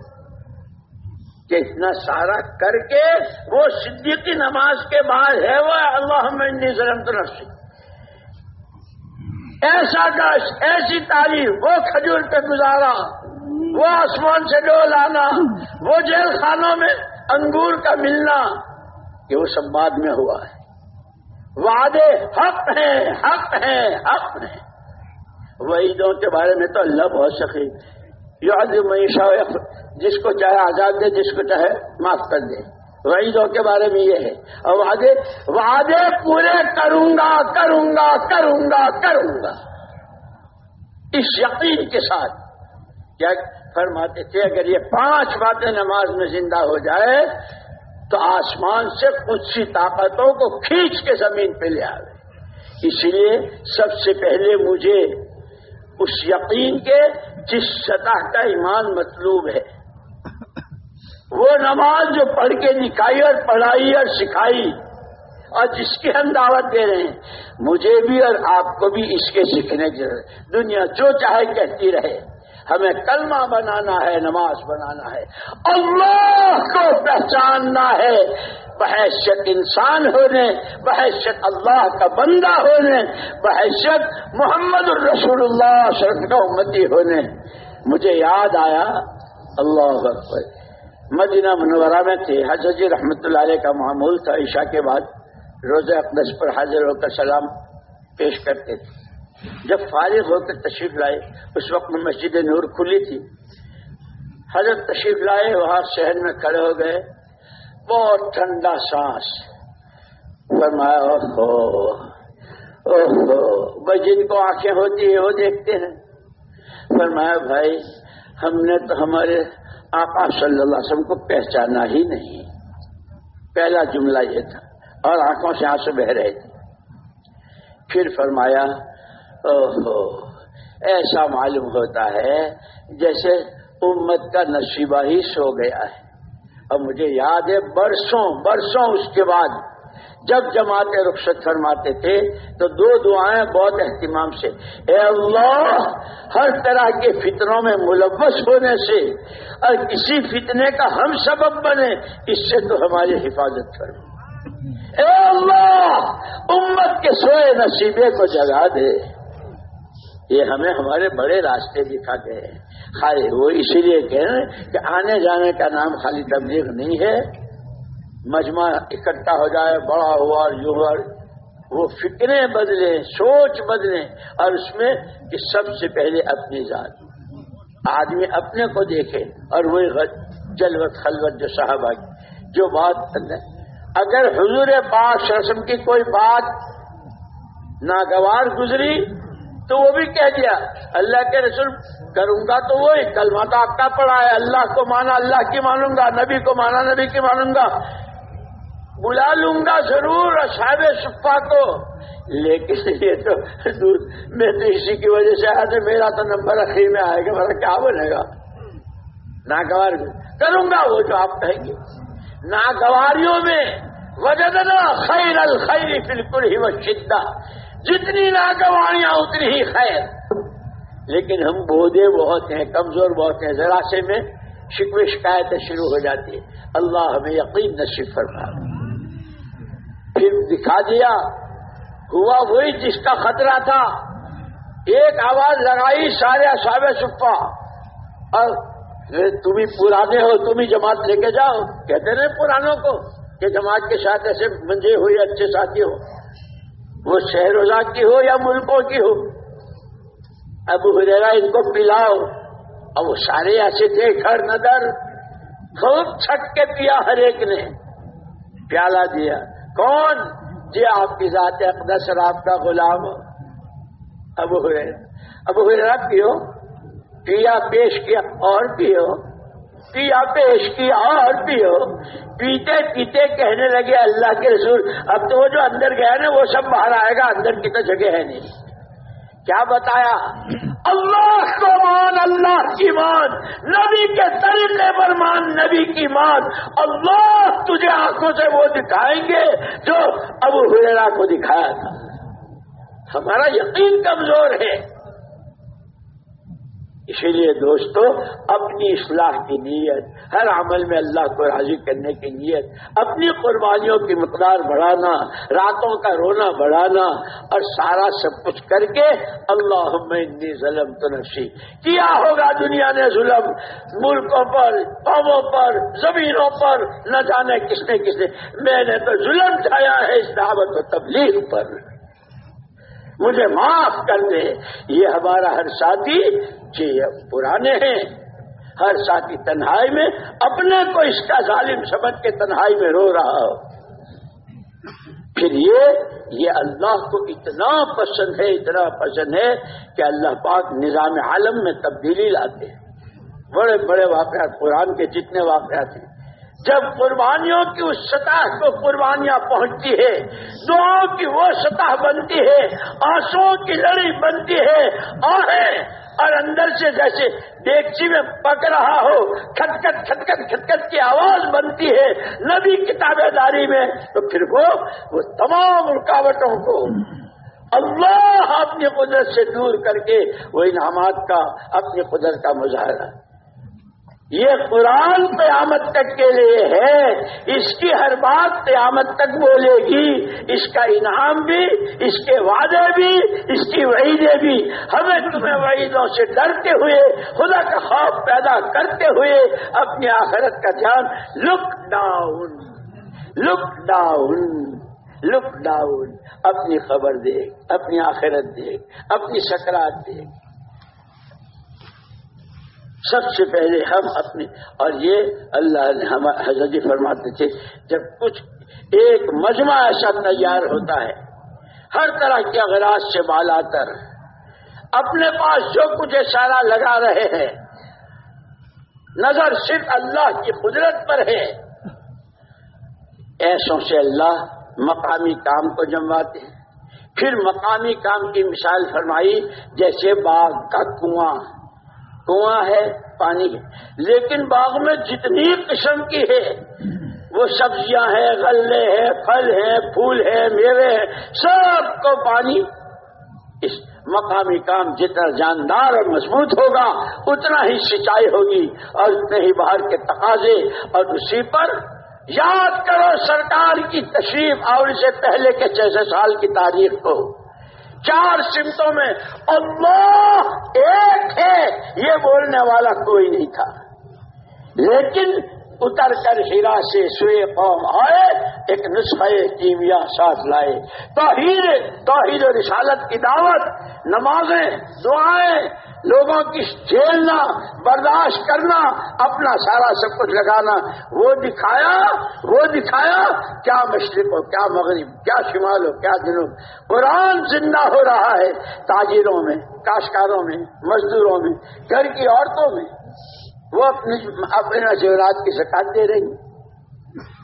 B: کہ اتنا سارا کر کے وہ صدیقی نماز کے بعد ہے، وہ اللہ ظلم تو نفسی۔ ایسا گش ایسی تعلیم، وہ کھجور پہ گزارا، وہ آسمان سے ڈول آنا وہ جیل خانوں میں انگور کا ملنا، یہ وہ سب بعد میں ہوا ہے۔ وعدے حق ہیں حق ہیں حق ہیں۔ وعیدوں کے بارے میں تو اللہ بہت سکے یاد معیشہ جس کو چاہے آزاد دے، جس کو چاہے معاف کر دے۔ وعیدوں کے بارے میں یہ ہے۔ اور وعدے وعدے پورے کروں گا کروں گا کروں گا کروں گا۔ اس یقین کے ساتھ کیا فرماتے تھے، اگر یہ پانچ باتیں نماز میں زندہ ہو جائے، تو آسمان سے کچھ سی طاقتوں کو کھینچ کے زمین پہ لے آئے اس لیے سب سے پہلے مجھے اس یقین کے جس سطح کا ایمان مطلوب ہے وہ نماز جو پڑھ کے دکھائی اور پڑھائی اور سکھائی اور جس کی ہم دعوت دے رہے ہیں، مجھے بھی اور آپ کو بھی اس کے سیکھنے کی ضرورت دنیا جو چاہے کہتی رہے۔ ہمیں کلمہ بنانا ہے، نماز بنانا ہے۔ اللہ کو پہچاننا ہے۔ بحیثیت انسان ہونے، بحیثیت اللہ کا بندہ ہونے، بحیثیت محمد الرسول اللہ شرف کا امتی ہونے۔ مجھے یاد آیا، اللہ اکبر۔ مدینہ منورہ میں تھے حضرت جی رحمۃ اللہ علیہ کا معمول تھا۔ عشاء کے بعد روزہ اقدس پر حاضر ہو کر سلام پیش کرتے تھے۔ جب فارغ ہو کر تشریف لائے، اس وقت میں مسجد نور کھلی تھی۔ حضرت تشریف لائے، وہاں شہر میں کھڑے ہو گئے۔ بہت ٹھنڈا سانس۔ فرمایا، اوہو اوہو، بھائی، جن کو آنکھیں ہوتی ہے وہ دیکھتے ہیں۔ فرمایا، بھائی، ہم نے تو ہمارے آقا صلی اللہ علیہ وسلم کو پہچانا ہی نہیں۔ پہلا جملہ یہ تھا اور آنکھوں سے آنسو بہ رہے تھے۔ پھر فرمایا، اوہو، ایسا معلوم ہوتا ہے جیسے امت کا نصیبہ ہی سو گیا ہے۔ اور مجھے یاد ہے، برسوں برسوں اس کے بعد جب جماعت رخصت فرماتے تھے، تو دو دعائیں بہت اہتمام سے، اے اللہ، ہر طرح کے فتنوں میں ملوث ہونے سے اور کسی فتنے کا ہم سبب بنے، اس سے تو ہماری حفاظت اے اللہ، امت کے سوئے نصیبے کو جگا دے۔ یہ ہمیں ہمارے بڑے راستے دکھا گئے خالی وہ اسی لیے کہ آنے جانے کا نام خالی تبلیغ نہیں ہے۔ مجمع اکٹھا ہو جائے، بڑا ہوا، یوں وہ فکریں بدلیں، سوچ بدلیں، اور اس میں کہ سب سے پہلے اپنی ذات۔ آدمی اپنے کو دیکھے، اور وہی جلوت، خلوت جو صاحب جو بات اگر حضور پاک رسم کی کوئی بات ناگوار گزری، تو وہ بھی کہہ دیا، اللہ کے رسول، کروں گا تو وہی، کلمہ تو آپ کا پڑا ہے، اللہ کو مانا، اللہ کی مانوں گا، نبی کو مانا، نبی کی مانوں گا۔ بلا لوں گا ضرور اصحاب صفا کو لیکن یہ تو میں تو اسی کی وجہ سے آج میرا تو نمبر اخیر میں آئے گا، میرا کیا بنے گا؟ ناگوار کروں گا وہ جو آپ کہیں گے۔ ناگواریوں میں وجہ خیر الخیر بالکل ہی وہ شدہ۔ جتنی ناگواریاں، اتنی ہی خیر۔ لیکن ہم بودے بہت ہیں، کمزور بہت ہیں۔ ذرا سے میں شکو شکایتیں شروع ہو جاتی ہیں۔ اللہ ہمیں یقین نصیب فرما۔ پھر دکھا دیا، ہوا وہی جس کا خطرہ تھا۔ ایک آواز لگائی، سارے اصاب سپا اور تم ہی پرانے ہو، تم ہی جماعت لے کے جاؤ۔ کہتے رہے پرانوں کو کہ جماعت کے ساتھ ایسے منجے ہوئے، اچھے ساتھی ہو۔ وہ شہر روزہ کی ہو یا ملکوں کی ہو؟ اب ہریرا ان کو پلاؤ۔ اور وہ سارے ایسے تھے، گھر ندر خوب چھٹ کے پیا ہر ایک نے، پیالہ دیا۔ کون؟ جی آپ کی ذات اقدس اور آپ کا غلام ابو ہوئے ابو ہوئے پیو پیا پیش کیا اور پیو پیا پیش کیا اور پیو پیتے پیتے کہنے لگے، اللہ کے رسول، اب تو وہ جو اندر گیا نا، وہ سب باہر آئے گا، اندر کی تو جگہ ہے نہیں۔ کیا بتایا؟ اللہ کو مان، اللہ کی مان، نبی کے طریقے پر مان، نبی کی مان۔ اللہ تجھے آنکھوں سے وہ دکھائیں گے جو ابو ہریرا کو دکھایا تھا۔ ہمارا یقین کمزور ہے۔ اسی لیے دوستو، اپنی اصلاح کی نیت، ہر عمل میں اللہ کو راضی کرنے کی نیت، اپنی قربانیوں کی مقدار بڑھانا، راتوں کا رونا بڑھانا، اور سارا سب کچھ کر کے اللہ انی ظلم تو نفسی۔ کیا ہوگا دنیا نے ظلم؟ ملکوں پر، قوموں پر، زمینوں پر، نہ جانے کس نے کس نے۔ میں نے تو ظلم چھایا ہے اس دعوت و تبلیغ پر۔ مجھے معاف کر دے۔ یہ ہمارا ہر ساتھی جی پرانے ہیں۔ ہر ساتھی تنہائی میں اپنے کو اس کا ظالم سمجھ کے تنہائی میں رو رہا ہو۔ پھر یہ یہ اللہ کو اتنا پسند ہے، اتنا پسند ہے کہ اللہ پاک نظام عالم میں تبدیلی لاتے ہیں۔ بڑے بڑے واقعات، قرآن کے جتنے واقعات ہیں۔ جب قربانیوں کی اس سطح کو قربانیاں پہنچتی ہے، دعاؤں کی وہ سطح بنتی ہے آنسو کی لڑی بنتی ہے اور اندر سے جیسے دیکچی میں پک رہا ہو کھٹکٹ کھٹکٹ کھٹکٹ کی آواز بنتی ہے نبی کتابیں داری میں، تو پھر وہ وہ تمام رکاوٹوں کو اللہ اپنی قدرت سے دور کر کے وہ انعامات کا، اپنی قدرت کا مظاہرہ۔ یہ قرآن قیامت تک کے لیے ہے، اس کی ہر بات قیامت تک بولے گی، اس کا انعام بھی، اس کے وعدے بھی، اس کی وعیدیں بھی۔ ہمیں تمہیں وعیدوں سے ڈرتے ہوئے، خدا کا خوف پیدا کرتے ہوئے اپنی آخرت کا دھیان، look down look down look down, اپنی خبر دیکھ، اپنی آخرت دیکھ، اپنی سکرات دیکھ۔ سب سے پہلے ہم اپنے اور یہ اللہ نے ہم حضرت جی فرماتے تھے، جب کچھ ایک مجمع ایسا تیار ہوتا ہے، ہر طرح کے اغراض سے بالا کر اپنے پاس جو کچھ اشارہ لگا رہے ہیں، نظر صرف اللہ کی قدرت پر ہے۔ ایسوں سے اللہ مقامی کام کو جمواتے ہیں۔ پھر مقامی کام کی مثال فرمائی، جیسے باغ کا کنواں۔ کنواں ہے، پانی ہے۔ لیکن باغ میں جتنی قسم کی ہے، وہ سبزیاں ہیں، غلے ہیں، پھل ہیں، پھول ہیں، میوے ہیں، سب کو پانی۔ اس مقامی کام جتنا جاندار اور مضبوط ہوگا، اتنا ہی سچائی ہوگی۔ اور اتنے ہی باہر کے تقاضے۔ اور اسی پر یاد کرو، سرکار کی تشریف اور اسے پہلے کے چھ سال کی تاریخ کو۔ چار سمتوں میں اللہ ایک ہے یہ بولنے والا کوئی نہیں تھا۔ لیکن اتر کر ہیرا سے سوئے قوم آئے، ایک نسخہ کیمیا ساتھ لائے۔ توحید توحید و رسالت کی دعوت، نمازیں، دعائیں، لوگوں کی جھیلنا، برداشت کرنا، اپنا سارا سب کچھ لگانا۔ وہ دکھایا وہ دکھایا، کیا مشرق ہو، کیا مغرب، کیا شمال ہو، کیا جنوب۔ قرآن زندہ ہو رہا ہے تاجروں میں کاشکاروں میں، مزدوروں میں، گھر کی عورتوں میں۔ وہ اپنی اپنے زیورات کی زکات دے رہی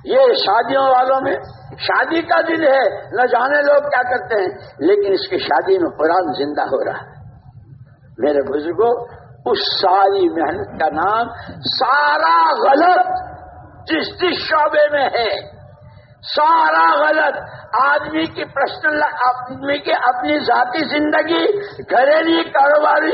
B: یہ شادیوں والوں میں شادی کا دن ہے، نہ جانے لوگ کیا کرتے ہیں، لیکن اس کی شادی میں قرآن زندہ ہو رہا ہے۔ میرے بزرگوں، اس ساری محنت کا نام سارا غلط جس جس شعبے میں ہے، سارا غلط۔ آدمی کی پرسنل، آدمی کی اپنی ذاتی زندگی، گھریلو کاروباری،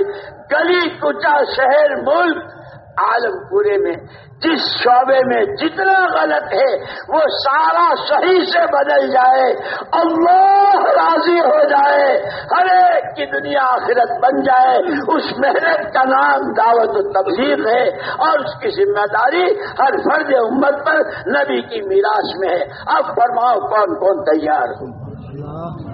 B: گلی کچا شہر، ملک عالم پورے میں، جس شعبے میں جتنا غلط ہے، وہ سارا صحیح سے بدل جائے، اللہ راضی ہو جائے، ہر ایک کی دنیا آخرت بن جائے۔ اس محنت کا نام دعوت و تبلیغ ہے اور اس کی ذمہ داری ہر فرد امت پر نبی کی میراث میں ہے۔ اب فرماؤ کون کون تیار ہوں